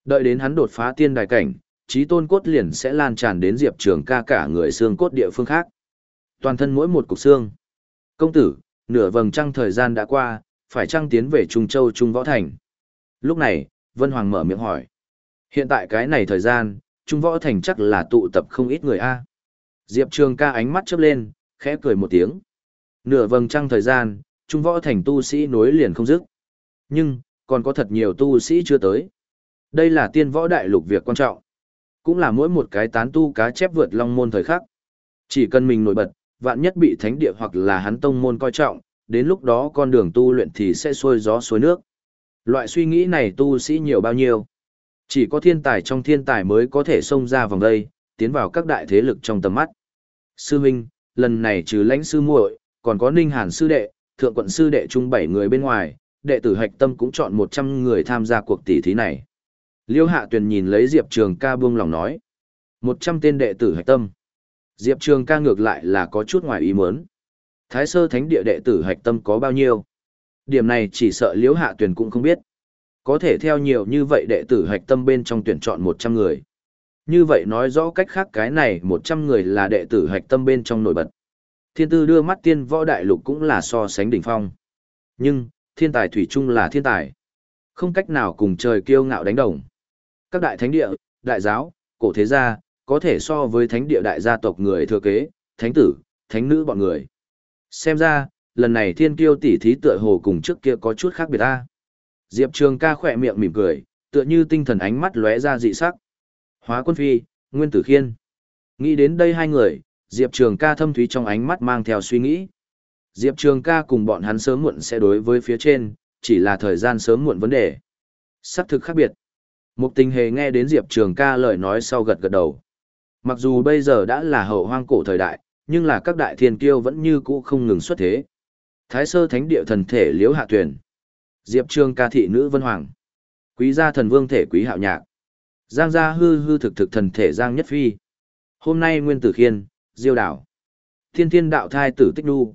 Đợi đến hắn đột phá tiên đài cảnh, trí tôn cốt liền sẽ lan tràn đến Diệp Trường ca cả người xương cốt địa phương khác. Toàn thân mỗi một cục xương. Công tử, nửa vầng trăng thời gian đã qua, phải trăng tiến về Trung Châu Trung Võ Thành. Lúc này, Vân Hoàng mở miệng hỏi. Hiện tại cái này thời gian, Trung Võ Thành chắc là tụ tập không ít người a. Diệp Trường ca ánh mắt chớp lên, khẽ cười một tiếng. Nửa vầng trăng thời gian, Trung Võ Thành tu sĩ nối liền không dứt. Nhưng, còn có thật nhiều tu sĩ chưa tới. Đây là tiên võ đại lục việc quan trọng. Cũng là mỗi một cái tán tu cá chép vượt long môn thời khắc. Chỉ cần mình nổi bật, vạn nhất bị thánh địa hoặc là hắn tông môn coi trọng, đến lúc đó con đường tu luyện thì sẽ xuôi gió xuôi nước. Loại suy nghĩ này tu sĩ nhiều bao nhiêu. Chỉ có thiên tài trong thiên tài mới có thể xông ra vòng đây, tiến vào các đại thế lực trong tầm mắt. Sư Minh, lần này trừ lãnh sư muội, còn có Ninh Hàn sư đệ, thượng quận sư đệ chung 7 người bên ngoài, đệ tử hạch tâm cũng chọn 100 người tham gia cuộc tỷ thí này. Liêu Hạ Tuyền nhìn lấy Diệp Trường ca buông lòng nói. 100 tên đệ tử hạch tâm. Diệp Trường ca ngược lại là có chút ngoài ý muốn. Thái sơ thánh địa đệ tử hạch tâm có bao nhiêu? Điểm này chỉ sợ Liêu Hạ Tuyền cũng không biết. Có thể theo nhiều như vậy đệ tử hạch tâm bên trong tuyển chọn 100 người. Như vậy nói rõ cách khác cái này 100 người là đệ tử hạch tâm bên trong nổi bật. Thiên tư đưa mắt tiên võ đại lục cũng là so sánh đỉnh phong. Nhưng, thiên tài thủy chung là thiên tài. Không cách nào cùng trời kiêu ngạo đánh đồng. Các đại thánh địa, đại giáo, cổ thế gia, có thể so với thánh địa đại gia tộc người thừa kế, thánh tử, thánh nữ bọn người. Xem ra, lần này thiên kiêu tỷ thí tựa hồ cùng trước kia có chút khác biệt ta. Diệp Trường ca khỏe miệng mỉm cười, tựa như tinh thần ánh mắt lóe ra dị sắc. Hóa quân phi, nguyên tử khiên. Nghĩ đến đây hai người, Diệp Trường ca thâm thúy trong ánh mắt mang theo suy nghĩ. Diệp Trường ca cùng bọn hắn sớm muộn sẽ đối với phía trên, chỉ là thời gian sớm muộn vấn đề. Sắc thực khác biệt. Mục tình hề nghe đến Diệp Trường ca lời nói sau gật gật đầu. Mặc dù bây giờ đã là hậu hoang cổ thời đại, nhưng là các đại thiên kiêu vẫn như cũ không ngừng xuất thế. Thái sơ thánh địa thần thể liễu hạ tuyển. Diệp Trương ca thị nữ vân hoàng. Quý gia thần vương thể quý hạo nhạc. Giang gia hư hư thực thực thần thể Giang Nhất Phi. Hôm nay Nguyên Tử Khiên, Diêu Đảo. Thiên thiên đạo thai tử Tích Nu,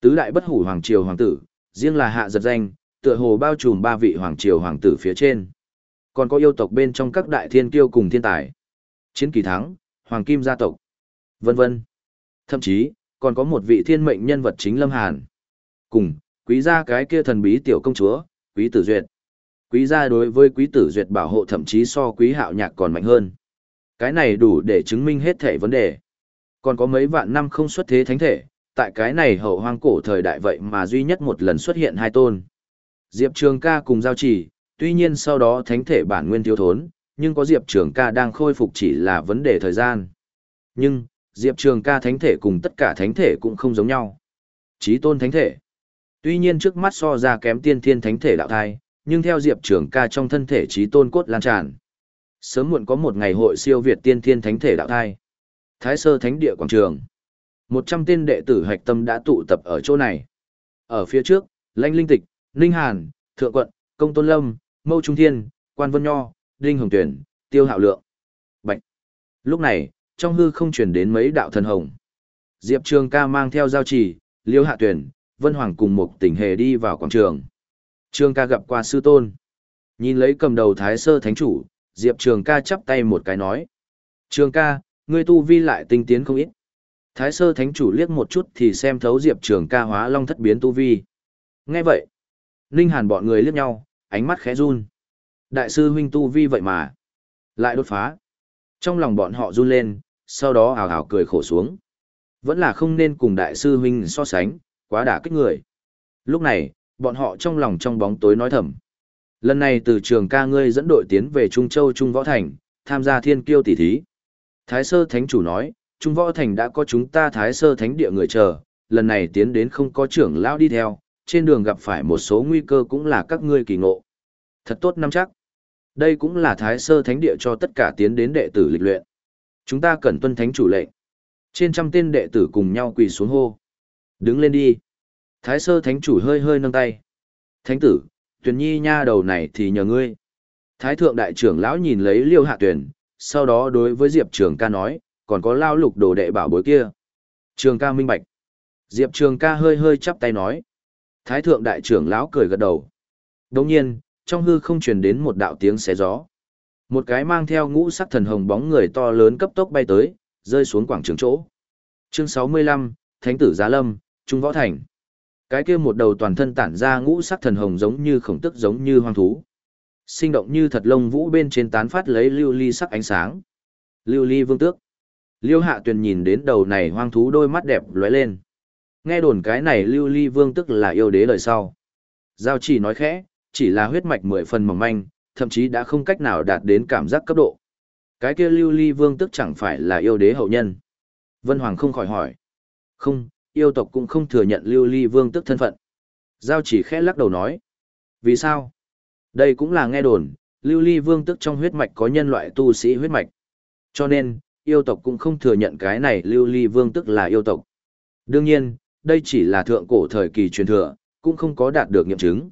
Tứ đại bất hủ hoàng triều hoàng tử, riêng là hạ giật danh, tựa hồ bao trùm ba vị hoàng triều hoàng tử phía trên. Còn có yêu tộc bên trong các đại thiên kiêu cùng thiên tài. Chiến kỳ thắng, hoàng kim gia tộc, vân vân. Thậm chí, còn có một vị thiên mệnh nhân vật chính Lâm Hàn. Cùng, quý gia cái kia thần bí tiểu công chúa, quý tử duyệt. Quý gia đối với quý tử duyệt bảo hộ thậm chí so quý hạo nhạc còn mạnh hơn. Cái này đủ để chứng minh hết thể vấn đề. Còn có mấy vạn năm không xuất thế thánh thể, tại cái này hậu hoang cổ thời đại vậy mà duy nhất một lần xuất hiện hai tôn. Diệp Trường ca cùng giao chỉ, tuy nhiên sau đó thánh thể bản nguyên thiếu thốn, nhưng có Diệp Trường ca đang khôi phục chỉ là vấn đề thời gian. Nhưng, Diệp Trường ca thánh thể cùng tất cả thánh thể cũng không giống nhau. Chí tôn thánh thể. Tuy nhiên trước mắt so ra kém tiên thiên thánh thể đạo thai, nhưng theo Diệp Trường ca trong thân thể trí tôn cốt lan tràn. Sớm muộn có một ngày hội siêu việt tiên thiên thánh thể đạo thai. Thái sơ thánh địa quảng trường. một trăm tên đệ tử hạch tâm đã tụ tập ở chỗ này. Ở phía trước, Lãnh Linh Tịch, Ninh Hàn, Thượng Quận, Công Tôn Lâm, Mâu Trung Thiên, Quan Vân Nho, Đinh Hồng Tuyển, Tiêu Hạo Lượng. Bạch. Lúc này, trong hư không truyền đến mấy đạo thần hồng. Diệp Trường ca mang theo giao chỉ, Liêu Hạ Tuyển, Vân Hoàng cùng một tỉnh hề đi vào quảng trường. Trường ca gặp qua sư tôn. Nhìn lấy cầm đầu thái sơ thánh chủ, Diệp Trường ca chắp tay một cái nói. Trường ca, ngươi tu vi lại tinh tiến không ít. Thái sơ thánh chủ liếc một chút thì xem thấu Diệp Trường ca hóa long thất biến tu vi. Nghe vậy, Ninh Hàn bọn người liếc nhau, ánh mắt khẽ run. Đại sư huynh tu vi vậy mà. Lại đột phá. Trong lòng bọn họ run lên, sau đó hào hào cười khổ xuống. Vẫn là không nên cùng đại sư huynh so sánh, quá đả kích người. Lúc này, bọn họ trong lòng trong bóng tối nói thầm. Lần này từ trường ca ngươi dẫn đội tiến về Trung Châu Trung Võ Thành, tham gia thiên kiêu tỷ thí. Thái sơ thánh chủ nói, Trung Võ Thành đã có chúng ta thái sơ thánh địa người chờ, lần này tiến đến không có trưởng lão đi theo, trên đường gặp phải một số nguy cơ cũng là các ngươi kỳ ngộ. Thật tốt năm chắc. Đây cũng là thái sơ thánh địa cho tất cả tiến đến đệ tử lịch luyện. Chúng ta cần tuân thánh chủ lệnh. Trên trăm tên đệ tử cùng nhau quỳ xuống hô. Đứng lên đi. Thái sơ thánh chủ hơi hơi nâng tay. Thánh tử, tuyển nhi nha đầu này thì nhờ ngươi. Thái thượng đại trưởng lão nhìn lấy liêu hạ tuyển, sau đó đối với Diệp Trường ca nói, còn có lao lục đồ đệ bảo bối kia. Trường ca minh bạch. Diệp Trường ca hơi hơi chắp tay nói. Thái thượng đại trưởng lão cười gật đầu. Đồng nhiên, trong hư không truyền đến một đạo tiếng xé gió. Một cái mang theo ngũ sắc thần hồng bóng người to lớn cấp tốc bay tới, rơi xuống quảng trường chỗ. Chương 65, Thánh tử Giá Lâm, Trung Võ Thành. Cái kia một đầu toàn thân tản ra ngũ sắc thần hồng giống như khổng tức giống như hoang thú. Sinh động như thật lông vũ bên trên tán phát lấy lưu ly sắc ánh sáng. Lưu ly vương tước. Liêu hạ tuyền nhìn đến đầu này hoang thú đôi mắt đẹp lóe lên. Nghe đồn cái này lưu ly vương tức là yêu đế lời sau. Giao chỉ nói khẽ, chỉ là huyết mạch mười phần mỏng manh, thậm chí đã không cách nào đạt đến cảm giác cấp độ. Cái kia lưu ly vương tức chẳng phải là yêu đế hậu nhân. Vân Hoàng không khỏi hỏi. Không, yêu tộc cũng không thừa nhận lưu ly vương tức thân phận. Giao chỉ khẽ lắc đầu nói. Vì sao? Đây cũng là nghe đồn, lưu ly vương tức trong huyết mạch có nhân loại tu sĩ huyết mạch. Cho nên, yêu tộc cũng không thừa nhận cái này lưu ly vương tức là yêu tộc. Đương nhiên, đây chỉ là thượng cổ thời kỳ truyền thừa, cũng không có đạt được nghiệm chứng.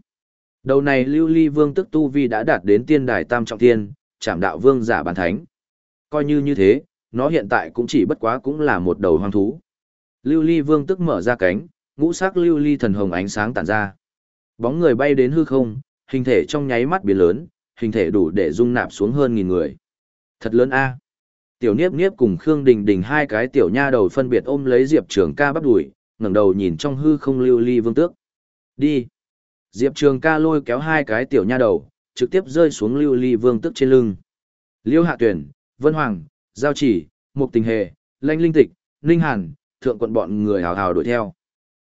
Đầu này lưu ly vương tức tu vi đã đạt đến tiên đài tam trọng thiên, chạm đạo vương giả bản thánh. Coi như như thế, nó hiện tại cũng chỉ bất quá cũng là một đầu hoang thú. Lưu ly vương tức mở ra cánh, ngũ sắc lưu ly thần hồng ánh sáng tản ra. Bóng người bay đến hư không, hình thể trong nháy mắt biến lớn, hình thể đủ để dung nạp xuống hơn nghìn người. Thật lớn a. Tiểu Niếp Niếp cùng Khương Đình Đình hai cái tiểu nha đầu phân biệt ôm lấy Diệp Trường Ca bắt đuổi, ngẩng đầu nhìn trong hư không lưu ly vương tước. Đi. Diệp Trường Ca lôi kéo hai cái tiểu nha đầu, trực tiếp rơi xuống lưu ly vương tước trên lưng. Liêu Hạ Tuyển, Vân Hoàng, Giao Chỉ, Mục Tình Hề, Lanh Linh Tịch, Ninh Hàn, thượng quận bọn người hào hào đuổi theo.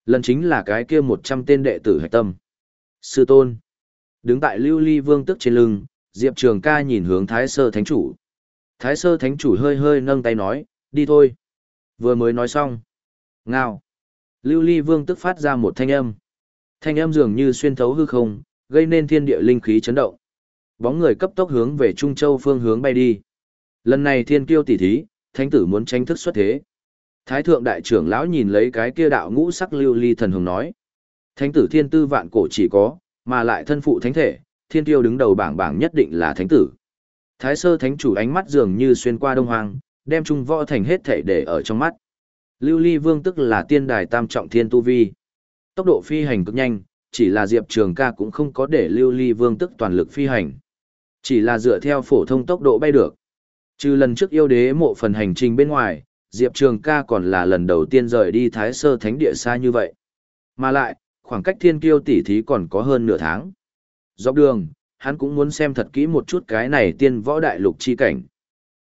Lần chính là cái kia một trăm tên đệ tử hạch tâm. Sư tôn. Đứng tại lưu ly vương tức trên lưng, Diệp Trường ca nhìn hướng Thái Sơ Thánh Chủ. Thái Sơ Thánh Chủ hơi hơi nâng tay nói, đi thôi. Vừa mới nói xong. Ngao. Lưu ly vương tức phát ra một thanh âm. Thanh âm dường như xuyên thấu hư không, gây nên thiên địa linh khí chấn động. Bóng người cấp tốc hướng về Trung Châu phương hướng bay đi. Lần này thiên kiêu tỷ thí, thánh tử muốn tranh thức xuất thế. Thái thượng đại trưởng lão nhìn lấy cái kia đạo ngũ sắc lưu ly thần hồng nói. Thánh tử thiên tư vạn cổ chỉ có, mà lại thân phụ thánh thể, thiên tiêu đứng đầu bảng bảng nhất định là thánh tử. Thái sơ thánh chủ ánh mắt dường như xuyên qua đông hoàng, đem trung võ thành hết thể để ở trong mắt. Lưu ly vương tức là tiên đài tam trọng thiên tu vi. Tốc độ phi hành cực nhanh, chỉ là diệp trường ca cũng không có để lưu ly vương tức toàn lực phi hành. Chỉ là dựa theo phổ thông tốc độ bay được. Trừ lần trước yêu đế mộ phần hành trình bên ngoài, Diệp Trường ca còn là lần đầu tiên rời đi Thái Sơ Thánh Địa xa như vậy. Mà lại, khoảng cách thiên kiêu tỷ thí còn có hơn nửa tháng. Dọc đường, hắn cũng muốn xem thật kỹ một chút cái này tiên võ đại lục chi cảnh.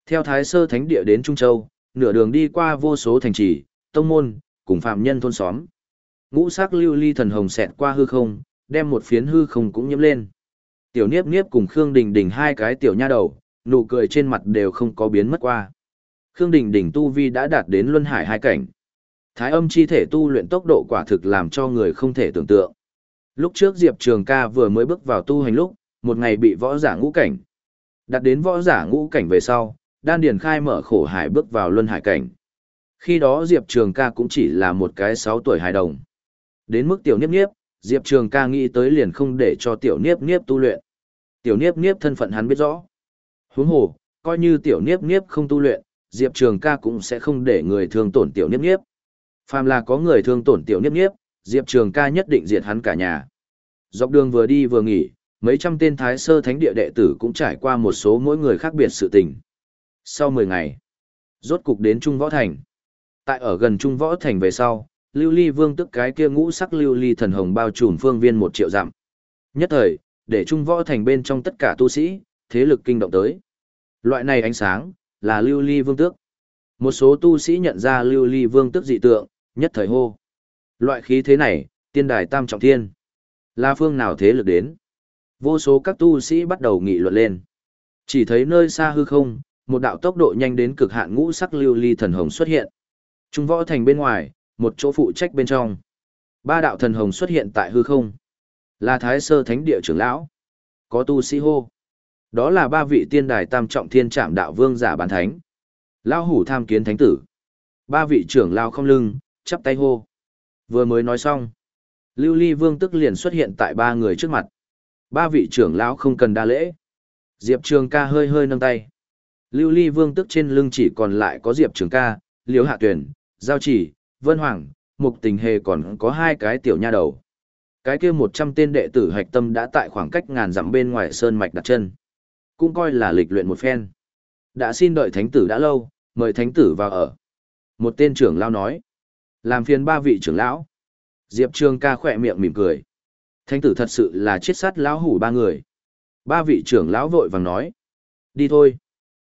Theo Thái Sơ Thánh Địa đến Trung Châu, nửa đường đi qua vô số thành trì, tông môn, cùng phạm nhân thôn xóm. Ngũ sắc lưu ly thần hồng xẹt qua hư không, đem một phiến hư không cũng nhiễm lên. Tiểu Niếp Niếp cùng Khương Đình Đình hai cái tiểu nha đầu, nụ cười trên mặt đều không có biến mất qua. Khương Đình Đình tu vi đã đạt đến luân hải hai cảnh. Thái âm chi thể tu luyện tốc độ quả thực làm cho người không thể tưởng tượng. Lúc trước Diệp Trường ca vừa mới bước vào tu hành lúc, một ngày bị võ giả ngũ cảnh. Đạt đến võ giả ngũ cảnh về sau, đan điền khai mở khổ hải bước vào luân hải cảnh. Khi đó Diệp Trường ca cũng chỉ là một cái 6 tuổi hài đồng. Đến mức tiểu niếp niếp, Diệp Trường ca nghĩ tới liền không để cho tiểu niếp niếp tu luyện. Tiểu niếp niếp thân phận hắn biết rõ. Huống hồ, coi như tiểu niếp niếp không tu luyện, Diệp Trường ca cũng sẽ không để người thương tổn tiểu niếp niếp. Phàm là có người thương tổn tiểu niếp niếp, Diệp Trường ca nhất định diệt hắn cả nhà. Dọc đường vừa đi vừa nghỉ, mấy trăm tên thái sơ thánh địa đệ tử cũng trải qua một số mỗi người khác biệt sự tình. Sau 10 ngày, rốt cục đến Trung Võ Thành. Tại ở gần Trung Võ Thành về sau, lưu ly vương tức cái kia ngũ sắc lưu ly thần hồng bao trùm phương viên một triệu dặm. Nhất thời, để Trung Võ Thành bên trong tất cả tu sĩ, thế lực kinh động tới. Loại này ánh sáng, là lưu ly vương tước. Một số tu sĩ nhận ra lưu ly vương tước dị tượng, nhất thời hô. Loại khí thế này, tiên đài tam trọng thiên. Là phương nào thế lực đến? Vô số các tu sĩ bắt đầu nghị luận lên. Chỉ thấy nơi xa hư không, một đạo tốc độ nhanh đến cực hạn ngũ sắc lưu ly thần hồng xuất hiện. Trung võ thành bên ngoài, một chỗ phụ trách bên trong. Ba đạo thần hồng xuất hiện tại hư không. Là Thái Sơ Thánh Địa trưởng lão. Có tu sĩ hô. Đó là ba vị tiên đài tam trọng thiên trạm đạo vương giả bán thánh. Lão hủ tham kiến thánh tử. Ba vị trưởng lao không lưng, chắp tay hô. Vừa mới nói xong. Lưu Ly Vương tức liền xuất hiện tại ba người trước mặt. Ba vị trưởng lão không cần đa lễ. Diệp Trường ca hơi hơi nâng tay. Lưu Ly Vương tức trên lưng chỉ còn lại có Diệp Trường ca, Liễu Hạ Tuyển, Giao Chỉ, Vân Hoàng, Mục Tình Hề còn có hai cái tiểu nha đầu. Cái kia một trăm tên đệ tử hạch tâm đã tại khoảng cách ngàn dặm bên ngoài sơn mạch đặt chân. Cũng coi là lịch luyện một phen. Đã xin đợi thánh tử đã lâu, mời thánh tử vào ở. Một tên trưởng lão nói. Làm phiền ba vị trưởng lão. Diệp Trường ca khỏe miệng mỉm cười. Thánh tử thật sự là chết sát lão hủ ba người. Ba vị trưởng lão vội vàng nói. Đi thôi.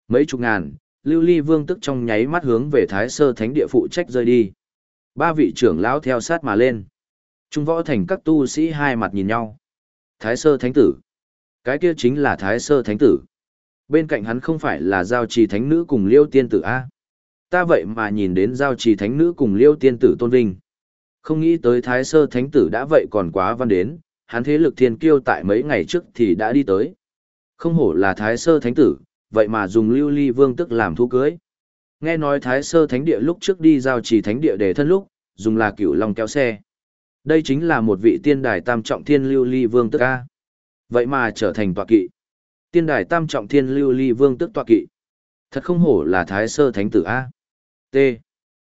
Mấy chục ngàn, lưu ly vương tức trong nháy mắt hướng về thái sơ thánh địa phụ trách rơi đi. Ba vị trưởng lão theo sát mà lên. Trung võ thành các tu sĩ hai mặt nhìn nhau. Thái sơ thánh tử. Cái kia chính là thái sơ thánh tử. Bên cạnh hắn không phải là giao trì thánh nữ cùng liêu tiên tử A. Ta vậy mà nhìn đến giao trì thánh nữ cùng liêu tiên tử tôn vinh. Không nghĩ tới thái sơ thánh tử đã vậy còn quá văn đến, hắn thế lực thiên kiêu tại mấy ngày trước thì đã đi tới. Không hổ là thái sơ thánh tử, vậy mà dùng lưu ly vương tức làm thu cưới. Nghe nói thái sơ thánh địa lúc trước đi giao trì thánh địa để thân lúc, dùng là cửu long kéo xe. Đây chính là một vị tiên đài tam trọng thiên lưu ly vương tức A. Vậy mà trở thành tọa kỵ. Tiên đài tam trọng thiên lưu ly vương tức tọa kỵ. Thật không hổ là thái sơ thánh tử A. T.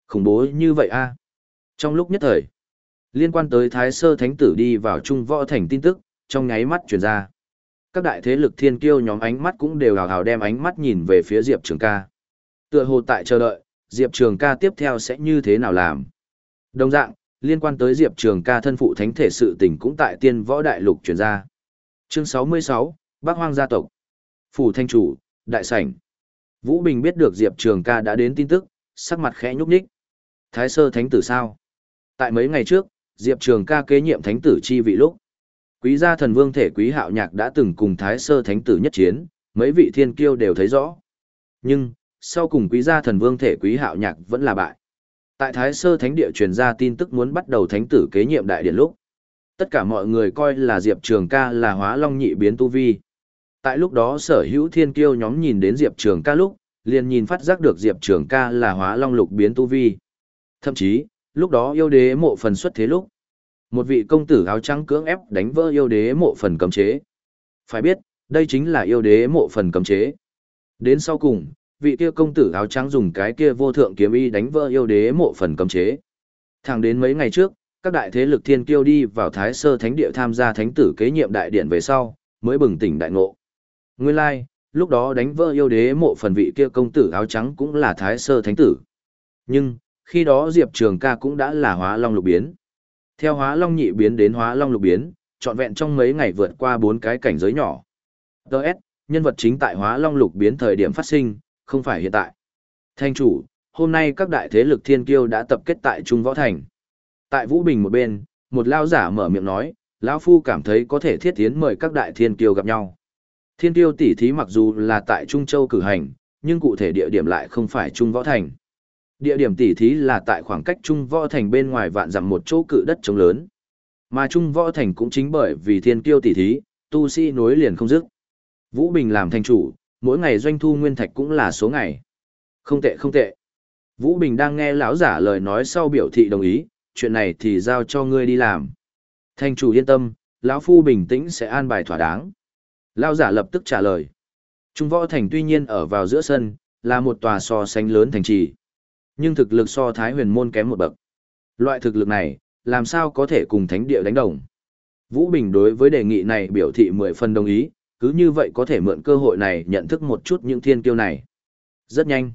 Khủng bố như vậy A. Trong lúc nhất thời, liên quan tới thái sơ thánh tử đi vào trung võ thành tin tức, trong nháy mắt chuyển ra. Các đại thế lực thiên kiêu nhóm ánh mắt cũng đều hào hào đem ánh mắt nhìn về phía Diệp Trường ca. Tựa hồ tại chờ đợi, Diệp Trường ca tiếp theo sẽ như thế nào làm. Đồng dạng, liên quan tới Diệp Trường ca thân phụ thánh thể sự tình cũng tại tiên võ đại lục chuyển ra. Chương 66, Bác Hoang gia tộc. Phủ Thanh Chủ, Đại Sảnh. Vũ Bình biết được Diệp Trường ca đã đến tin tức, sắc mặt khẽ nhúc nhích. Thái sơ thánh tử sao? Tại mấy ngày trước, Diệp Trường ca kế nhiệm thánh tử chi vị lúc. Quý gia thần vương thể quý hạo nhạc đã từng cùng thái sơ thánh tử nhất chiến, mấy vị thiên kiêu đều thấy rõ. Nhưng, sau cùng quý gia thần vương thể quý hạo nhạc vẫn là bại. Tại thái sơ thánh địa truyền ra tin tức muốn bắt đầu thánh tử kế nhiệm đại điện lúc. Tất cả mọi người coi là Diệp Trường ca là hóa long nhị biến tu vi. Tại lúc đó sở hữu thiên kiêu nhóm nhìn đến Diệp Trường ca lúc, liền nhìn phát giác được Diệp Trường ca là hóa long lục biến tu vi. Thậm chí, lúc đó yêu đế mộ phần xuất thế lúc. Một vị công tử áo trắng cưỡng ép đánh vỡ yêu đế mộ phần cấm chế. Phải biết, đây chính là yêu đế mộ phần cấm chế. Đến sau cùng, vị kia công tử áo trắng dùng cái kia vô thượng kiếm y đánh vỡ yêu đế mộ phần cấm chế. Thẳng đến mấy ngày trước, các đại thế lực thiên kiêu đi vào Thái Sơ Thánh Địa tham gia thánh tử kế nhiệm đại điện về sau, mới bừng tỉnh đại ngộ. Nguyên lai, like, lúc đó đánh vỡ yêu đế mộ phần vị kia công tử áo trắng cũng là Thái Sơ Thánh tử. Nhưng, khi đó Diệp Trường ca cũng đã là hóa long lục biến. Theo hóa long nhị biến đến hóa long lục biến, trọn vẹn trong mấy ngày vượt qua bốn cái cảnh giới nhỏ. Đợt, nhân vật chính tại hóa long lục biến thời điểm phát sinh, không phải hiện tại. Thanh chủ, hôm nay các đại thế lực thiên kiêu đã tập kết tại Trung Võ Thành. Tại Vũ Bình một bên, một lao giả mở miệng nói, lão phu cảm thấy có thể thiết tiến mời các đại thiên kiêu gặp nhau. Thiên kiêu tỷ thí mặc dù là tại Trung Châu cử hành, nhưng cụ thể địa điểm lại không phải Trung Võ Thành. Địa điểm tỉ thí là tại khoảng cách Trung Võ Thành bên ngoài vạn dặm một chỗ cự đất trống lớn. Mà Trung Võ Thành cũng chính bởi vì thiên kiêu tỉ thí, tu sĩ nối liền không dứt. Vũ Bình làm thành chủ, mỗi ngày doanh thu nguyên thạch cũng là số ngày. Không tệ không tệ. Vũ Bình đang nghe lão giả lời nói sau biểu thị đồng ý, chuyện này thì giao cho ngươi đi làm. thanh chủ yên tâm, lão phu bình tĩnh sẽ an bài thỏa đáng. Lão giả lập tức trả lời. Trung Võ Thành tuy nhiên ở vào giữa sân, là một tòa so sánh lớn thành trì. Nhưng thực lực so Thái huyền môn kém một bậc. Loại thực lực này, làm sao có thể cùng thánh địa đánh đồng? Vũ Bình đối với đề nghị này biểu thị mười phần đồng ý, cứ như vậy có thể mượn cơ hội này nhận thức một chút những thiên kiêu này. Rất nhanh.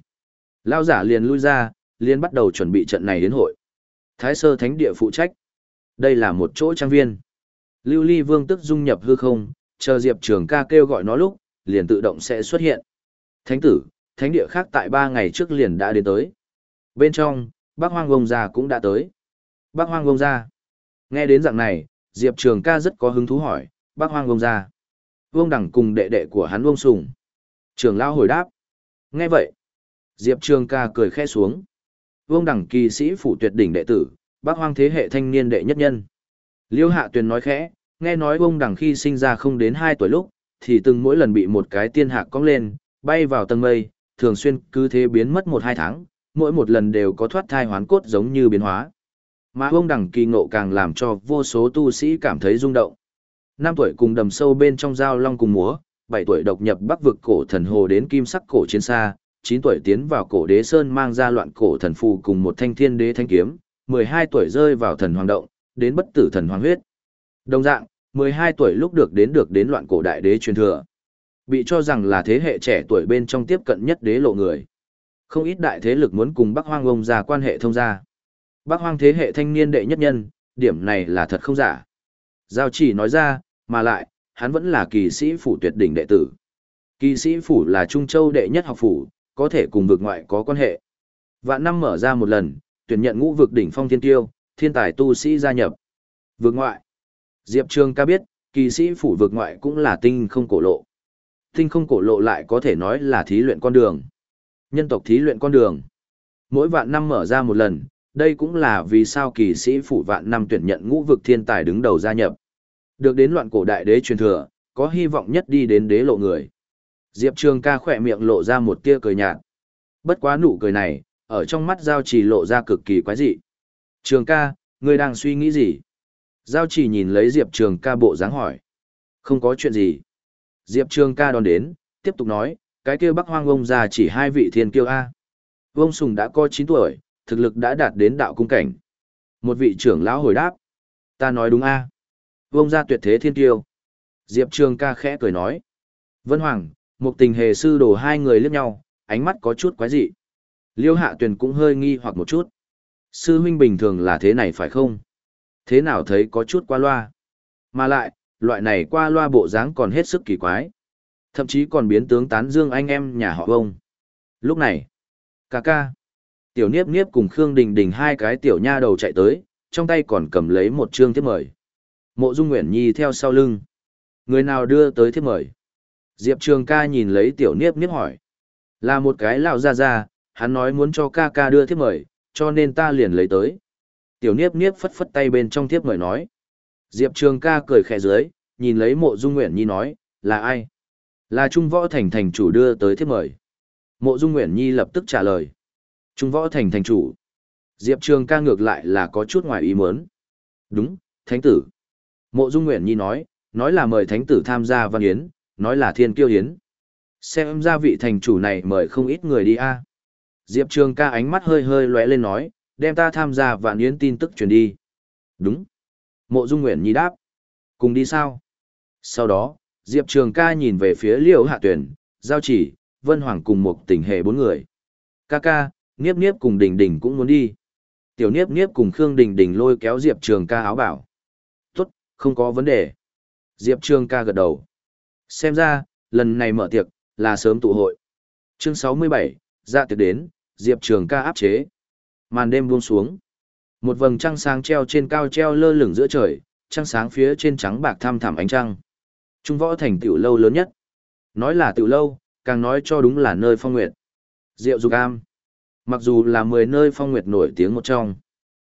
Lao giả liền lui ra, liền bắt đầu chuẩn bị trận này đến hội. Thái sơ thánh địa phụ trách. Đây là một chỗ trang viên. Lưu Ly Vương tức dung nhập hư không, chờ Diệp Trường ca kêu gọi nó lúc, liền tự động sẽ xuất hiện. Thánh tử, thánh địa khác tại ba ngày trước liền đã đến tới. Bên trong, bác hoang vông gia cũng đã tới. Bác hoang vông gia. Nghe đến dạng này, Diệp Trường ca rất có hứng thú hỏi, bác hoang vông gia. Vương đẳng cùng đệ đệ của hắn vông sùng. Trường lao hồi đáp. Nghe vậy. Diệp Trường ca cười khẽ xuống. Vương đẳng kỳ sĩ phủ tuyệt đỉnh đệ tử, bác hoang thế hệ thanh niên đệ nhất nhân. Liêu hạ tuyền nói khẽ, nghe nói Vương đẳng khi sinh ra không đến 2 tuổi lúc, thì từng mỗi lần bị một cái tiên hạc cong lên, bay vào tầng mây, thường xuyên cứ thế biến mất một hai tháng, mỗi một lần đều có thoát thai hoán cốt giống như biến hóa. Mà vương đẳng kỳ ngộ càng làm cho vô số tu sĩ cảm thấy rung động. Năm tuổi cùng đầm sâu bên trong giao long cùng múa, bảy tuổi độc nhập bắc vực cổ thần hồ đến kim sắc cổ chiến xa, chín tuổi tiến vào cổ đế sơn mang ra loạn cổ thần phù cùng một thanh thiên đế thanh kiếm, mười hai tuổi rơi vào thần hoàng động, đến bất tử thần hoàng huyết. Đồng dạng, mười hai tuổi lúc được đến được đến loạn cổ đại đế truyền thừa. Bị cho rằng là thế hệ trẻ tuổi bên trong tiếp cận nhất đế lộ người. Không ít đại thế lực muốn cùng Bắc Hoang ông ra quan hệ thông gia. Bắc Hoang thế hệ thanh niên đệ nhất nhân, điểm này là thật không giả. Giao chỉ nói ra, mà lại, hắn vẫn là kỳ sĩ phủ tuyệt đỉnh đệ tử. Kỳ sĩ phủ là Trung Châu đệ nhất học phủ, có thể cùng vực ngoại có quan hệ. Vạn năm mở ra một lần, tuyển nhận ngũ vực đỉnh phong thiên tiêu, thiên tài tu sĩ gia nhập. Vực ngoại. Diệp Trường ca biết, kỳ sĩ phủ vực ngoại cũng là tinh không cổ lộ. Tinh không cổ lộ lại có thể nói là thí luyện con đường. Nhân tộc thí luyện con đường. Mỗi vạn năm mở ra một lần, đây cũng là vì sao kỳ sĩ phủ vạn năm tuyển nhận ngũ vực thiên tài đứng đầu gia nhập. Được đến loạn cổ đại đế truyền thừa, có hy vọng nhất đi đến đế lộ người. Diệp Trường ca khỏe miệng lộ ra một tia cười nhạt. Bất quá nụ cười này, ở trong mắt Giao Trì lộ ra cực kỳ quái dị. Trường ca, ngươi đang suy nghĩ gì? Giao Trì nhìn lấy Diệp Trường ca bộ dáng hỏi. Không có chuyện gì. Diệp Trường ca đón đến, tiếp tục nói, cái kia bắc hoang ông già chỉ hai vị thiên kiêu A. Vông Sùng đã có 9 tuổi, thực lực đã đạt đến đạo cung cảnh. Một vị trưởng lão hồi đáp. Ta nói đúng A. Vông gia tuyệt thế thiên kiêu. Diệp Trường ca khẽ cười nói. Vân Hoàng, một tình hề sư đồ hai người liếc nhau, ánh mắt có chút quái dị. Liêu hạ tuyền cũng hơi nghi hoặc một chút. Sư huynh bình thường là thế này phải không? Thế nào thấy có chút qua loa? Mà lại, loại này qua loa bộ dáng còn hết sức kỳ quái. Thậm chí còn biến tướng tán dương anh em nhà họ vông. Lúc này, ca ca, tiểu niếp niếp cùng Khương Đình Đình hai cái tiểu nha đầu chạy tới, trong tay còn cầm lấy một chương thiếp mời. Mộ Dung Nguyễn Nhi theo sau lưng. Người nào đưa tới thiếp mời? Diệp Trường ca nhìn lấy tiểu niếp niếp hỏi. Là một cái lão ra ra, hắn nói muốn cho ca ca đưa thiếp mời, cho nên ta liền lấy tới. Tiểu niếp niếp phất phất tay bên trong thiếp mời nói. Diệp Trường ca cười khẽ dưới, nhìn lấy mộ dung nguyện nhi nói, là ai? Là Trung Võ Thành thành chủ đưa tới thiếp mời. Mộ dung nguyện nhi lập tức trả lời. Trung Võ Thành thành chủ. Diệp Trường ca ngược lại là có chút ngoài ý muốn. Đúng, thánh tử. Mộ dung nguyện nhi nói, nói là mời thánh tử tham gia văn yến, nói là thiên kiêu hiến. Xem ra vị thành chủ này mời không ít người đi a. Diệp Trường ca ánh mắt hơi hơi lóe lên nói, đem ta tham gia vạn yến tin tức truyền đi. Đúng. Mộ Dung Nguyễn Nhi đáp. Cùng đi sao? Sau đó, Diệp Trường ca nhìn về phía Liễu Hạ Tuyển, Giao Chỉ, Vân Hoàng cùng một tình hệ bốn người. Ca ca, Niếp Niếp cùng Đình Đình cũng muốn đi. Tiểu Niếp Niếp cùng Khương Đình Đình lôi kéo Diệp Trường ca áo bảo. Tốt, không có vấn đề. Diệp Trường ca gật đầu. Xem ra, lần này mở tiệc, là sớm tụ hội. Chương 67, dạ tiệc đến, Diệp Trường ca áp chế. Màn đêm buông xuống. Một vầng trăng sáng treo trên cao treo lơ lửng giữa trời, trăng sáng phía trên trắng bạc thăm thẳm ánh trăng. Trung võ thành tiểu lâu lớn nhất. Nói là tiểu lâu, càng nói cho đúng là nơi phong nguyệt. Diệu dục am. Mặc dù là 10 nơi phong nguyệt nổi tiếng một trong.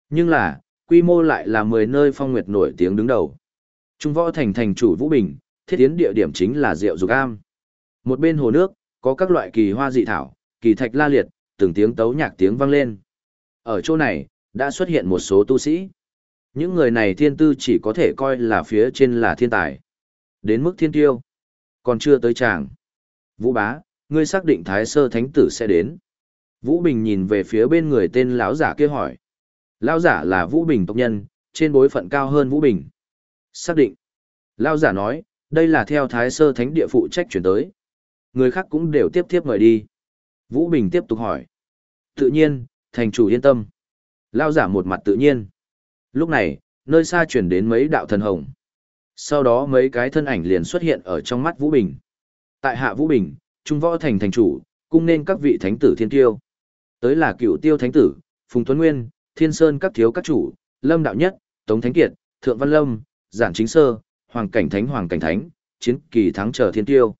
Nhưng là, quy mô lại là 10 nơi phong nguyệt nổi tiếng đứng đầu. Trung võ thành thành chủ Vũ Bình, thiết tiến địa điểm chính là Diệu dục am. Một bên hồ nước, có các loại kỳ hoa dị thảo, kỳ thạch la liệt, từng tiếng tấu nhạc tiếng vang lên. Ở chỗ này, đã xuất hiện một số tu sĩ. Những người này thiên tư chỉ có thể coi là phía trên là thiên tài. Đến mức thiên tiêu. Còn chưa tới chàng. Vũ bá, ngươi xác định thái sơ thánh tử sẽ đến. Vũ Bình nhìn về phía bên người tên lão giả kia hỏi. lão giả là Vũ Bình tộc nhân, trên bối phận cao hơn Vũ Bình. Xác định. Lão giả nói, đây là theo Thái Sơ Thánh địa phụ trách chuyển tới. Người khác cũng đều tiếp tiếp mời đi. Vũ Bình tiếp tục hỏi. Tự nhiên, thành chủ yên tâm. Lao giả một mặt tự nhiên. Lúc này, nơi xa chuyển đến mấy đạo thần hồng. Sau đó mấy cái thân ảnh liền xuất hiện ở trong mắt Vũ Bình. Tại hạ Vũ Bình, Trung Võ Thành thành chủ, cung nên các vị thánh tử thiên tiêu. Tới là cựu tiêu thánh tử, Phùng Tuấn Nguyên, Thiên Sơn các thiếu các chủ, Lâm Đạo Nhất, Tống Thánh Kiệt, Thượng Văn Lâm, Giản Chính Sơ, Hoàng Cảnh Thánh Hoàng Cảnh Thánh, Chiến Kỳ Thắng Trở Thiên Tiêu.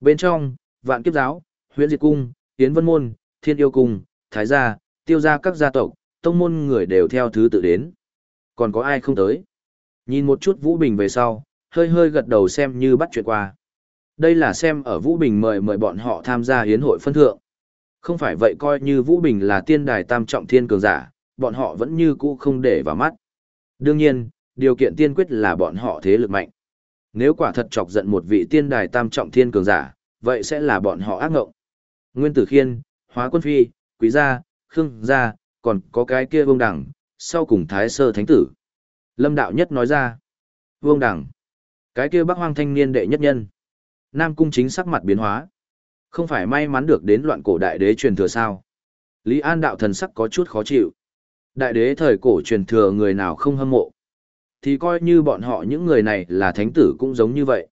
Bên trong, Vạn Kiếp Giáo, Huyện Diệt Cung, Tiến Vân Môn, Thiên Yêu Cung, Thái Gia, Tiêu Gia các gia tộc, tông môn người đều theo thứ tự đến. Còn có ai không tới? Nhìn một chút Vũ Bình về sau, hơi hơi gật đầu xem như bắt chuyện qua. Đây là xem ở Vũ Bình mời mời bọn họ tham gia hiến hội phân thượng. Không phải vậy coi như Vũ Bình là tiên đài tam trọng thiên cường giả, bọn họ vẫn như cũ không để vào mắt. Đương nhiên, điều kiện tiên quyết là bọn họ thế lực mạnh. Nếu quả thật chọc giận một vị tiên đài tam trọng thiên cường giả, vậy sẽ là bọn họ ác ngộng. Nguyên Tử Khiên, Hóa Quân Phi, Quý Gia, Khương Gia, còn có cái kia vương đẳng, sau cùng Thái Sơ Thánh Tử. Lâm Đạo Nhất nói ra, vương đẳng, cái kia bác hoang thanh niên đệ nhất nhân. Nam Cung chính sắc mặt biến hóa. Không phải may mắn được đến loạn cổ đại đế truyền thừa sao. Lý An đạo thần sắc có chút khó chịu. Đại đế thời cổ truyền thừa người nào không hâm mộ. Thì coi như bọn họ những người này là thánh tử cũng giống như vậy.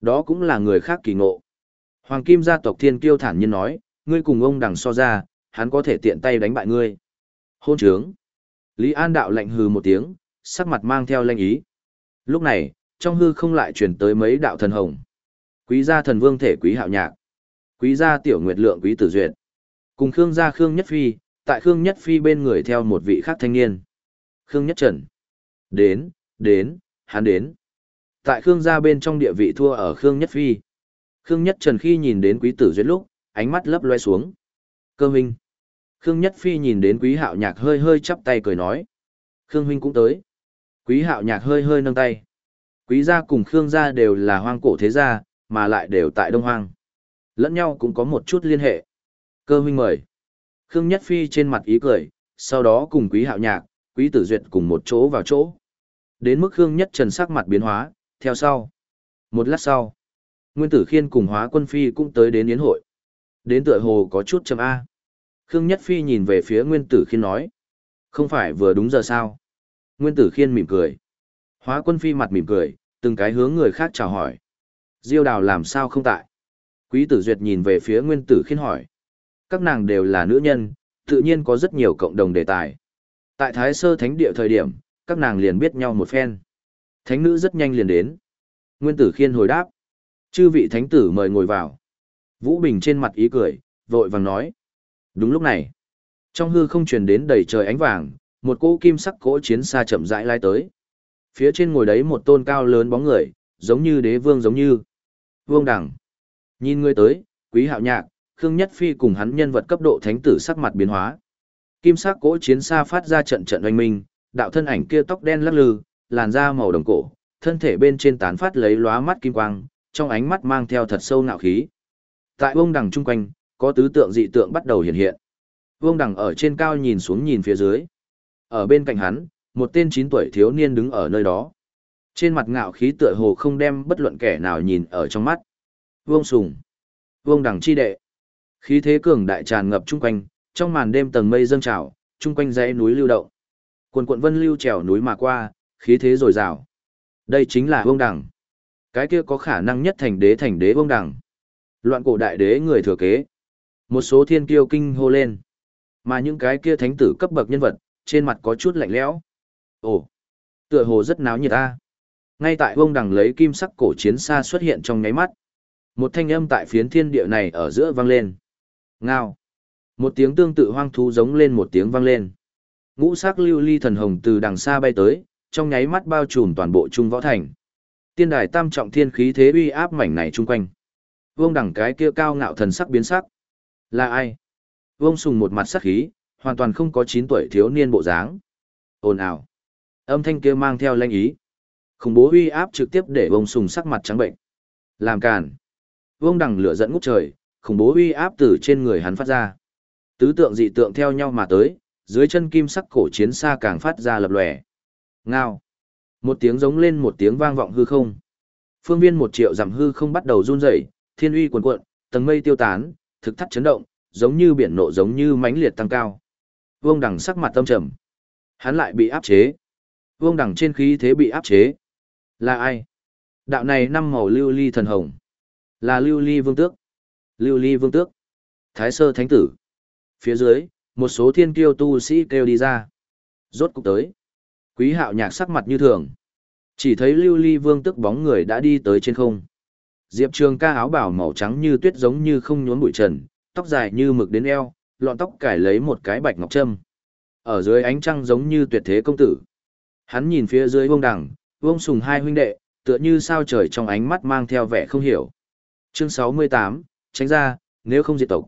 Đó cũng là người khác kỳ ngộ. Hoàng Kim gia tộc Thiên Kiêu thản nhiên nói, ngươi cùng ông đằng so ra, hắn có thể tiện tay đánh bại ngươi. Hôn trướng. Lý An đạo lạnh hừ một tiếng, sắc mặt mang theo lệnh ý. Lúc này, trong hư không lại truyền tới mấy đạo thần hồng. Quý gia thần vương thể quý hạo nhạc. Quý gia tiểu nguyệt lượng quý tử duyệt. Cùng Khương gia Khương Nhất Phi, tại Khương Nhất Phi bên người theo một vị khác thanh niên. Khương Nhất Trần. Đến, đến, hắn đến. Tại Khương gia bên trong địa vị thua ở Khương Nhất Phi. Khương Nhất Trần khi nhìn đến quý tử duyệt lúc, ánh mắt lấp loe xuống. Cơ huynh. Khương Nhất Phi nhìn đến quý hạo nhạc hơi hơi chắp tay cười nói. Khương huynh cũng tới. Quý hạo nhạc hơi hơi nâng tay. Quý gia cùng Khương gia đều là hoang cổ thế gia, mà lại đều tại Đông Hoang. Lẫn nhau cũng có một chút liên hệ. Cơ huynh mời. Khương Nhất Phi trên mặt ý cười, sau đó cùng quý hạo nhạc, quý tử duyệt cùng một chỗ vào chỗ. Đến mức Khương Nhất Trần sắc mặt biến hóa, theo sau. Một lát sau, Nguyên Tử Khiên cùng Hóa Quân Phi cũng tới đến yến hội. Đến tựa hồ có chút chấm A. Khương Nhất Phi nhìn về phía Nguyên Tử Khiên nói. Không phải vừa đúng giờ sao? Nguyên Tử Khiên mỉm cười. Hóa Quân Phi mặt mỉm cười, từng cái hướng người khác chào hỏi. Diêu đào làm sao không tại? Quý tử duyệt nhìn về phía Nguyên Tử Khiên hỏi. Các nàng đều là nữ nhân, tự nhiên có rất nhiều cộng đồng đề tài. Tại Thái Sơ Thánh Địa thời điểm, các nàng liền biết nhau một phen. Thánh nữ rất nhanh liền đến. Nguyên Tử Khiên hồi đáp. Chư vị thánh tử mời ngồi vào. Vũ Bình trên mặt ý cười, vội vàng nói. Đúng lúc này, trong hư không truyền đến đầy trời ánh vàng, một cỗ kim sắc cỗ chiến xa chậm rãi lai tới. Phía trên ngồi đấy một tôn cao lớn bóng người, giống như đế vương giống như. Vương đẳng. Nhìn người tới, quý hạo nhạc, Khương Nhất Phi cùng hắn nhân vật cấp độ thánh tử sắc mặt biến hóa. Kim sắc cỗ chiến xa phát ra trận trận oanh minh, đạo thân ảnh kia tóc đen lắc lư, làn da màu đồng cổ, thân thể bên trên tán phát lấy lóa mắt kim quang, trong ánh mắt mang theo thật sâu ngạo khí. Tại vương đằng chung quanh, có tứ tượng dị tượng bắt đầu hiện hiện. Vương đằng ở trên cao nhìn xuống nhìn phía dưới. Ở bên cạnh hắn, một tên 9 tuổi thiếu niên đứng ở nơi đó. Trên mặt ngạo khí tựa hồ không đem bất luận kẻ nào nhìn ở trong mắt. Vương sùng. Vương đằng chi đệ. Khí thế cường đại tràn ngập chung quanh, trong màn đêm tầng mây dâng trào, chung quanh dãy núi lưu động. Quần quận vân lưu trèo núi mà qua, khí thế rồi rào. Đây chính là Vương đằng. Cái kia có khả năng nhất thành đế thành đế Vương đằng. Loạn cổ đại đế người thừa kế. Một số thiên kiêu kinh hô lên. Mà những cái kia thánh tử cấp bậc nhân vật, trên mặt có chút lạnh lẽo. Ồ, tựa hồ rất náo nhiệt ta. Ngay tại vông đằng lấy kim sắc cổ chiến xa xuất hiện trong nháy mắt. Một thanh âm tại phiến thiên địa này ở giữa vang lên. Ngao. Một tiếng tương tự hoang thú giống lên một tiếng vang lên. Ngũ sắc lưu ly thần hồng từ đằng xa bay tới, trong nháy mắt bao trùm toàn bộ trung võ thành. Tiên đài tam trọng thiên khí thế uy áp mảnh này chung quanh. Vương đẳng cái kia cao ngạo thần sắc biến sắc. Là ai? Vương sùng một mặt sắc khí, hoàn toàn không có 9 tuổi thiếu niên bộ dáng. Ồn ào. Âm thanh kia mang theo lanh ý. Khủng bố uy áp trực tiếp để Vương sùng sắc mặt trắng bệnh. Làm càn. Vương đẳng lửa dẫn ngút trời, khủng bố uy áp từ trên người hắn phát ra. Tứ tượng dị tượng theo nhau mà tới, dưới chân kim sắc cổ chiến xa càng phát ra lập lòe. Ngao. Một tiếng giống lên một tiếng vang vọng hư không. Phương viên một triệu dặm hư không bắt đầu run rẩy, thiên uy cuồn cuộn, tầng mây tiêu tán, thực thắt chấn động, giống như biển nộ giống như mãnh liệt tăng cao. Vương Đằng sắc mặt tâm trầm. Hắn lại bị áp chế. Vương Đằng trên khí thế bị áp chế. Là ai? Đạo này năm màu lưu ly thần hồng. Là lưu ly vương tước. Lưu ly vương tước. Thái sơ thánh tử. Phía dưới, một số thiên kiêu tu sĩ kêu đi ra. Rốt cục tới. Quý hạo nhạc sắc mặt như thường. Chỉ thấy lưu ly vương tức bóng người đã đi tới trên không. Diệp Trường ca áo bảo màu trắng như tuyết giống như không nhốn bụi trần, tóc dài như mực đến eo, lọn tóc cải lấy một cái bạch ngọc trâm. Ở dưới ánh trăng giống như tuyệt thế công tử. Hắn nhìn phía dưới vông đằng, vông sùng hai huynh đệ, tựa như sao trời trong ánh mắt mang theo vẻ không hiểu. Chương 68, tránh ra, nếu không diệt tộc.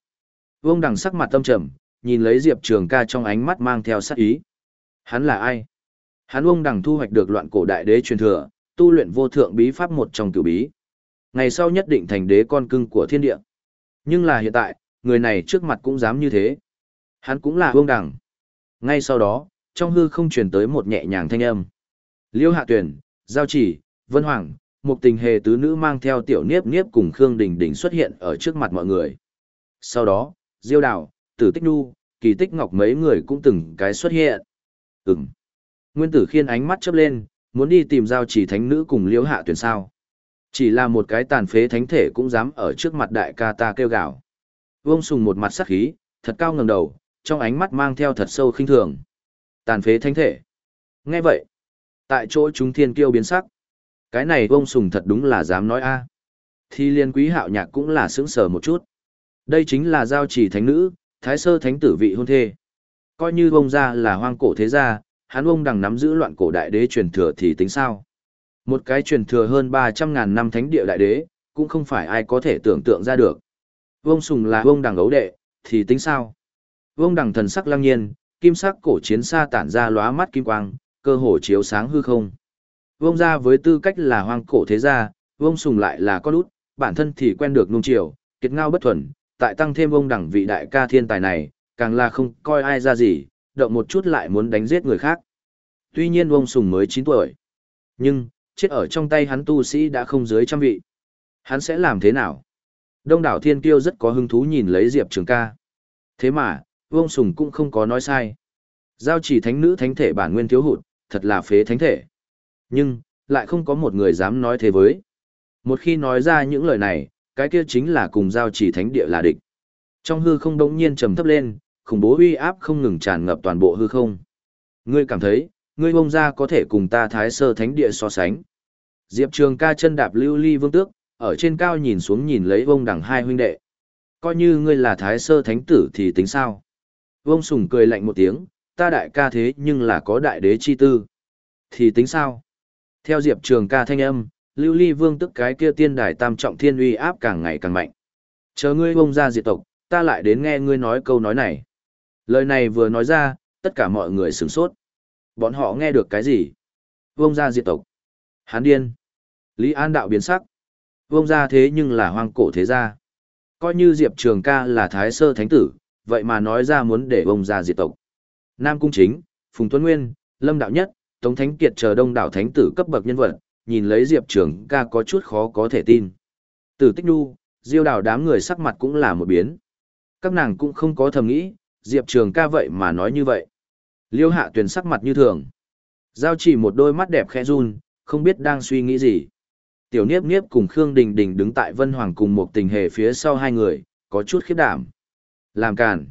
Vông đằng sắc mặt tâm trầm, nhìn lấy Diệp Trường ca trong ánh mắt mang theo sát ý. Hắn là ai? Hắn ông đằng thu hoạch được loạn cổ đại đế truyền thừa, tu luyện vô thượng bí pháp một trong cửu bí. Ngày sau nhất định thành đế con cưng của thiên địa. Nhưng là hiện tại, người này trước mặt cũng dám như thế. Hắn cũng là ông đằng. Ngay sau đó, trong hư không truyền tới một nhẹ nhàng thanh âm. Liêu hạ tuyển, giao chỉ, vân hoàng, một tình hề tứ nữ mang theo tiểu niếp niếp cùng Khương Đình Đình xuất hiện ở trước mặt mọi người. Sau đó, Diêu Đào, Tử Tích Nu, Kỳ Tích Ngọc mấy người cũng từng cái xuất hiện. Ừm. Nguyên tử khiên ánh mắt chớp lên, muốn đi tìm giao chỉ thánh nữ cùng liễu hạ tuyển sao. Chỉ là một cái tàn phế thánh thể cũng dám ở trước mặt đại ca ta kêu gào. Vông sùng một mặt sắc khí, thật cao ngầm đầu, trong ánh mắt mang theo thật sâu khinh thường. Tàn phế thánh thể. Nghe vậy, tại chỗ chúng thiên kiêu biến sắc. Cái này vông sùng thật đúng là dám nói a. Thì liên quý hạo nhạc cũng là sững sờ một chút. Đây chính là giao chỉ thánh nữ, thái sơ thánh tử vị hôn thê. Coi như vông ra là hoang cổ thế gia, hắn ông đằng nắm giữ loạn cổ đại đế truyền thừa thì tính sao? Một cái truyền thừa hơn 300.000 năm thánh địa đại đế, cũng không phải ai có thể tưởng tượng ra được. Vông sùng là vông đằng ấu đệ, thì tính sao? Vông đằng thần sắc lăng nhiên, kim sắc cổ chiến xa tản ra lóa mắt kim quang, cơ hồ chiếu sáng hư không. Vông ra với tư cách là hoang cổ thế gia, vông sùng lại là con út, bản thân thì quen được nung chiều, kiệt ngao bất thuần, tại tăng thêm ông đẳng vị đại ca thiên tài này, càng là không coi ai ra gì, động một chút lại muốn đánh giết người khác. Tuy nhiên ông sùng mới 9 tuổi, nhưng, chết ở trong tay hắn tu sĩ đã không dưới trăm vị. Hắn sẽ làm thế nào? Đông đảo thiên kiêu rất có hứng thú nhìn lấy Diệp Trường ca. Thế mà, ông sùng cũng không có nói sai. Giao chỉ thánh nữ thánh thể bản nguyên thiếu hụt, thật là phế thánh thể. Nhưng, lại không có một người dám nói thế với. Một khi nói ra những lời này, cái kia chính là cùng giao chỉ thánh địa là địch. Trong hư không đống nhiên trầm thấp lên, khủng bố uy áp không ngừng tràn ngập toàn bộ hư không. Ngươi cảm thấy, ngươi bông ra có thể cùng ta thái sơ thánh địa so sánh. Diệp Trường ca chân đạp lưu ly vương tước, ở trên cao nhìn xuống nhìn lấy vông đằng hai huynh đệ. Coi như ngươi là thái sơ thánh tử thì tính sao? Vông sùng cười lạnh một tiếng, ta đại ca thế nhưng là có đại đế chi tư. Thì tính sao? Theo Diệp Trường ca thanh âm, lưu ly vương tức cái kia tiên đài tam trọng thiên uy áp càng ngày càng mạnh. Chờ ngươi bông ra diệt tộc, ta lại đến nghe ngươi nói câu nói này. Lời này vừa nói ra, tất cả mọi người sửng sốt. Bọn họ nghe được cái gì? Vông ra diệt tộc. Hán điên. Lý An đạo biến sắc. Vông ra thế nhưng là hoang cổ thế gia. Coi như Diệp Trường ca là thái sơ thánh tử, vậy mà nói ra muốn để vông ra diệt tộc. Nam Cung Chính, Phùng Tuấn Nguyên, Lâm Đạo Nhất, Tống Thánh Kiệt chờ đông đảo thánh tử cấp bậc nhân vật, nhìn lấy Diệp Trường ca có chút khó có thể tin. Tử Tích Nhu, Diêu Đào đám người sắc mặt cũng là một biến. Các nàng cũng không có thầm nghĩ, Diệp Trường ca vậy mà nói như vậy. Liêu hạ tuyền sắc mặt như thường. Giao chỉ một đôi mắt đẹp khẽ run, không biết đang suy nghĩ gì. Tiểu Niếp Niếp cùng Khương Đình Đình đứng tại Vân Hoàng cùng một tình hề phía sau hai người, có chút khiếp đảm. Làm càn.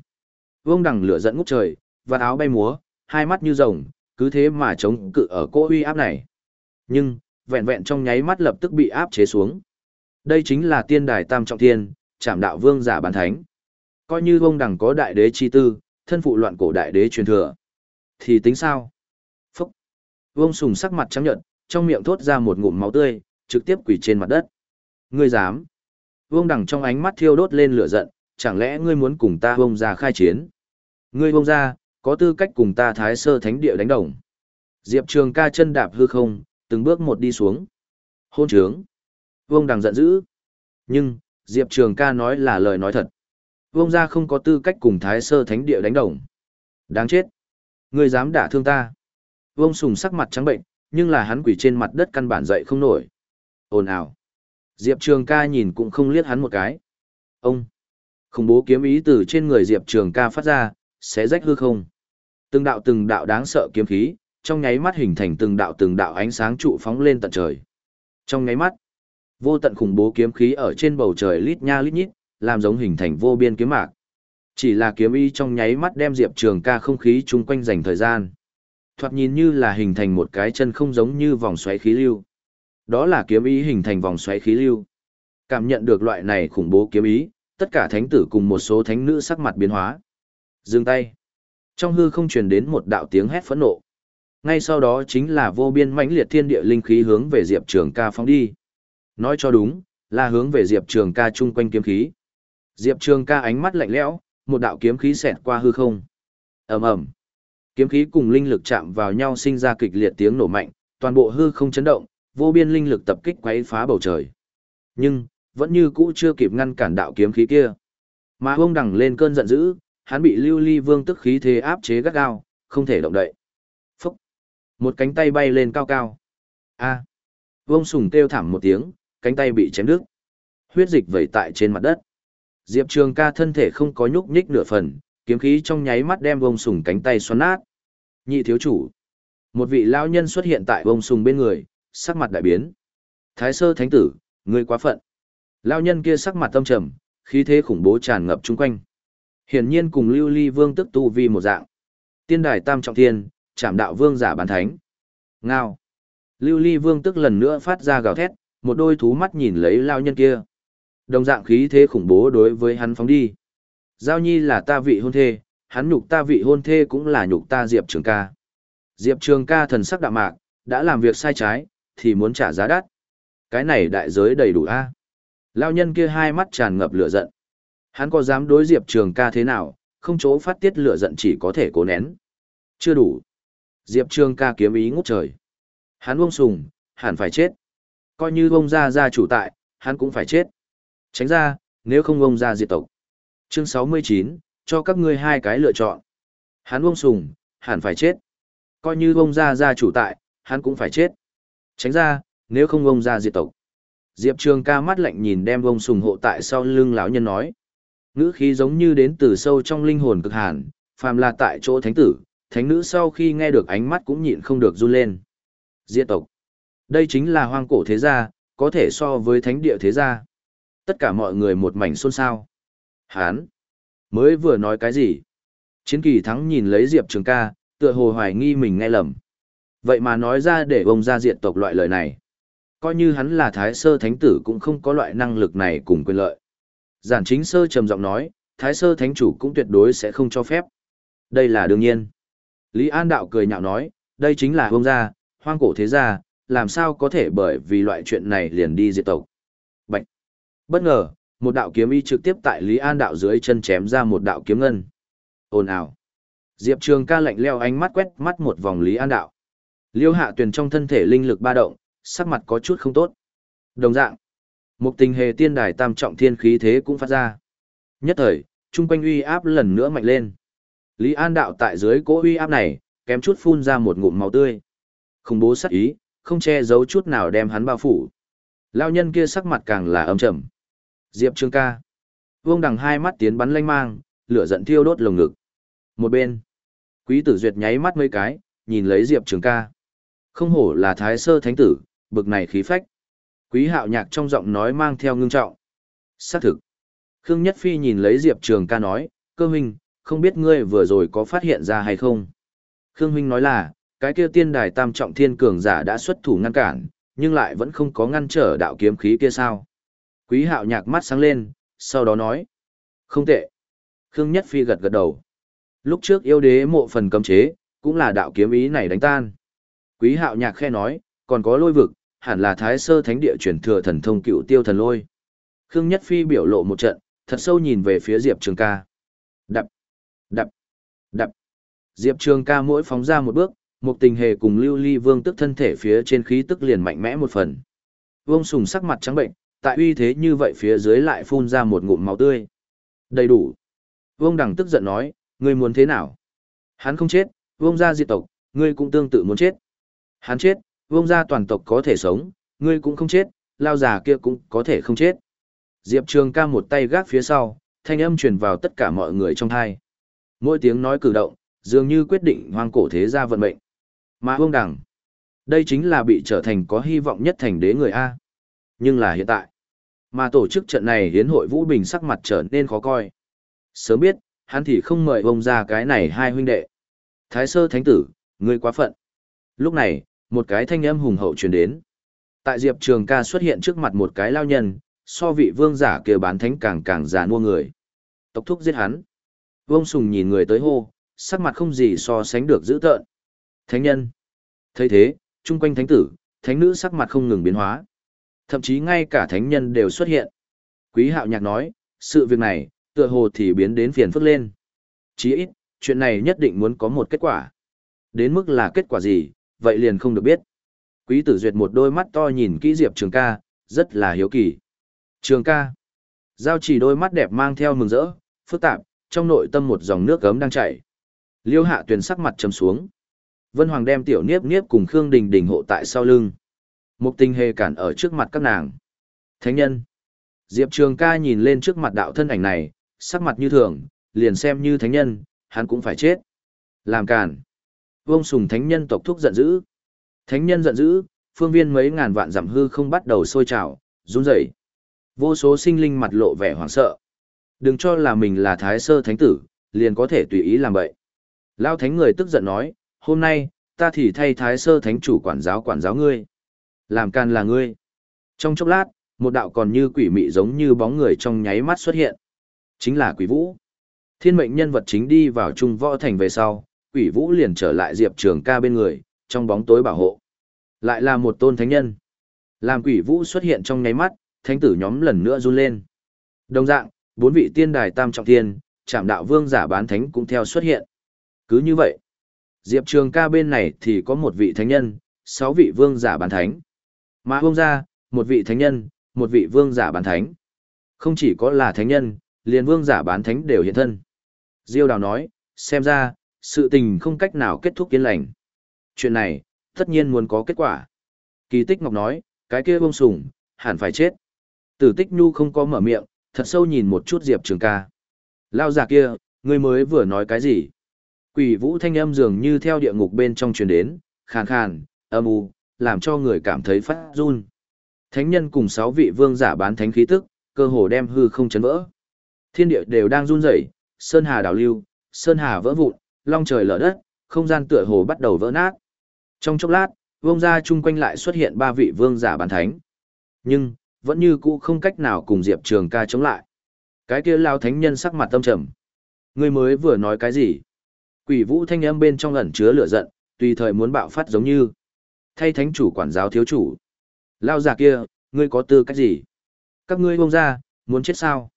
Vương đằng lửa dẫn ngút trời, và áo bay múa, hai mắt như rồng, cứ thế mà chống cự ở cô uy áp này. Nhưng, vẹn vẹn trong nháy mắt lập tức bị áp chế xuống. Đây chính là tiên đài tam trọng thiên, trảm đạo vương giả bản thánh. Coi như ông đẳng có đại đế chi tư, thân phụ loạn cổ đại đế truyền thừa. Thì tính sao? Phúc! Vương sùng sắc mặt trắng nhợt, trong miệng thốt ra một ngụm máu tươi, trực tiếp quỷ trên mặt đất. Ngươi dám! Vương đẳng trong ánh mắt thiêu đốt lên lửa giận, chẳng lẽ ngươi muốn cùng ta vông ra khai chiến? Ngươi vông ra, có tư cách cùng ta thái sơ thánh địa đánh đồng. Diệp Trường ca chân đạp hư không, từng bước một đi xuống. Hôn trướng. Vương Đằng giận dữ. Nhưng, Diệp Trường ca nói là lời nói thật. Vương gia không có tư cách cùng Thái Sơ Thánh Địa đánh đồng. Đáng chết. người dám đả thương ta. Vông Sùng sắc mặt trắng bệnh, nhưng là hắn quỷ trên mặt đất căn bản dậy không nổi. Ồn ào. Diệp Trường ca nhìn cũng không liếc hắn một cái. Ông. Khủng bố kiếm ý từ trên người Diệp Trường ca phát ra, sẽ rách hư không. Từng đạo từng đạo đáng sợ kiếm khí, trong nháy mắt hình thành từng đạo từng đạo ánh sáng trụ phóng lên tận trời. Trong nháy mắt, vô tận khủng bố kiếm khí ở trên bầu trời lít nha lít nhít, làm giống hình thành vô biên kiếm mạc. Chỉ là kiếm ý trong nháy mắt đem Diệp Trường ca không khí chung quanh dành thời gian. Thoạt nhìn như là hình thành một cái chân không giống như vòng xoáy khí lưu. Đó là kiếm ý hình thành vòng xoáy khí lưu. Cảm nhận được loại này khủng bố kiếm ý, tất cả thánh tử cùng một số thánh nữ sắc mặt biến hóa. Dừng tay. Trong hư không truyền đến một đạo tiếng hét phẫn nộ. Ngay sau đó chính là vô biên mãnh liệt thiên địa linh khí hướng về Diệp Trường ca phóng đi. Nói cho đúng, là hướng về Diệp Trường ca chung quanh kiếm khí. Diệp Trường ca ánh mắt lạnh lẽo, một đạo kiếm khí xẹt qua hư không. Ầm ầm. Kiếm khí cùng linh lực chạm vào nhau sinh ra kịch liệt tiếng nổ mạnh, toàn bộ hư không chấn động, vô biên linh lực tập kích quấy phá bầu trời. Nhưng, vẫn như cũ chưa kịp ngăn cản đạo kiếm khí kia. Mà ông Đằng lên cơn giận dữ, hắn bị Lưu Ly Vương tức khí thế áp chế gắt gao, không thể động đậy. Một cánh tay bay lên cao cao. A! Vương Sùng kêu thảm một tiếng, cánh tay bị chém đứt. Huyết dịch vẩy tại trên mặt đất. Diệp Trường ca thân thể không có nhúc nhích nửa phần, kiếm khí trong nháy mắt đem Vương Sùng cánh tay xoắn nát. Nhị thiếu chủ. Một vị lão nhân xuất hiện tại Vương Sùng bên người, sắc mặt đại biến. Thái sơ thánh tử, ngươi quá phận. Lão nhân kia sắc mặt tâm trầm, khí thế khủng bố tràn ngập chung quanh. Hiển nhiên cùng Lưu Ly Vương tức tu vi một dạng. Tiên đài tam trọng thiên, chạm đạo vương giả bàn thánh. Ngao. Lưu Ly Vương tức lần nữa phát ra gào thét, một đôi thú mắt nhìn lấy lao nhân kia. Đồng dạng khí thế khủng bố đối với hắn phóng đi. Giao nhi là ta vị hôn thê, hắn nhục ta vị hôn thê cũng là nhục ta Diệp Trường ca. Diệp Trường ca thần sắc đạm mạc, đã làm việc sai trái, thì muốn trả giá đắt. Cái này đại giới đầy đủ a Lao nhân kia hai mắt tràn ngập lửa giận. Hắn có dám đối Diệp Trường ca thế nào, không chỗ phát tiết lửa giận chỉ có thể cố nén. Chưa đủ. Diệp Trương ca kiếm ý ngút trời. Hắn buông sùng, hẳn phải chết. Coi như ông ra ra chủ tại, hắn cũng phải chết. Tránh ra, nếu không ông ra diệt tộc. Chương 69, cho các ngươi hai cái lựa chọn. Hắn buông sùng, hẳn phải chết. Coi như ông ra ra chủ tại, hắn cũng phải chết. Tránh ra, nếu không ông ra diệt tộc. Diệp Trường ca mắt lạnh nhìn đem ông sùng hộ tại sau lưng lão nhân nói. Ngữ khí giống như đến từ sâu trong linh hồn cực hàn, phàm là tại chỗ thánh tử, thánh nữ sau khi nghe được ánh mắt cũng nhịn không được run lên. Diệt tộc. Đây chính là hoang cổ thế gia, có thể so với thánh địa thế gia. Tất cả mọi người một mảnh xôn xao. Hán. Mới vừa nói cái gì? Chiến kỳ thắng nhìn lấy Diệp Trường ca, tựa hồ hoài nghi mình nghe lầm. Vậy mà nói ra để bông ra diện tộc loại lời này. Coi như hắn là thái sơ thánh tử cũng không có loại năng lực này cùng quyền lợi. Giản chính sơ trầm giọng nói, thái sơ thánh chủ cũng tuyệt đối sẽ không cho phép. Đây là đương nhiên. Lý An Đạo cười nhạo nói, đây chính là bông gia, hoang cổ thế gia, làm sao có thể bởi vì loại chuyện này liền đi diệt tộc. Bạch. Bất ngờ, một đạo kiếm y trực tiếp tại Lý An đạo dưới chân chém ra một đạo kiếm ngân. Ồn ào. Diệp Trường ca lạnh leo ánh mắt quét mắt một vòng Lý An đạo. Liêu hạ tuyền trong thân thể linh lực ba động, sắc mặt có chút không tốt. Đồng dạng, một tình hề tiên đài tam trọng thiên khí thế cũng phát ra. Nhất thời, trung quanh uy áp lần nữa mạnh lên. Lý An đạo tại dưới cỗ uy áp này, kém chút phun ra một ngụm máu tươi. Không bố sắc ý, không che giấu chút nào đem hắn bao phủ. Lao nhân kia sắc mặt càng là âm trầm. Diệp Trương ca. Vương đằng hai mắt tiến bắn lanh mang, lửa giận thiêu đốt lồng ngực. Một bên. Quý tử duyệt nháy mắt mấy cái, nhìn lấy Diệp Trường ca. Không hổ là thái sơ thánh tử, bực này khí phách. Quý hạo nhạc trong giọng nói mang theo ngưng trọng. Xác thực. Khương Nhất Phi nhìn lấy Diệp Trường ca nói, cơ huynh, không biết ngươi vừa rồi có phát hiện ra hay không. Khương huynh nói là, cái kia tiên đài tam trọng thiên cường giả đã xuất thủ ngăn cản, nhưng lại vẫn không có ngăn trở đạo kiếm khí kia sao. Quý hạo nhạc mắt sáng lên, sau đó nói. Không tệ. Khương Nhất Phi gật gật đầu. Lúc trước yêu đế mộ phần cấm chế, cũng là đạo kiếm ý này đánh tan. Quý hạo nhạc khe nói, còn có lôi vực, hẳn là thái sơ thánh địa chuyển thừa thần thông cựu tiêu thần lôi. Khương Nhất Phi biểu lộ một trận, thật sâu nhìn về phía Diệp Trường ca. Đập, đập. Diệp Trường ca mỗi phóng ra một bước, một tình hề cùng lưu ly vương tức thân thể phía trên khí tức liền mạnh mẽ một phần. Vương sùng sắc mặt trắng bệnh, tại uy thế như vậy phía dưới lại phun ra một ngụm máu tươi. Đầy đủ. Vương Đằng tức giận nói, ngươi muốn thế nào? Hắn không chết, Vương gia diệt tộc, ngươi cũng tương tự muốn chết. Hắn chết, Vương gia toàn tộc có thể sống, ngươi cũng không chết, lao già kia cũng có thể không chết. Diệp Trường ca một tay gác phía sau, thanh âm truyền vào tất cả mọi người trong thai. Mỗi tiếng nói cử động, dường như quyết định hoang cổ thế gia vận mệnh. Mà Vương Đằng, đây chính là bị trở thành có hy vọng nhất thành đế người A. Nhưng là hiện tại, mà tổ chức trận này hiến hội Vũ Bình sắc mặt trở nên khó coi. Sớm biết, hắn thì không mời ông ra cái này hai huynh đệ. Thái sơ thánh tử, ngươi quá phận. Lúc này, một cái thanh âm hùng hậu truyền đến. Tại Diệp Trường ca xuất hiện trước mặt một cái lao nhân, so vị vương giả kia bán thánh càng càng già mua người. Tộc thúc giết hắn. Vương Sùng nhìn người tới hô, sắc mặt không gì so sánh được dữ tợn. Thánh nhân. thấy thế, chung quanh thánh tử, thánh nữ sắc mặt không ngừng biến hóa. Thậm chí ngay cả thánh nhân đều xuất hiện. Quý hạo nhạc nói, sự việc này, tựa hồ thì biến đến phiền phức lên. Chí ít, chuyện này nhất định muốn có một kết quả. Đến mức là kết quả gì, vậy liền không được biết. Quý tử duyệt một đôi mắt to nhìn kỹ Diệp Trường ca, rất là hiếu kỳ. Trường ca. Giao chỉ đôi mắt đẹp mang theo mừng rỡ, phức tạp, trong nội tâm một dòng nước gấm đang chảy. Liêu hạ tuyền sắc mặt trầm xuống. Vân Hoàng đem tiểu niếp niếp cùng Khương Đình Đình hộ tại sau lưng. Mục tình hề cản ở trước mặt các nàng. Thánh nhân. Diệp Trường ca nhìn lên trước mặt đạo thân ảnh này, sắc mặt như thường, liền xem như thánh nhân, hắn cũng phải chết. Làm cản. Vương sùng thánh nhân tộc thúc giận dữ. Thánh nhân giận dữ, phương viên mấy ngàn vạn giảm hư không bắt đầu sôi trào, run rẩy. Vô số sinh linh mặt lộ vẻ hoảng sợ. Đừng cho là mình là thái sơ thánh tử, liền có thể tùy ý làm vậy. Lao thánh người tức giận nói, hôm nay, ta thì thay thái sơ thánh chủ quản giáo quản giáo ngươi. Làm can là ngươi. Trong chốc lát, một đạo còn như quỷ mị giống như bóng người trong nháy mắt xuất hiện. Chính là quỷ vũ. Thiên mệnh nhân vật chính đi vào trung võ thành về sau, quỷ vũ liền trở lại diệp trường ca bên người, trong bóng tối bảo hộ. Lại là một tôn thánh nhân. Làm quỷ vũ xuất hiện trong nháy mắt, thánh tử nhóm lần nữa run lên. Đồng dạng, bốn vị tiên đài tam trọng thiên, trạm đạo vương giả bán thánh cũng theo xuất hiện. Cứ như vậy, Diệp Trường ca bên này thì có một vị thánh nhân, sáu vị vương giả bán thánh. Mà vương ra, một vị thánh nhân, một vị vương giả bán thánh. Không chỉ có là thánh nhân, liền vương giả bán thánh đều hiện thân. Diêu đào nói, xem ra, sự tình không cách nào kết thúc yên lành. Chuyện này, tất nhiên muốn có kết quả. Kỳ tích ngọc nói, cái kia bông sủng, hẳn phải chết. Tử tích nhu không có mở miệng, thật sâu nhìn một chút Diệp Trường ca. Lao giả kia, ngươi mới vừa nói cái gì? Quỷ vũ thanh âm dường như theo địa ngục bên trong truyền đến, khàn khàn, âm u, làm cho người cảm thấy phát run. Thánh nhân cùng sáu vị vương giả bán thánh khí tức, cơ hồ đem hư không chấn vỡ. Thiên địa đều đang run rẩy, sơn hà đảo lưu, sơn hà vỡ vụn, long trời lở đất, không gian tựa hồ bắt đầu vỡ nát. Trong chốc lát, vương gia chung quanh lại xuất hiện ba vị vương giả bán thánh. Nhưng, vẫn như cũ không cách nào cùng Diệp Trường ca chống lại. Cái kia lao thánh nhân sắc mặt tâm trầm. Ngươi mới vừa nói cái gì? Quỷ vũ thanh âm bên trong ẩn chứa lửa giận, tùy thời muốn bạo phát giống như. Thay thánh chủ quản giáo thiếu chủ. Lao già kia, ngươi có tư cách gì? Các ngươi bông ra, muốn chết sao?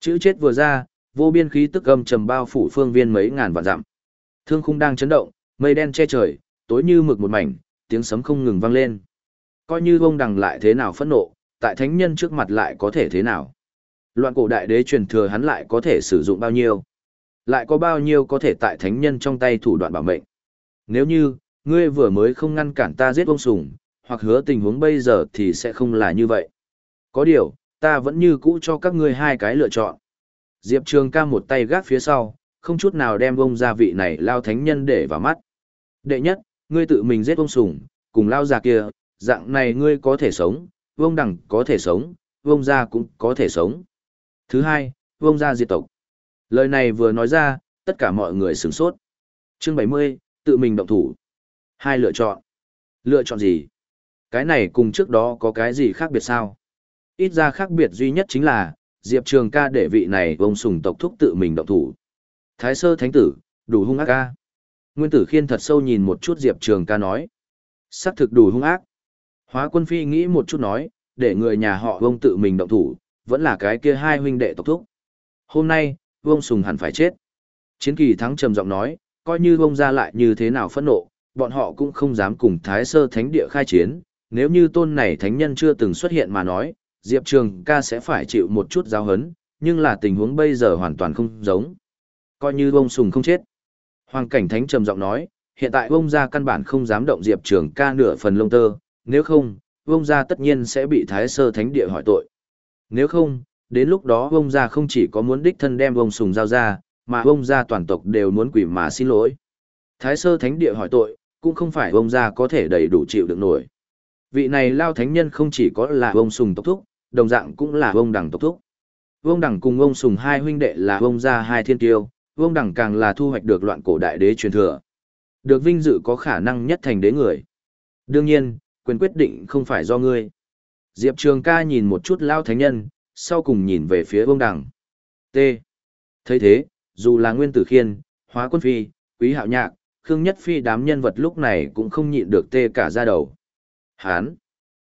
Chữ chết vừa ra, vô biên khí tức âm trầm bao phủ phương viên mấy ngàn vạn dặm. Thương khung đang chấn động, mây đen che trời, tối như mực một mảnh, tiếng sấm không ngừng vang lên. Coi như bông đằng lại thế nào phẫn nộ, tại thánh nhân trước mặt lại có thể thế nào? Loạn cổ đại đế truyền thừa hắn lại có thể sử dụng bao nhiêu? Lại có bao nhiêu có thể tại thánh nhân trong tay thủ đoạn bảo mệnh? Nếu như, ngươi vừa mới không ngăn cản ta giết ông sùng, hoặc hứa tình huống bây giờ thì sẽ không là như vậy. Có điều, ta vẫn như cũ cho các ngươi hai cái lựa chọn. Diệp Trường ca một tay gác phía sau, không chút nào đem ông gia vị này lao thánh nhân để vào mắt. Đệ nhất, ngươi tự mình giết ông sùng, cùng lao già kia, dạng này ngươi có thể sống, vông đẳng có thể sống, vông gia cũng có thể sống. Thứ hai, vông gia diệt tộc. Lời này vừa nói ra, tất cả mọi người sửng sốt. Chương 70, tự mình động thủ. Hai lựa chọn. Lựa chọn gì? Cái này cùng trước đó có cái gì khác biệt sao? Ít ra khác biệt duy nhất chính là, Diệp Trường ca để vị này vông sùng tộc thúc tự mình động thủ. Thái sơ thánh tử, đủ hung ác ca. Nguyên tử khiên thật sâu nhìn một chút Diệp Trường ca nói. Sắc thực đủ hung ác. Hóa quân phi nghĩ một chút nói, để người nhà họ vông tự mình động thủ, vẫn là cái kia hai huynh đệ tộc thúc. Hôm nay, vông sùng hẳn phải chết. Chiến kỳ thắng trầm giọng nói, coi như vông ra lại như thế nào phẫn nộ, bọn họ cũng không dám cùng thái sơ thánh địa khai chiến. Nếu như tôn này thánh nhân chưa từng xuất hiện mà nói, Diệp Trường ca sẽ phải chịu một chút giáo hấn, nhưng là tình huống bây giờ hoàn toàn không giống. Coi như vông sùng không chết. Hoàng cảnh thánh trầm giọng nói, hiện tại vông gia căn bản không dám động Diệp Trường ca nửa phần lông tơ, nếu không, vông gia tất nhiên sẽ bị Thái Sơ Thánh Địa hỏi tội. Nếu không, đến lúc đó vông gia không chỉ có muốn đích thân đem vông sùng giao ra, mà vông gia toàn tộc đều muốn quỷ mà xin lỗi. Thái Sơ Thánh Địa hỏi tội, cũng không phải vông gia có thể đầy đủ chịu được nổi. Vị này lao thánh nhân không chỉ có là vông sùng tộc thúc, đồng dạng cũng là vông đẳng tộc thúc. Vông đẳng cùng vông sùng hai huynh đệ là vông gia hai thiên tiêu, vông đẳng càng là thu hoạch được loạn cổ đại đế truyền thừa. Được vinh dự có khả năng nhất thành đế người. Đương nhiên, quyền quyết định không phải do ngươi. Diệp Trường ca nhìn một chút lao thánh nhân, sau cùng nhìn về phía Vương Đằng. T. thấy thế, dù là nguyên tử khiên, hóa quân phi, quý hạo nhạc, khương nhất phi đám nhân vật lúc này cũng không nhịn được tê cả ra đầu. Hán.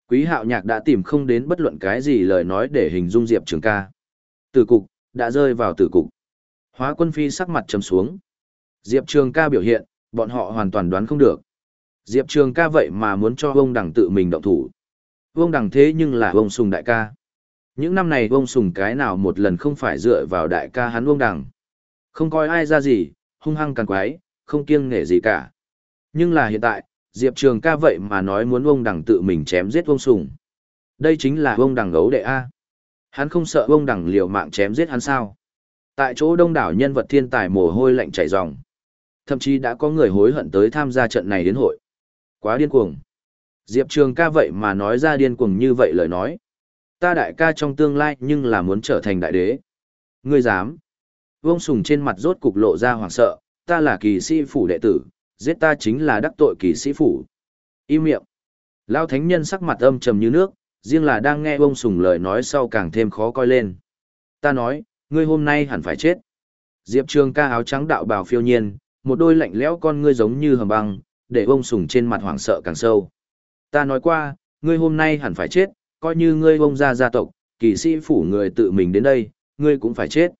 Quý hạo nhạc đã tìm không đến bất luận cái gì lời nói để hình dung Diệp Trường ca. Tử cục, đã rơi vào tử cục. Hóa quân phi sắc mặt trầm xuống. Diệp Trường ca biểu hiện, bọn họ hoàn toàn đoán không được. Diệp Trường ca vậy mà muốn cho ông đẳng tự mình động thủ. Ông đẳng thế nhưng là ông sùng đại ca. Những năm này ông sùng cái nào một lần không phải dựa vào đại ca hắn ông đẳng. Không coi ai ra gì, hung hăng càng quái, không kiêng nể gì cả. Nhưng là hiện tại, Diệp Trường ca vậy mà nói muốn ông đẳng tự mình chém giết ông sùng. Đây chính là ông đẳng gấu đệ A. Hắn không sợ ông đẳng liều mạng chém giết hắn sao. Tại chỗ đông đảo nhân vật thiên tài mồ hôi lạnh chảy ròng. Thậm chí đã có người hối hận tới tham gia trận này đến hội. Quá điên cuồng. Diệp Trường ca vậy mà nói ra điên cuồng như vậy lời nói. Ta đại ca trong tương lai nhưng là muốn trở thành đại đế. Ngươi dám. Vông sùng trên mặt rốt cục lộ ra hoảng sợ, ta là kỳ sĩ phủ đệ tử, giết ta chính là đắc tội kỳ sĩ phủ. Im miệng. Lao thánh nhân sắc mặt âm trầm như nước, riêng là đang nghe vông sùng lời nói sau càng thêm khó coi lên. Ta nói, ngươi hôm nay hẳn phải chết. Diệp Trường ca áo trắng đạo bào phiêu nhiên, một đôi lạnh lẽo con ngươi giống như hầm băng, để ông sùng trên mặt hoảng sợ càng sâu. Ta nói qua, ngươi hôm nay hẳn phải chết, coi như ngươi ông gia gia tộc, kỳ sĩ phủ người tự mình đến đây, ngươi cũng phải chết.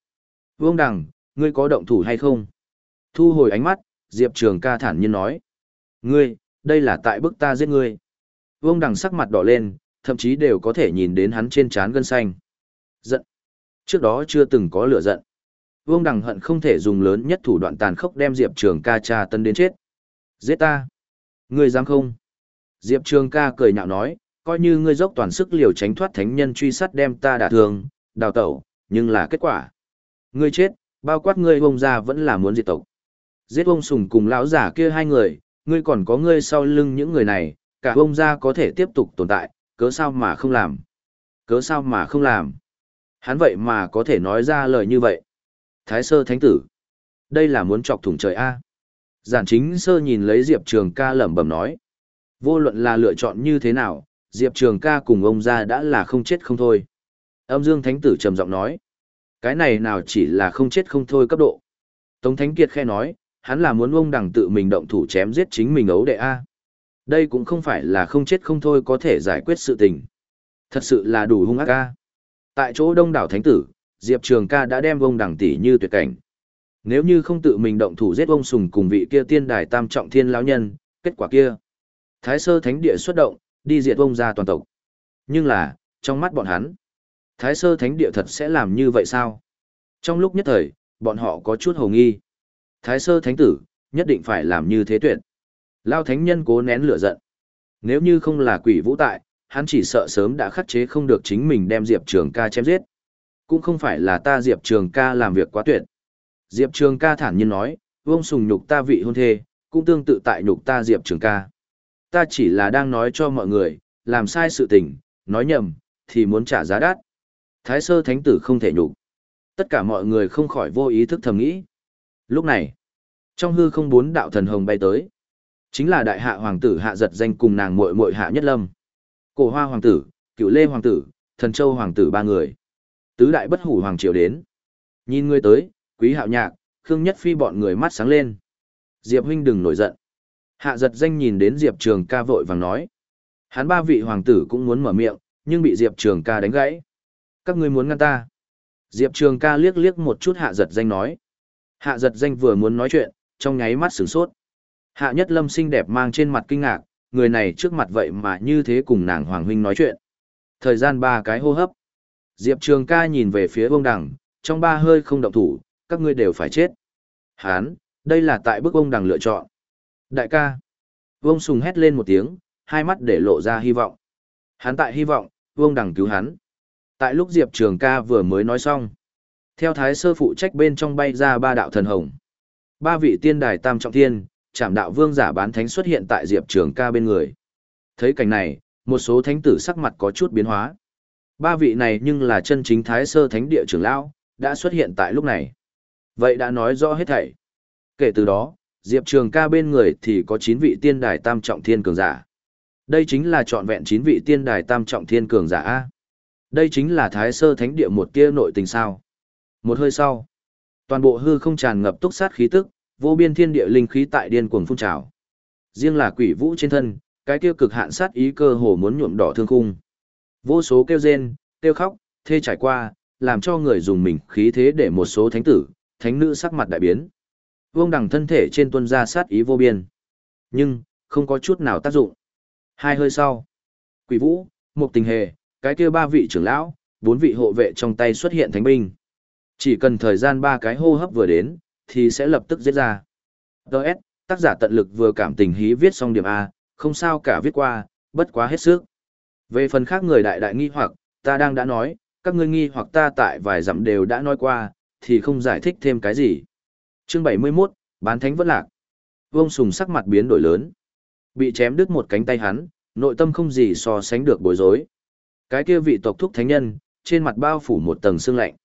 Vương Đằng, ngươi có động thủ hay không? Thu hồi ánh mắt, Diệp Trường ca thản nhiên nói. Ngươi, đây là tại bức ta giết ngươi. Vương Đằng sắc mặt đỏ lên, thậm chí đều có thể nhìn đến hắn trên trán gân xanh. Giận. Trước đó chưa từng có lửa giận. Vương Đằng hận không thể dùng lớn nhất thủ đoạn tàn khốc đem Diệp Trường ca tra tân đến chết. Giết ta. Ngươi dám không? Diệp Trường ca cười nhạo nói, coi như ngươi dốc toàn sức liều tránh thoát thánh nhân truy sát đem ta đả thương, đào tẩu, nhưng là kết quả. Ngươi chết, bao quát ngươi bông ra vẫn là muốn diệt tộc. Giết ông sùng cùng lão giả kia hai người, ngươi còn có ngươi sau lưng những người này, cả bông ra có thể tiếp tục tồn tại, cớ sao mà không làm. Cớ sao mà không làm. Hắn vậy mà có thể nói ra lời như vậy. Thái sơ thánh tử. Đây là muốn chọc thủng trời A. Giản chính sơ nhìn lấy Diệp Trường ca lẩm bẩm nói. Vô luận là lựa chọn như thế nào, Diệp Trường ca cùng ông ra đã là không chết không thôi. Âm Dương Thánh Tử trầm giọng nói. Cái này nào chỉ là không chết không thôi cấp độ. Tống Thánh Kiệt khe nói, hắn là muốn ông đằng tự mình động thủ chém giết chính mình ấu đệ A. Đây cũng không phải là không chết không thôi có thể giải quyết sự tình. Thật sự là đủ hung ác A. Tại chỗ đông đảo Thánh Tử, Diệp Trường ca đã đem ông đằng tỷ như tuyệt cảnh. Nếu như không tự mình động thủ giết ông sùng cùng vị kia tiên đài tam trọng thiên lão nhân, kết quả kia. Thái sơ thánh địa xuất động, đi diệt ông ra toàn tộc. Nhưng là, trong mắt bọn hắn, Thái sơ thánh địa thật sẽ làm như vậy sao? Trong lúc nhất thời, bọn họ có chút hồ nghi. Thái sơ thánh tử, nhất định phải làm như thế tuyệt. Lao thánh nhân cố nén lửa giận. Nếu như không là quỷ vũ tại, hắn chỉ sợ sớm đã khắc chế không được chính mình đem Diệp Trường ca chém giết. Cũng không phải là ta Diệp Trường ca làm việc quá tuyệt. Diệp Trường ca thản nhiên nói, vông sùng nhục ta vị hôn thê, cũng tương tự tại nhục ta Diệp Trường ca. Ta chỉ là đang nói cho mọi người, làm sai sự tình, nói nhầm, thì muốn trả giá đắt. Thái sơ thánh tử không thể nhục. Tất cả mọi người không khỏi vô ý thức thầm nghĩ. Lúc này, trong hư không bốn đạo thần hồng bay tới. Chính là đại hạ hoàng tử hạ giật danh cùng nàng muội muội hạ nhất lâm. Cổ hoa hoàng tử, cựu lê hoàng tử, thần châu hoàng tử ba người. Tứ đại bất hủ hoàng triều đến. Nhìn ngươi tới, quý hạo nhạc, khương nhất phi bọn người mắt sáng lên. Diệp huynh đừng nổi giận. Hạ giật danh nhìn đến Diệp Trường ca vội vàng nói. Hắn ba vị hoàng tử cũng muốn mở miệng, nhưng bị Diệp Trường ca đánh gãy. Các ngươi muốn ngăn ta. Diệp Trường ca liếc liếc một chút hạ giật danh nói. Hạ giật danh vừa muốn nói chuyện, trong nháy mắt sửng sốt. Hạ nhất lâm xinh đẹp mang trên mặt kinh ngạc, người này trước mặt vậy mà như thế cùng nàng Hoàng Huynh nói chuyện. Thời gian ba cái hô hấp. Diệp Trường ca nhìn về phía Vương đằng, trong ba hơi không động thủ, các ngươi đều phải chết. Hán, đây là tại bức ông đằng lựa chọn. Đại ca. Vương Sùng hét lên một tiếng, hai mắt để lộ ra hy vọng. Hắn tại hy vọng, Vương Đằng cứu hắn. Tại lúc Diệp Trường ca vừa mới nói xong. Theo thái sơ phụ trách bên trong bay ra ba đạo thần hồng. Ba vị tiên đài tam trọng thiên, trảm đạo vương giả bán thánh xuất hiện tại Diệp Trường ca bên người. Thấy cảnh này, một số thánh tử sắc mặt có chút biến hóa. Ba vị này nhưng là chân chính thái sơ thánh địa trưởng lão, đã xuất hiện tại lúc này. Vậy đã nói rõ hết thảy. Kể từ đó, Diệp Trường ca bên người thì có 9 vị tiên đài tam trọng thiên cường giả. Đây chính là trọn vẹn 9 vị tiên đài tam trọng thiên cường giả A. Đây chính là thái sơ thánh địa một tia nội tình sao. Một hơi sau, toàn bộ hư không tràn ngập túc sát khí tức, vô biên thiên địa linh khí tại điên cuồng phun trào. Riêng là quỷ vũ trên thân, cái kia cực hạn sát ý cơ hồ muốn nhuộm đỏ thương khung. Vô số kêu rên, kêu khóc, thê trải qua, làm cho người dùng mình khí thế để một số thánh tử, thánh nữ sắc mặt đại biến. Vương đằng thân thể trên tuân ra sát ý vô biên. Nhưng, không có chút nào tác dụng. Hai hơi sau. Quỷ vũ, một tình hề, cái kia ba vị trưởng lão, bốn vị hộ vệ trong tay xuất hiện thánh binh. Chỉ cần thời gian ba cái hô hấp vừa đến, thì sẽ lập tức giết ra. Đợt, tác giả tận lực vừa cảm tình hí viết xong điểm A, không sao cả viết qua, bất quá hết sức. Về phần khác người đại đại nghi hoặc, ta đang đã nói, các ngươi nghi hoặc ta tại vài dặm đều đã nói qua, thì không giải thích thêm cái gì. Chương 71, bán thánh vẫn lạc. Vương Sùng sắc mặt biến đổi lớn. Bị chém đứt một cánh tay hắn, nội tâm không gì so sánh được bối rối. Cái kia vị tộc thúc thánh nhân, trên mặt bao phủ một tầng sương lạnh.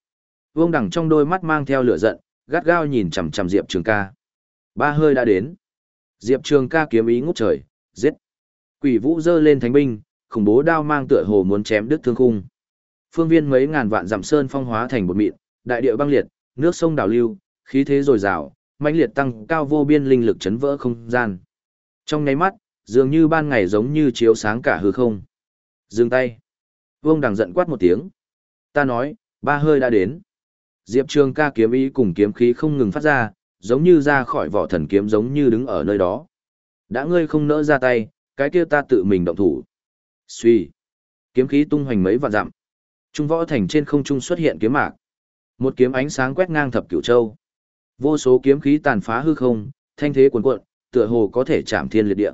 Vương Đằng trong đôi mắt mang theo lửa giận, gắt gao nhìn chằm chằm Diệp Trường Ca. Ba hơi đã đến. Diệp Trường Ca kiếm ý ngút trời, giết. Quỷ Vũ giơ lên thánh binh, khủng bố đao mang tựa hồ muốn chém đứt thương khung. Phương viên mấy ngàn vạn dặm sơn phong hóa thành một mịn, đại địa băng liệt, nước sông đảo lưu, khí thế dồi dào, mãnh liệt tăng cao vô biên linh lực chấn vỡ không gian. Trong nháy mắt, dường như ban ngày giống như chiếu sáng cả hư không. Dừng tay. Vương Đằng giận quát một tiếng. Ta nói, ba hơi đã đến. Diệp Trường ca kiếm ý cùng kiếm khí không ngừng phát ra, giống như ra khỏi vỏ thần kiếm giống như đứng ở nơi đó. Đã ngươi không nỡ ra tay, cái kia ta tự mình động thủ. Suy. Kiếm khí tung hoành mấy vạn dặm. Trung võ thành trên không trung xuất hiện kiếm mạc. Một kiếm ánh sáng quét ngang thập cửu châu. Vô số kiếm khí tàn phá hư không, thanh thế cuồn cuộn, tựa hồ có thể chạm thiên liệt địa.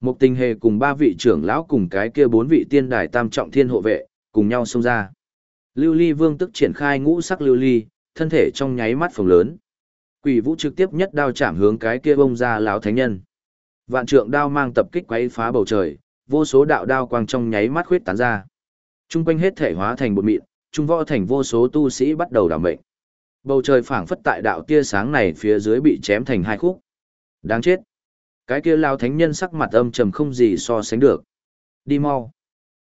Một tình hề cùng ba vị trưởng lão cùng cái kia bốn vị tiên đài tam trọng thiên hộ vệ, cùng nhau xông ra. Lưu Ly Vương tức triển khai ngũ sắc lưu ly, thân thể trong nháy mắt phồng lớn. Quỷ Vũ trực tiếp nhất đao chạm hướng cái kia bông ra lão thánh nhân. Vạn trượng đao mang tập kích quấy phá bầu trời, vô số đạo đao quang trong nháy mắt khuyết tán ra. Trung quanh hết thể hóa thành bột mịn, trung võ thành vô số tu sĩ bắt đầu đảm mệnh. Bầu trời phảng phất tại đạo tia sáng này phía dưới bị chém thành hai khúc. Đáng chết. Cái kia lao thánh nhân sắc mặt âm trầm không gì so sánh được. Đi mau.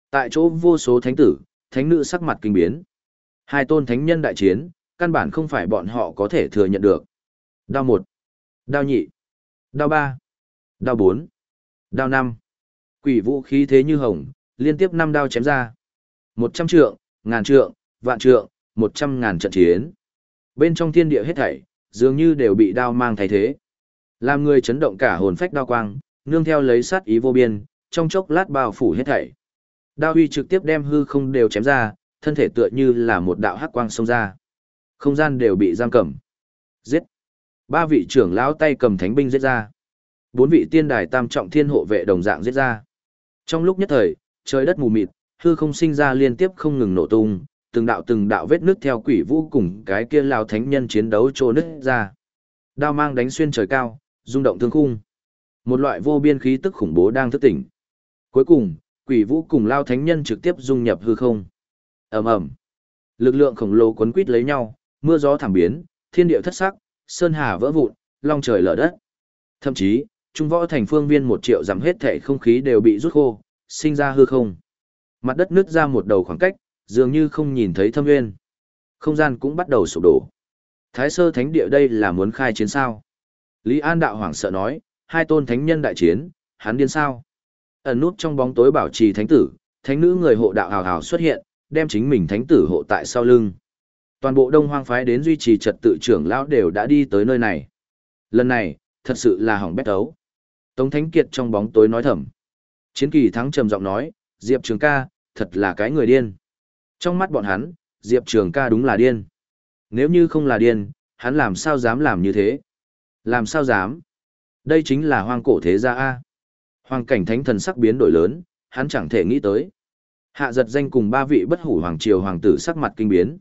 Tại chỗ vô số thánh tử, thánh nữ sắc mặt kinh biến. Hai tôn thánh nhân đại chiến, căn bản không phải bọn họ có thể thừa nhận được. Đao một, đao nhị, đao ba, đao bốn, đao năm. Quỷ vũ khí thế như hồng, liên tiếp năm đao chém ra. Một trăm trượng, ngàn trượng, vạn trượng, một trăm ngàn trận chiến. Bên trong thiên địa hết thảy, dường như đều bị đao mang thay thế. Làm người chấn động cả hồn phách đao quang, nương theo lấy sát ý vô biên, trong chốc lát bao phủ hết thảy. Đao huy trực tiếp đem hư không đều chém ra, thân thể tựa như là một đạo hắc quang xông ra. Không gian đều bị giam cầm. Giết. Ba vị trưởng lão tay cầm thánh binh giết ra. Bốn vị tiên đài tam trọng thiên hộ vệ đồng dạng giết ra. Trong lúc nhất thời, trời đất mù mịt, hư không sinh ra liên tiếp không ngừng nổ tung, từng đạo từng đạo vết nước theo quỷ vũ cùng cái kia lao thánh nhân chiến đấu trô nứt ra. Đao mang đánh xuyên trời cao, rung động thương khung. Một loại vô biên khí tức khủng bố đang thức tỉnh. Cuối cùng, quỷ vũ cùng lao thánh nhân trực tiếp dung nhập hư không. ầm ầm, lực lượng khổng lồ quấn quít lấy nhau, mưa gió thảm biến, thiên địa thất sắc, sơn hà vỡ vụn, long trời lở đất. Thậm chí, trung võ thành phương viên một triệu dặm hết thể không khí đều bị rút khô, sinh ra hư không. Mặt đất nứt ra một đầu khoảng cách, dường như không nhìn thấy thâm nguyên. Không gian cũng bắt đầu sụp đổ. Thái sơ thánh địa đây là muốn khai chiến sao? Lý An đạo hoảng sợ nói, hai tôn thánh nhân đại chiến, hắn điên sao? Ẩn nút trong bóng tối bảo trì thánh tử, thánh nữ người hộ đạo hào hào xuất hiện, đem chính mình thánh tử hộ tại sau lưng. Toàn bộ đông hoang phái đến duy trì trật tự trưởng lão đều đã đi tới nơi này. Lần này, thật sự là hỏng bét ấu. Tống Thánh Kiệt trong bóng tối nói thầm. Chiến kỳ thắng trầm giọng nói, Diệp Trường ca, thật là cái người điên. Trong mắt bọn hắn, Diệp Trường ca đúng là điên. Nếu như không là điên, hắn làm sao dám làm như thế? Làm sao dám? Đây chính là hoang cổ thế gia A. Hoàng cảnh thánh thần sắc biến đổi lớn, hắn chẳng thể nghĩ tới. Hạ giật danh cùng ba vị bất hủ hoàng triều hoàng tử sắc mặt kinh biến.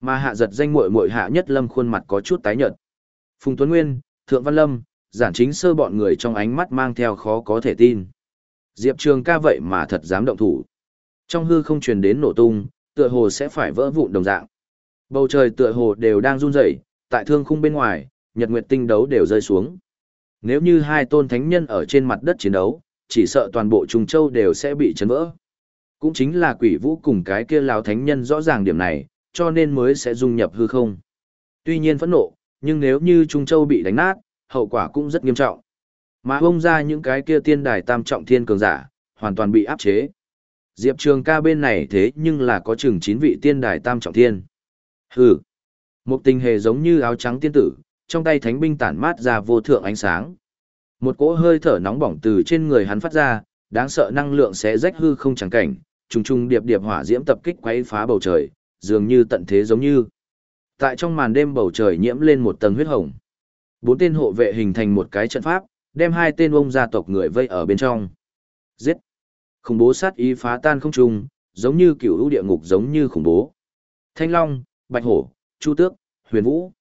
Mà hạ giật danh muội muội hạ nhất lâm khuôn mặt có chút tái nhợt. Phùng Tuấn Nguyên, Thượng Văn Lâm, giản chính sơ bọn người trong ánh mắt mang theo khó có thể tin. Diệp Trường ca vậy mà thật dám động thủ. Trong hư không truyền đến nổ tung, tựa hồ sẽ phải vỡ vụn đồng dạng. Bầu trời tựa hồ đều đang run rẩy, tại thương khung bên ngoài, nhật nguyệt tinh đấu đều rơi xuống. Nếu như hai tôn thánh nhân ở trên mặt đất chiến đấu, chỉ sợ toàn bộ Trung Châu đều sẽ bị chấn vỡ. Cũng chính là quỷ vũ cùng cái kia lão thánh nhân rõ ràng điểm này, cho nên mới sẽ dung nhập hư không. Tuy nhiên phẫn nộ, nhưng nếu như Trung Châu bị đánh nát, hậu quả cũng rất nghiêm trọng. Mà bông ra những cái kia tiên đài tam trọng thiên cường giả, hoàn toàn bị áp chế. Diệp Trường ca bên này thế nhưng là có chừng 9 vị tiên đài tam trọng thiên. Hừ. Một tình hề giống như áo trắng tiên tử, trong tay thánh binh tản mát ra vô thượng ánh sáng. Một cỗ hơi thở nóng bỏng từ trên người hắn phát ra, đáng sợ năng lượng sẽ rách hư không chẳng cảnh, trùng trùng điệp điệp hỏa diễm tập kích quấy phá bầu trời, dường như tận thế giống như. Tại trong màn đêm bầu trời nhiễm lên một tầng huyết hồng. Bốn tên hộ vệ hình thành một cái trận pháp, đem hai tên ông gia tộc người vây ở bên trong. Giết! Khủng bố sát ý phá tan không trung, giống như cựu lũ địa ngục giống như khủng bố. Thanh Long, Bạch Hổ, Chu Tước, Huyền Vũ.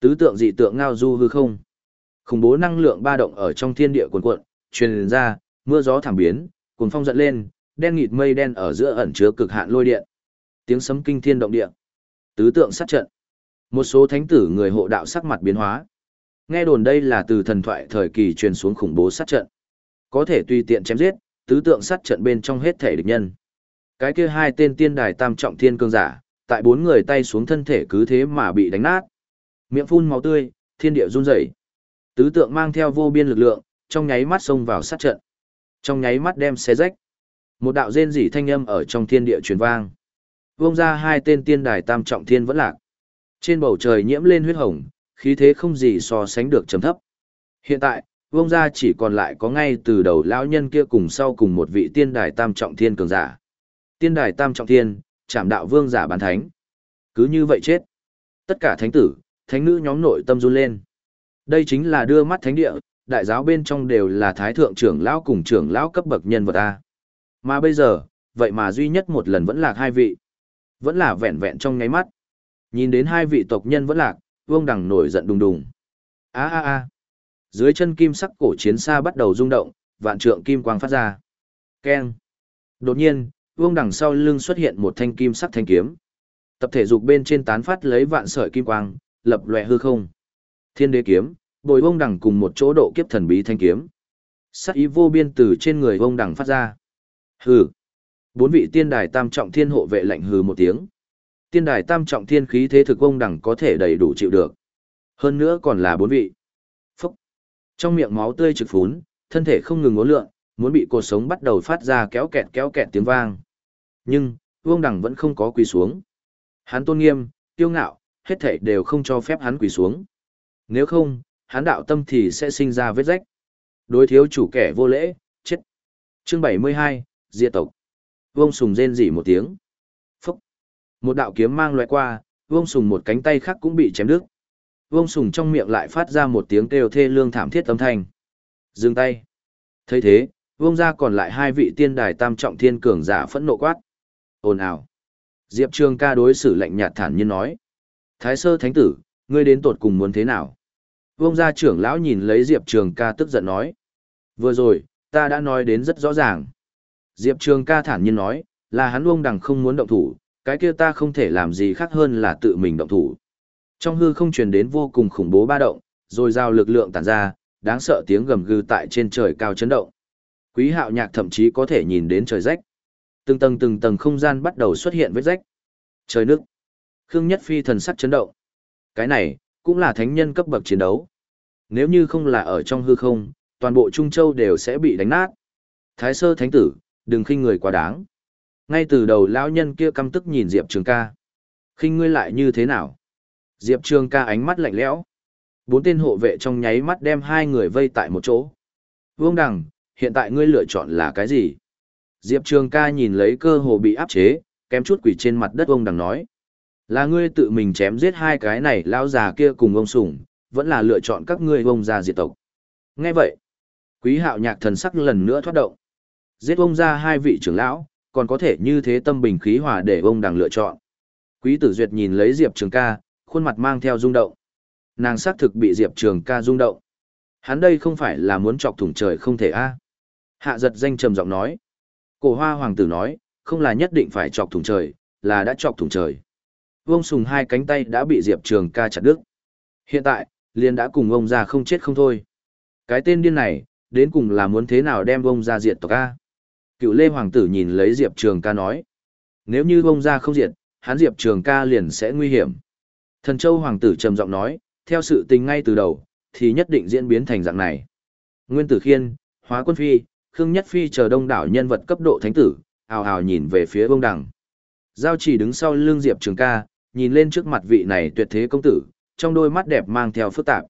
Tứ tượng dị tượng ngao du hư không. Khủng bố năng lượng ba động ở trong thiên địa cuồn cuộn, truyền ra, mưa gió thảm biến, cuồng phong giận lên, đen nghịt mây đen ở giữa ẩn chứa cực hạn lôi điện. Tiếng sấm kinh thiên động địa. Tứ tượng sát trận. Một số thánh tử người hộ đạo sắc mặt biến hóa. Nghe đồn đây là từ thần thoại thời kỳ truyền xuống khủng bố sát trận. Có thể tùy tiện chém giết, tứ tượng sát trận bên trong hết thể địch nhân. Cái kia hai tên tiên đài tam trọng thiên cương giả, tại bốn người tay xuống thân thể cứ thế mà bị đánh nát. Miệng phun máu tươi, thiên địa run rẩy. Tứ tượng mang theo vô biên lực lượng, trong nháy mắt xông vào sát trận. Trong nháy mắt đem xé rách. Một đạo rên rỉ thanh âm ở trong thiên địa truyền vang. Vông ra hai tên tiên đài tam trọng thiên vẫn lạc. Trên bầu trời nhiễm lên huyết hồng, khí thế không gì so sánh được trầm thấp. Hiện tại, vông ra chỉ còn lại có ngay từ đầu lão nhân kia cùng sau cùng một vị tiên đài tam trọng thiên cường giả. Tiên đài tam trọng thiên, chạm đạo vương giả bán thánh. Cứ như vậy chết. Tất cả thánh tử, thánh nữ nhóm nội tâm run lên. Đây chính là đưa mắt thánh địa, đại giáo bên trong đều là thái thượng trưởng lão cùng trưởng lão cấp bậc nhân vật A. Mà bây giờ, vậy mà duy nhất một lần vẫn lạc hai vị. Vẫn là vẹn vẹn trong ngáy mắt. Nhìn đến hai vị tộc nhân vẫn lạc, vương đằng nổi giận đùng đùng. a a a dưới chân kim sắc cổ chiến xa bắt đầu rung động, vạn trượng kim quang phát ra. Keng. Đột nhiên, vương đằng sau lưng xuất hiện một thanh kim sắc thanh kiếm. Tập thể dục bên trên tán phát lấy vạn sợi kim quang, lập lòe hư không. Thiên đế kiếm, bồi vương đằng cùng một chỗ độ kiếp thần bí thanh kiếm. Sắc ý vô biên từ trên người vương đằng phát ra. Hừ. Bốn vị tiên đài tam trọng thiên hộ vệ lạnh hừ một tiếng. Tiên đài tam trọng thiên khí thế thực vương đằng có thể đầy đủ chịu được. Hơn nữa còn là bốn vị. Trong miệng máu tươi trực phún, thân thể không ngừng ngốn lượn, muốn bị cột sống bắt đầu phát ra kéo kẹt kéo kẹt tiếng vang. Nhưng, Vương Đằng vẫn không có quỳ xuống. Hắn tôn nghiêm, tiêu ngạo, hết thảy đều không cho phép hắn quỳ xuống. Nếu không, hắn đạo tâm thì sẽ sinh ra vết rách. Đối thiếu chủ kẻ vô lễ, chết. Chương 72, Diệt tộc. Vương Sùng rên rỉ một tiếng. Phúc. Một đạo kiếm mang loại qua, Vương Sùng một cánh tay khác cũng bị chém đứt. Vương Sùng trong miệng lại phát ra một tiếng kêu thê lương thảm thiết âm thanh. Dừng tay. thấy thế, Vương ra còn lại hai vị tiên đài tam trọng thiên cường giả phẫn nộ quát. Ồn ào. Diệp Trường ca đối xử lạnh nhạt thản nhiên nói. Thái sơ thánh tử, ngươi đến tột cùng muốn thế nào? Vương gia trưởng lão nhìn lấy Diệp Trường ca tức giận nói. Vừa rồi, ta đã nói đến rất rõ ràng. Diệp Trường ca thản nhiên nói, là hắn Vương đằng không muốn động thủ, cái kia ta không thể làm gì khác hơn là tự mình động thủ. Trong hư không truyền đến vô cùng khủng bố ba động, rồi giao lực lượng tản ra, đáng sợ tiếng gầm gừ tại trên trời cao chấn động. Quý hạo nhạc thậm chí có thể nhìn đến trời rách. Từng tầng từng tầng không gian bắt đầu xuất hiện vết rách. Trời nước. Khương Nhất Phi thần sắc chấn động. Cái này, cũng là thánh nhân cấp bậc chiến đấu. Nếu như không là ở trong hư không, toàn bộ Trung Châu đều sẽ bị đánh nát. Thái sơ thánh tử, đừng khinh người quá đáng. Ngay từ đầu lão nhân kia căm tức nhìn Diệp Trường ca. khinh ngươi lại như thế nào? Diệp Trường ca ánh mắt lạnh lẽo. Bốn tên hộ vệ trong nháy mắt đem hai người vây tại một chỗ. Vương Đằng, hiện tại ngươi lựa chọn là cái gì? Diệp Trường ca nhìn lấy cơ hồ bị áp chế, kém chút quỷ trên mặt đất Vương Đằng nói. Là ngươi tự mình chém giết hai cái này lao già kia cùng ông sủng, vẫn là lựa chọn các ngươi ông già diệt tộc. Nghe vậy, quý hạo nhạc thần sắc lần nữa thoát động. Giết ông ra hai vị trưởng lão, còn có thể như thế tâm bình khí hòa để ông đằng lựa chọn. Quý tử duyệt nhìn lấy Diệp Trường ca, khuôn mặt mang theo rung động. Nàng xác thực bị Diệp Trường ca rung động. Hắn đây không phải là muốn chọc thủng trời không thể a Hạ giật danh trầm giọng nói. Cổ hoa hoàng tử nói, không là nhất định phải chọc thủng trời, là đã chọc thủng trời. Vông sùng hai cánh tay đã bị Diệp Trường ca chặt đứt. Hiện tại, liền đã cùng ông ra không chết không thôi. Cái tên điên này, đến cùng là muốn thế nào đem ông ra diệt tộc A. Cựu Lê Hoàng tử nhìn lấy Diệp Trường ca nói. Nếu như ông ra không diệt, hắn Diệp Trường ca liền sẽ nguy hiểm. Thần Châu Hoàng tử trầm giọng nói, theo sự tình ngay từ đầu, thì nhất định diễn biến thành dạng này. Nguyên tử khiên, hóa quân phi, Khương Nhất Phi chờ đông đảo nhân vật cấp độ thánh tử, ào ào nhìn về phía bông đằng. Giao chỉ đứng sau lưng Diệp Trường ca, nhìn lên trước mặt vị này tuyệt thế công tử, trong đôi mắt đẹp mang theo phức tạp.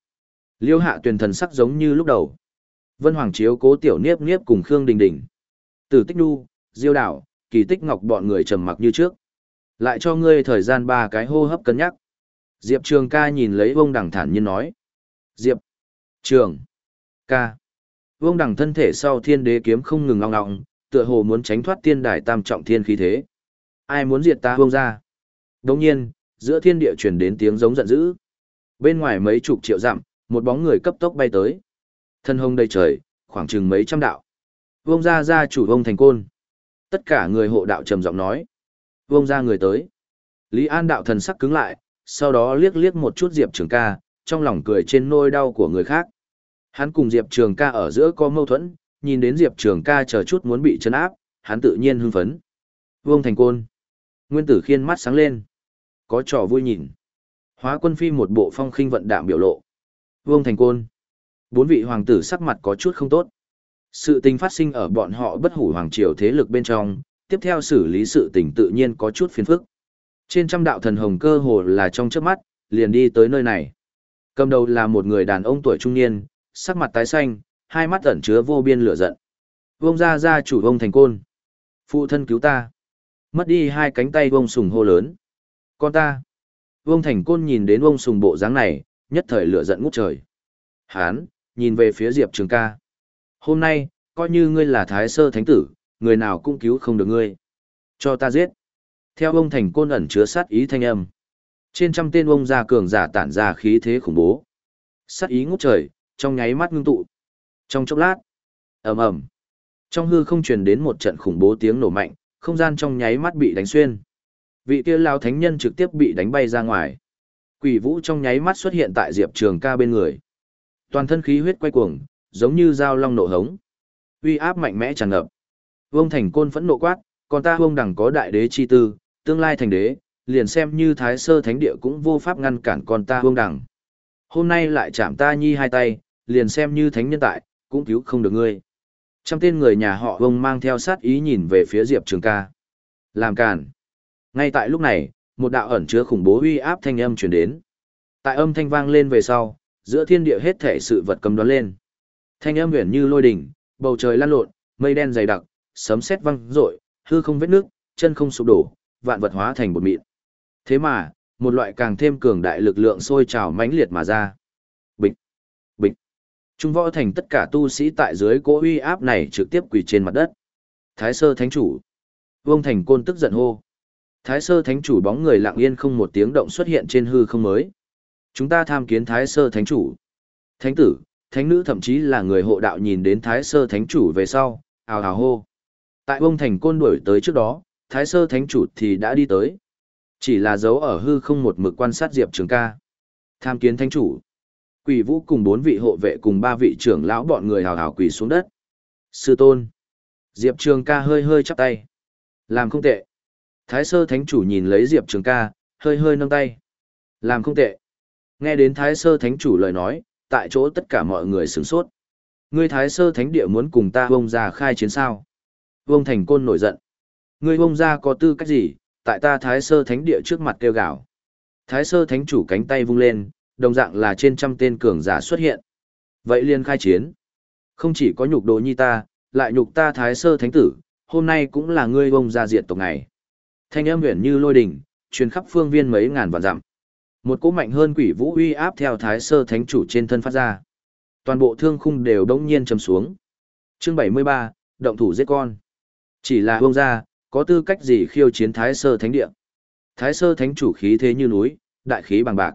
Liêu hạ tuyển thần sắc giống như lúc đầu. Vân Hoàng chiếu cố tiểu niếp niếp cùng Khương Đình Đình. Tử tích Nhu, diêu đảo, kỳ tích ngọc bọn người trầm mặc như trước. Lại cho ngươi thời gian ba cái hô hấp cân nhắc. Diệp Trường ca nhìn lấy vông đằng thản nhiên nói. Diệp, Trường, ca. Vông đằng thân thể sau thiên đế kiếm không ngừng ngong ngọng, tựa hồ muốn tránh thoát tiên đài tam trọng thiên khí thế. Ai muốn diệt ta vông ra? Đồng nhiên, giữa thiên địa truyền đến tiếng giống giận dữ. Bên ngoài mấy chục triệu dặm, một bóng người cấp tốc bay tới. Thân hông đầy trời, khoảng chừng mấy trăm đạo. Vông ra ra chủ vông thành côn. Tất cả người hộ đạo trầm giọng nói. Vông ra người tới. Lý An đạo thần sắc cứng lại, sau đó liếc liếc một chút Diệp Trường ca, trong lòng cười trên nôi đau của người khác. Hắn cùng Diệp Trường ca ở giữa có mâu thuẫn, nhìn đến Diệp Trường ca chờ chút muốn bị chấn áp, hắn tự nhiên hưng phấn. Vương Thành Côn. Nguyên tử khiên mắt sáng lên. Có trò vui nhìn. Hóa quân phi một bộ phong khinh vận đạm biểu lộ. Vương Thành Côn. Bốn vị hoàng tử sắc mặt có chút không tốt. Sự tình phát sinh ở bọn họ bất hủ hoàng triều thế lực bên trong, tiếp theo xử lý sự tình tự nhiên có chút phiền phức. Trên trăm đạo thần hồng cơ hồ là trong trước mắt, liền đi tới nơi này. Cầm đầu là một người đàn ông tuổi trung niên, sắc mặt tái xanh, hai mắt ẩn chứa vô biên lửa giận. Vông ra ra chủ vông thành côn. Phụ thân cứu ta. Mất đi hai cánh tay vông sùng hô lớn. Con ta. Vông thành côn nhìn đến vông sùng bộ dáng này, nhất thời lửa giận ngút trời. Hán, nhìn về phía Diệp Trường ca. Hôm nay, coi như ngươi là thái sơ thánh tử, người nào cũng cứu không được ngươi. Cho ta giết. Theo ông thành côn ẩn chứa sát ý thanh âm. Trên trăm tên ông gia cường giả tản ra khí thế khủng bố. Sát ý ngút trời, trong nháy mắt ngưng tụ. Trong chốc lát, ầm ầm, trong hư không truyền đến một trận khủng bố tiếng nổ mạnh, không gian trong nháy mắt bị đánh xuyên. Vị kia lao thánh nhân trực tiếp bị đánh bay ra ngoài. Quỷ vũ trong nháy mắt xuất hiện tại Diệp Trường ca bên người. Toàn thân khí huyết quay cuồng, giống như dao long nổ hống. Uy áp mạnh mẽ tràn ngập. Vương Thành Côn phẫn nộ quát, còn ta Vương đẳng có đại đế chi tư, tương lai thành đế, liền xem như thái sơ thánh địa cũng vô pháp ngăn cản con ta Vương đẳng. Hôm nay lại chạm ta nhi hai tay, liền xem như thánh nhân tại, cũng cứu không được ngươi. trong tên người nhà họ vông mang theo sát ý nhìn về phía Diệp Trường ca. Làm cản. Ngay tại lúc này, một đạo ẩn chứa khủng bố uy áp thanh âm truyền đến. Tại âm thanh vang lên về sau, giữa thiên địa hết thể sự vật cầm đoán lên. Thanh âm huyền như lôi đỉnh, bầu trời lan lộn, mây đen dày đặc, sấm sét vang rội, hư không vết nước, chân không sụp đổ, vạn vật hóa thành bột mịn. Thế mà, một loại càng thêm cường đại lực lượng sôi trào mãnh liệt mà ra. Bịch, bịch. Trung võ thành tất cả tu sĩ tại dưới cỗ uy áp này trực tiếp quỳ trên mặt đất. Thái sơ thánh chủ. Vương Thành Côn tức giận hô. Thái sơ thánh chủ bóng người lặng yên không một tiếng động xuất hiện trên hư không mới. Chúng ta tham kiến Thái sơ thánh chủ. Thánh tử, thánh nữ thậm chí là người hộ đạo nhìn đến Thái sơ thánh chủ về sau, ào ào hô. Tại Vương Thành Côn đuổi tới trước đó, Thái sơ thánh chủ thì đã đi tới. Chỉ là dấu ở hư không một mực quan sát Diệp Trường ca. Tham kiến thánh chủ. Quỷ vũ cùng bốn vị hộ vệ cùng ba vị trưởng lão bọn người hào hào quỳ xuống đất. Sư tôn. Diệp Trường ca hơi hơi chắp tay. Làm không tệ. Thái sơ thánh chủ nhìn lấy Diệp Trường ca, hơi hơi nâng tay. Làm không tệ. Nghe đến Thái sơ thánh chủ lời nói, tại chỗ tất cả mọi người sửng sốt. Ngươi Thái sơ thánh địa muốn cùng ta vông ra khai chiến sao. Vông thành côn nổi giận. Ngươi bông ra có tư cách gì, tại ta Thái sơ thánh địa trước mặt kêu gào. Thái sơ thánh chủ cánh tay vung lên, đồng dạng là trên trăm tên cường giả xuất hiện. Vậy liền khai chiến. Không chỉ có nhục đồ nhi ta, lại nhục ta thái sơ thánh tử, hôm nay cũng là ngươi bông ra diện tộc ngày. Thanh âm huyền như lôi đình, truyền khắp phương viên mấy ngàn vạn dặm. Một cỗ mạnh hơn quỷ vũ uy áp theo thái sơ thánh chủ trên thân phát ra. Toàn bộ thương khung đều đống nhiên chầm xuống. Chương 73, động thủ giết con. Chỉ là bông ra, có tư cách gì khiêu chiến Thái Sơ Thánh Địa. Thái Sơ Thánh chủ khí thế như núi, đại khí bằng bạc.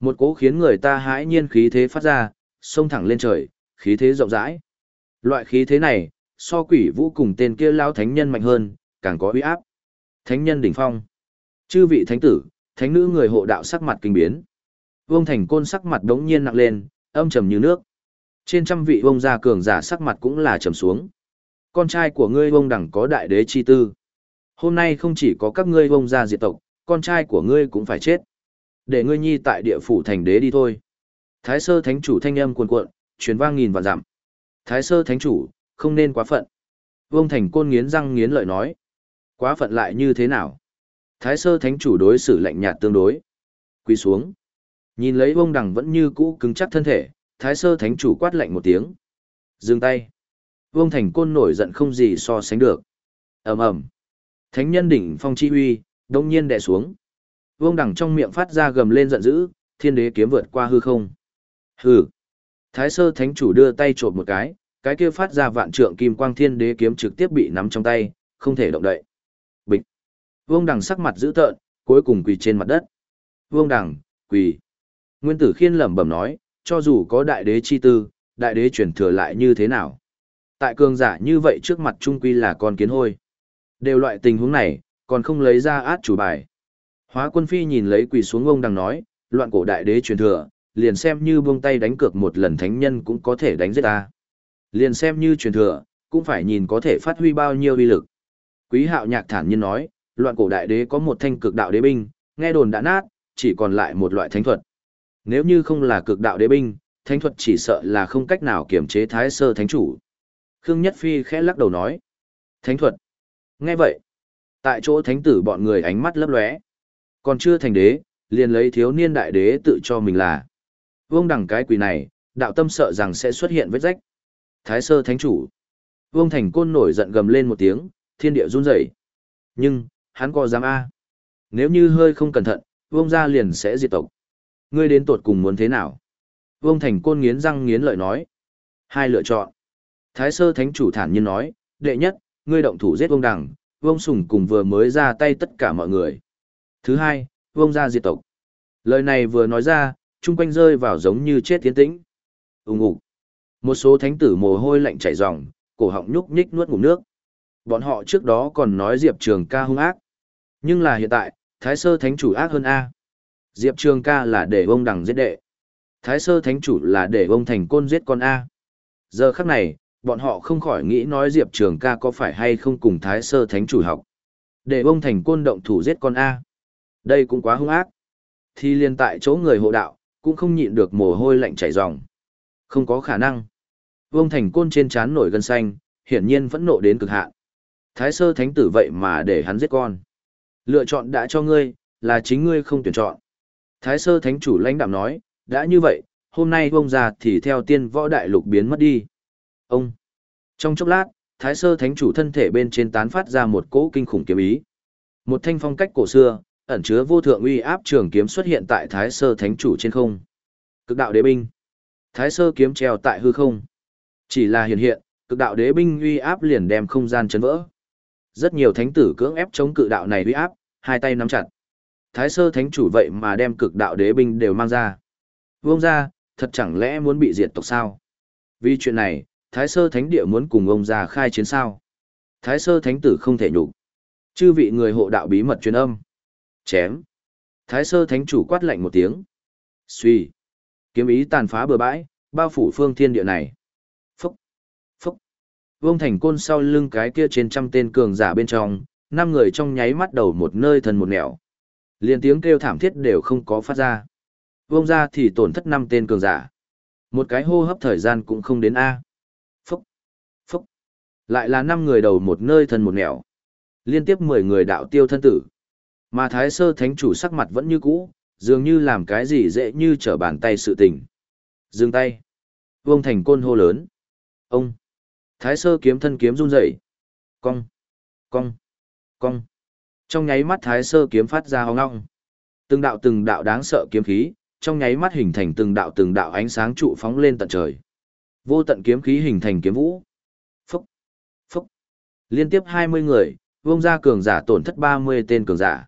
Một cố khiến người ta hãi nhiên khí thế phát ra, xông thẳng lên trời, khí thế rộng rãi. Loại khí thế này, so quỷ vũ cùng tên kia lao thánh nhân mạnh hơn, càng có uy áp. Thánh nhân đỉnh phong. Chư vị thánh tử, thánh nữ người hộ đạo sắc mặt kinh biến. Vương Thành Côn sắc mặt đống nhiên nặng lên, âm trầm như nước. Trên trăm vị vông gia cường giả sắc mặt cũng là trầm xuống. Con trai của ngươi vông đẳng có đại đế chi tư. Hôm nay không chỉ có các ngươi vông gia diệt tộc, con trai của ngươi cũng phải chết. Để ngươi nhi tại địa phủ thành đế đi thôi. Thái sơ thánh chủ thanh âm cuồn cuộn, truyền vang nghìn vạn dặm. Thái sơ thánh chủ, không nên quá phận. Vương Thành Côn nghiến răng nghiến lợi nói. Quá phận lại như thế nào? Thái sơ thánh chủ đối xử lạnh nhạt tương đối. Quỳ xuống. Nhìn lấy vông đằng vẫn như cũ cứng chắc thân thể, thái sơ thánh chủ quát lạnh một tiếng. Dừng tay. Vương Thành Côn nổi giận không gì so sánh được. ầm ầm Thánh nhân đỉnh phong chi uy, đông nhiên đè xuống. Vương đẳng trong miệng phát ra gầm lên giận dữ, thiên đế kiếm vượt qua hư không. Hừ. Thái sơ thánh chủ đưa tay trộm một cái, cái kia phát ra vạn trượng kim quang thiên đế kiếm trực tiếp bị nắm trong tay, không thể động đậy. Bịch. Vương đẳng sắc mặt dữ tợn, cuối cùng quỳ trên mặt đất. Vương đẳng quỳ. Nguyên tử khiên lẩm bẩm nói, cho dù có đại đế chi tư, đại đế chuyển thừa lại như thế nào. Tại cường giả như vậy trước mặt trung quy là con kiến hôi. Đều loại tình huống này, còn không lấy ra át chủ bài. Hóa quân phi nhìn lấy quỳ xuống ông đang nói, loạn cổ đại đế truyền thừa, liền xem như buông tay đánh cược một lần thánh nhân cũng có thể đánh giết ta. Liền xem như truyền thừa, cũng phải nhìn có thể phát huy bao nhiêu uy lực. Quý hạo nhạc thản nhiên nói, loạn cổ đại đế có một thanh cực đạo đế binh, nghe đồn đã nát, chỉ còn lại một loại thánh thuật. Nếu như không là cực đạo đế binh, thánh thuật chỉ sợ là không cách nào kiểm chế thái sơ thánh chủ. Khương Nhất Phi khẽ lắc đầu nói. Thánh thuật. Nghe vậy. Tại chỗ thánh tử bọn người ánh mắt lấp lóe. Còn chưa thành đế, liền lấy thiếu niên đại đế tự cho mình là. Vương đẳng cái quỷ này, đạo tâm sợ rằng sẽ xuất hiện vết rách. Thái sơ thánh chủ. Vương thành côn nổi giận gầm lên một tiếng, thiên địa run rẩy. Nhưng, hắn có dám A. Nếu như hơi không cẩn thận, vương gia liền sẽ diệt tộc. Ngươi đến tột cùng muốn thế nào? Vương Thành Côn nghiến răng nghiến lợi nói. Hai lựa chọn. Thái sơ thánh chủ thản nhiên nói, đệ nhất, ngươi động thủ giết Vương Đằng, Vương Sùng cùng vừa mới ra tay tất cả mọi người. Thứ hai, Vương gia diệt tộc. Lời này vừa nói ra, chung quanh rơi vào giống như chết tiến tĩnh. Úng ục. Một số thánh tử mồ hôi lạnh chảy ròng, cổ họng nhúc nhích nuốt ngụm nước. Bọn họ trước đó còn nói Diệp Trường ca hung ác. Nhưng là hiện tại, Thái sơ thánh chủ ác hơn A. Diệp Trường ca là để ông đằng giết đệ. Thái sơ thánh chủ là để ông thành côn giết con A. Giờ khắc này, bọn họ không khỏi nghĩ nói Diệp Trường ca có phải hay không cùng Thái sơ thánh chủ học. Để ông thành côn động thủ giết con A. Đây cũng quá hung ác. Thì liền tại chỗ người hộ đạo, cũng không nhịn được mồ hôi lạnh chảy ròng. Không có khả năng. Vương thành côn trên trán nổi gân xanh, hiển nhiên vẫn nộ đến cực hạn. Thái sơ thánh tử vậy mà để hắn giết con. Lựa chọn đã cho ngươi, là chính ngươi không tuyển chọn. Thái sơ thánh chủ lãnh đạm nói, đã như vậy, hôm nay vông ra thì theo tiên võ đại lục biến mất đi. Ông! Trong chốc lát, thái sơ thánh chủ thân thể bên trên tán phát ra một cỗ kinh khủng kiếm ý. Một thanh phong cách cổ xưa, ẩn chứa vô thượng uy áp trường kiếm xuất hiện tại thái sơ thánh chủ trên không. Cực đạo đế binh. Thái sơ kiếm treo tại hư không. Chỉ là hiện hiện, cực đạo đế binh uy áp liền đem không gian chấn vỡ. Rất nhiều thánh tử cưỡng ép chống cự đạo này uy áp, hai tay nắm chặt. Thái sơ thánh chủ vậy mà đem cực đạo đế binh đều mang ra. Vương ra, thật chẳng lẽ muốn bị diệt tộc sao? Vì chuyện này, Thái sơ thánh địa muốn cùng ông già khai chiến sao? Thái sơ thánh tử không thể nhục. Chư vị người hộ đạo bí mật truyền âm. Chém. Thái sơ thánh chủ quát lạnh một tiếng. Suy. Kiếm ý tàn phá bừa bãi, bao phủ phương thiên địa này. Phúc. Phúc. Vương thành côn sau lưng cái kia trên trăm tên cường giả bên trong, năm người trong nháy mắt đầu một nơi thần một nẻo. Liền tiếng kêu thảm thiết đều không có phát ra. Vương ra thì tổn thất năm tên cường giả. Một cái hô hấp thời gian cũng không đến A. Lại là năm người đầu một nơi thân một nẻo. Liên tiếp mười người đạo tiêu thân tử. Mà thái sơ thánh chủ sắc mặt vẫn như cũ, dường như làm cái gì dễ như trở bàn tay sự tình. Dừng tay. Vương thành côn hô lớn. Ông. Thái sơ kiếm thân kiếm run rẩy. Cong. Cong. Cong. Trong nháy mắt thái sơ kiếm phát ra hóng ngong. Từng đạo từng đạo đáng sợ kiếm khí, trong nháy mắt hình thành từng đạo từng đạo ánh sáng trụ phóng lên tận trời. Vô tận kiếm khí hình thành kiếm vũ. Liên tiếp 20 người, vông ra cường giả tổn thất 30 tên cường giả.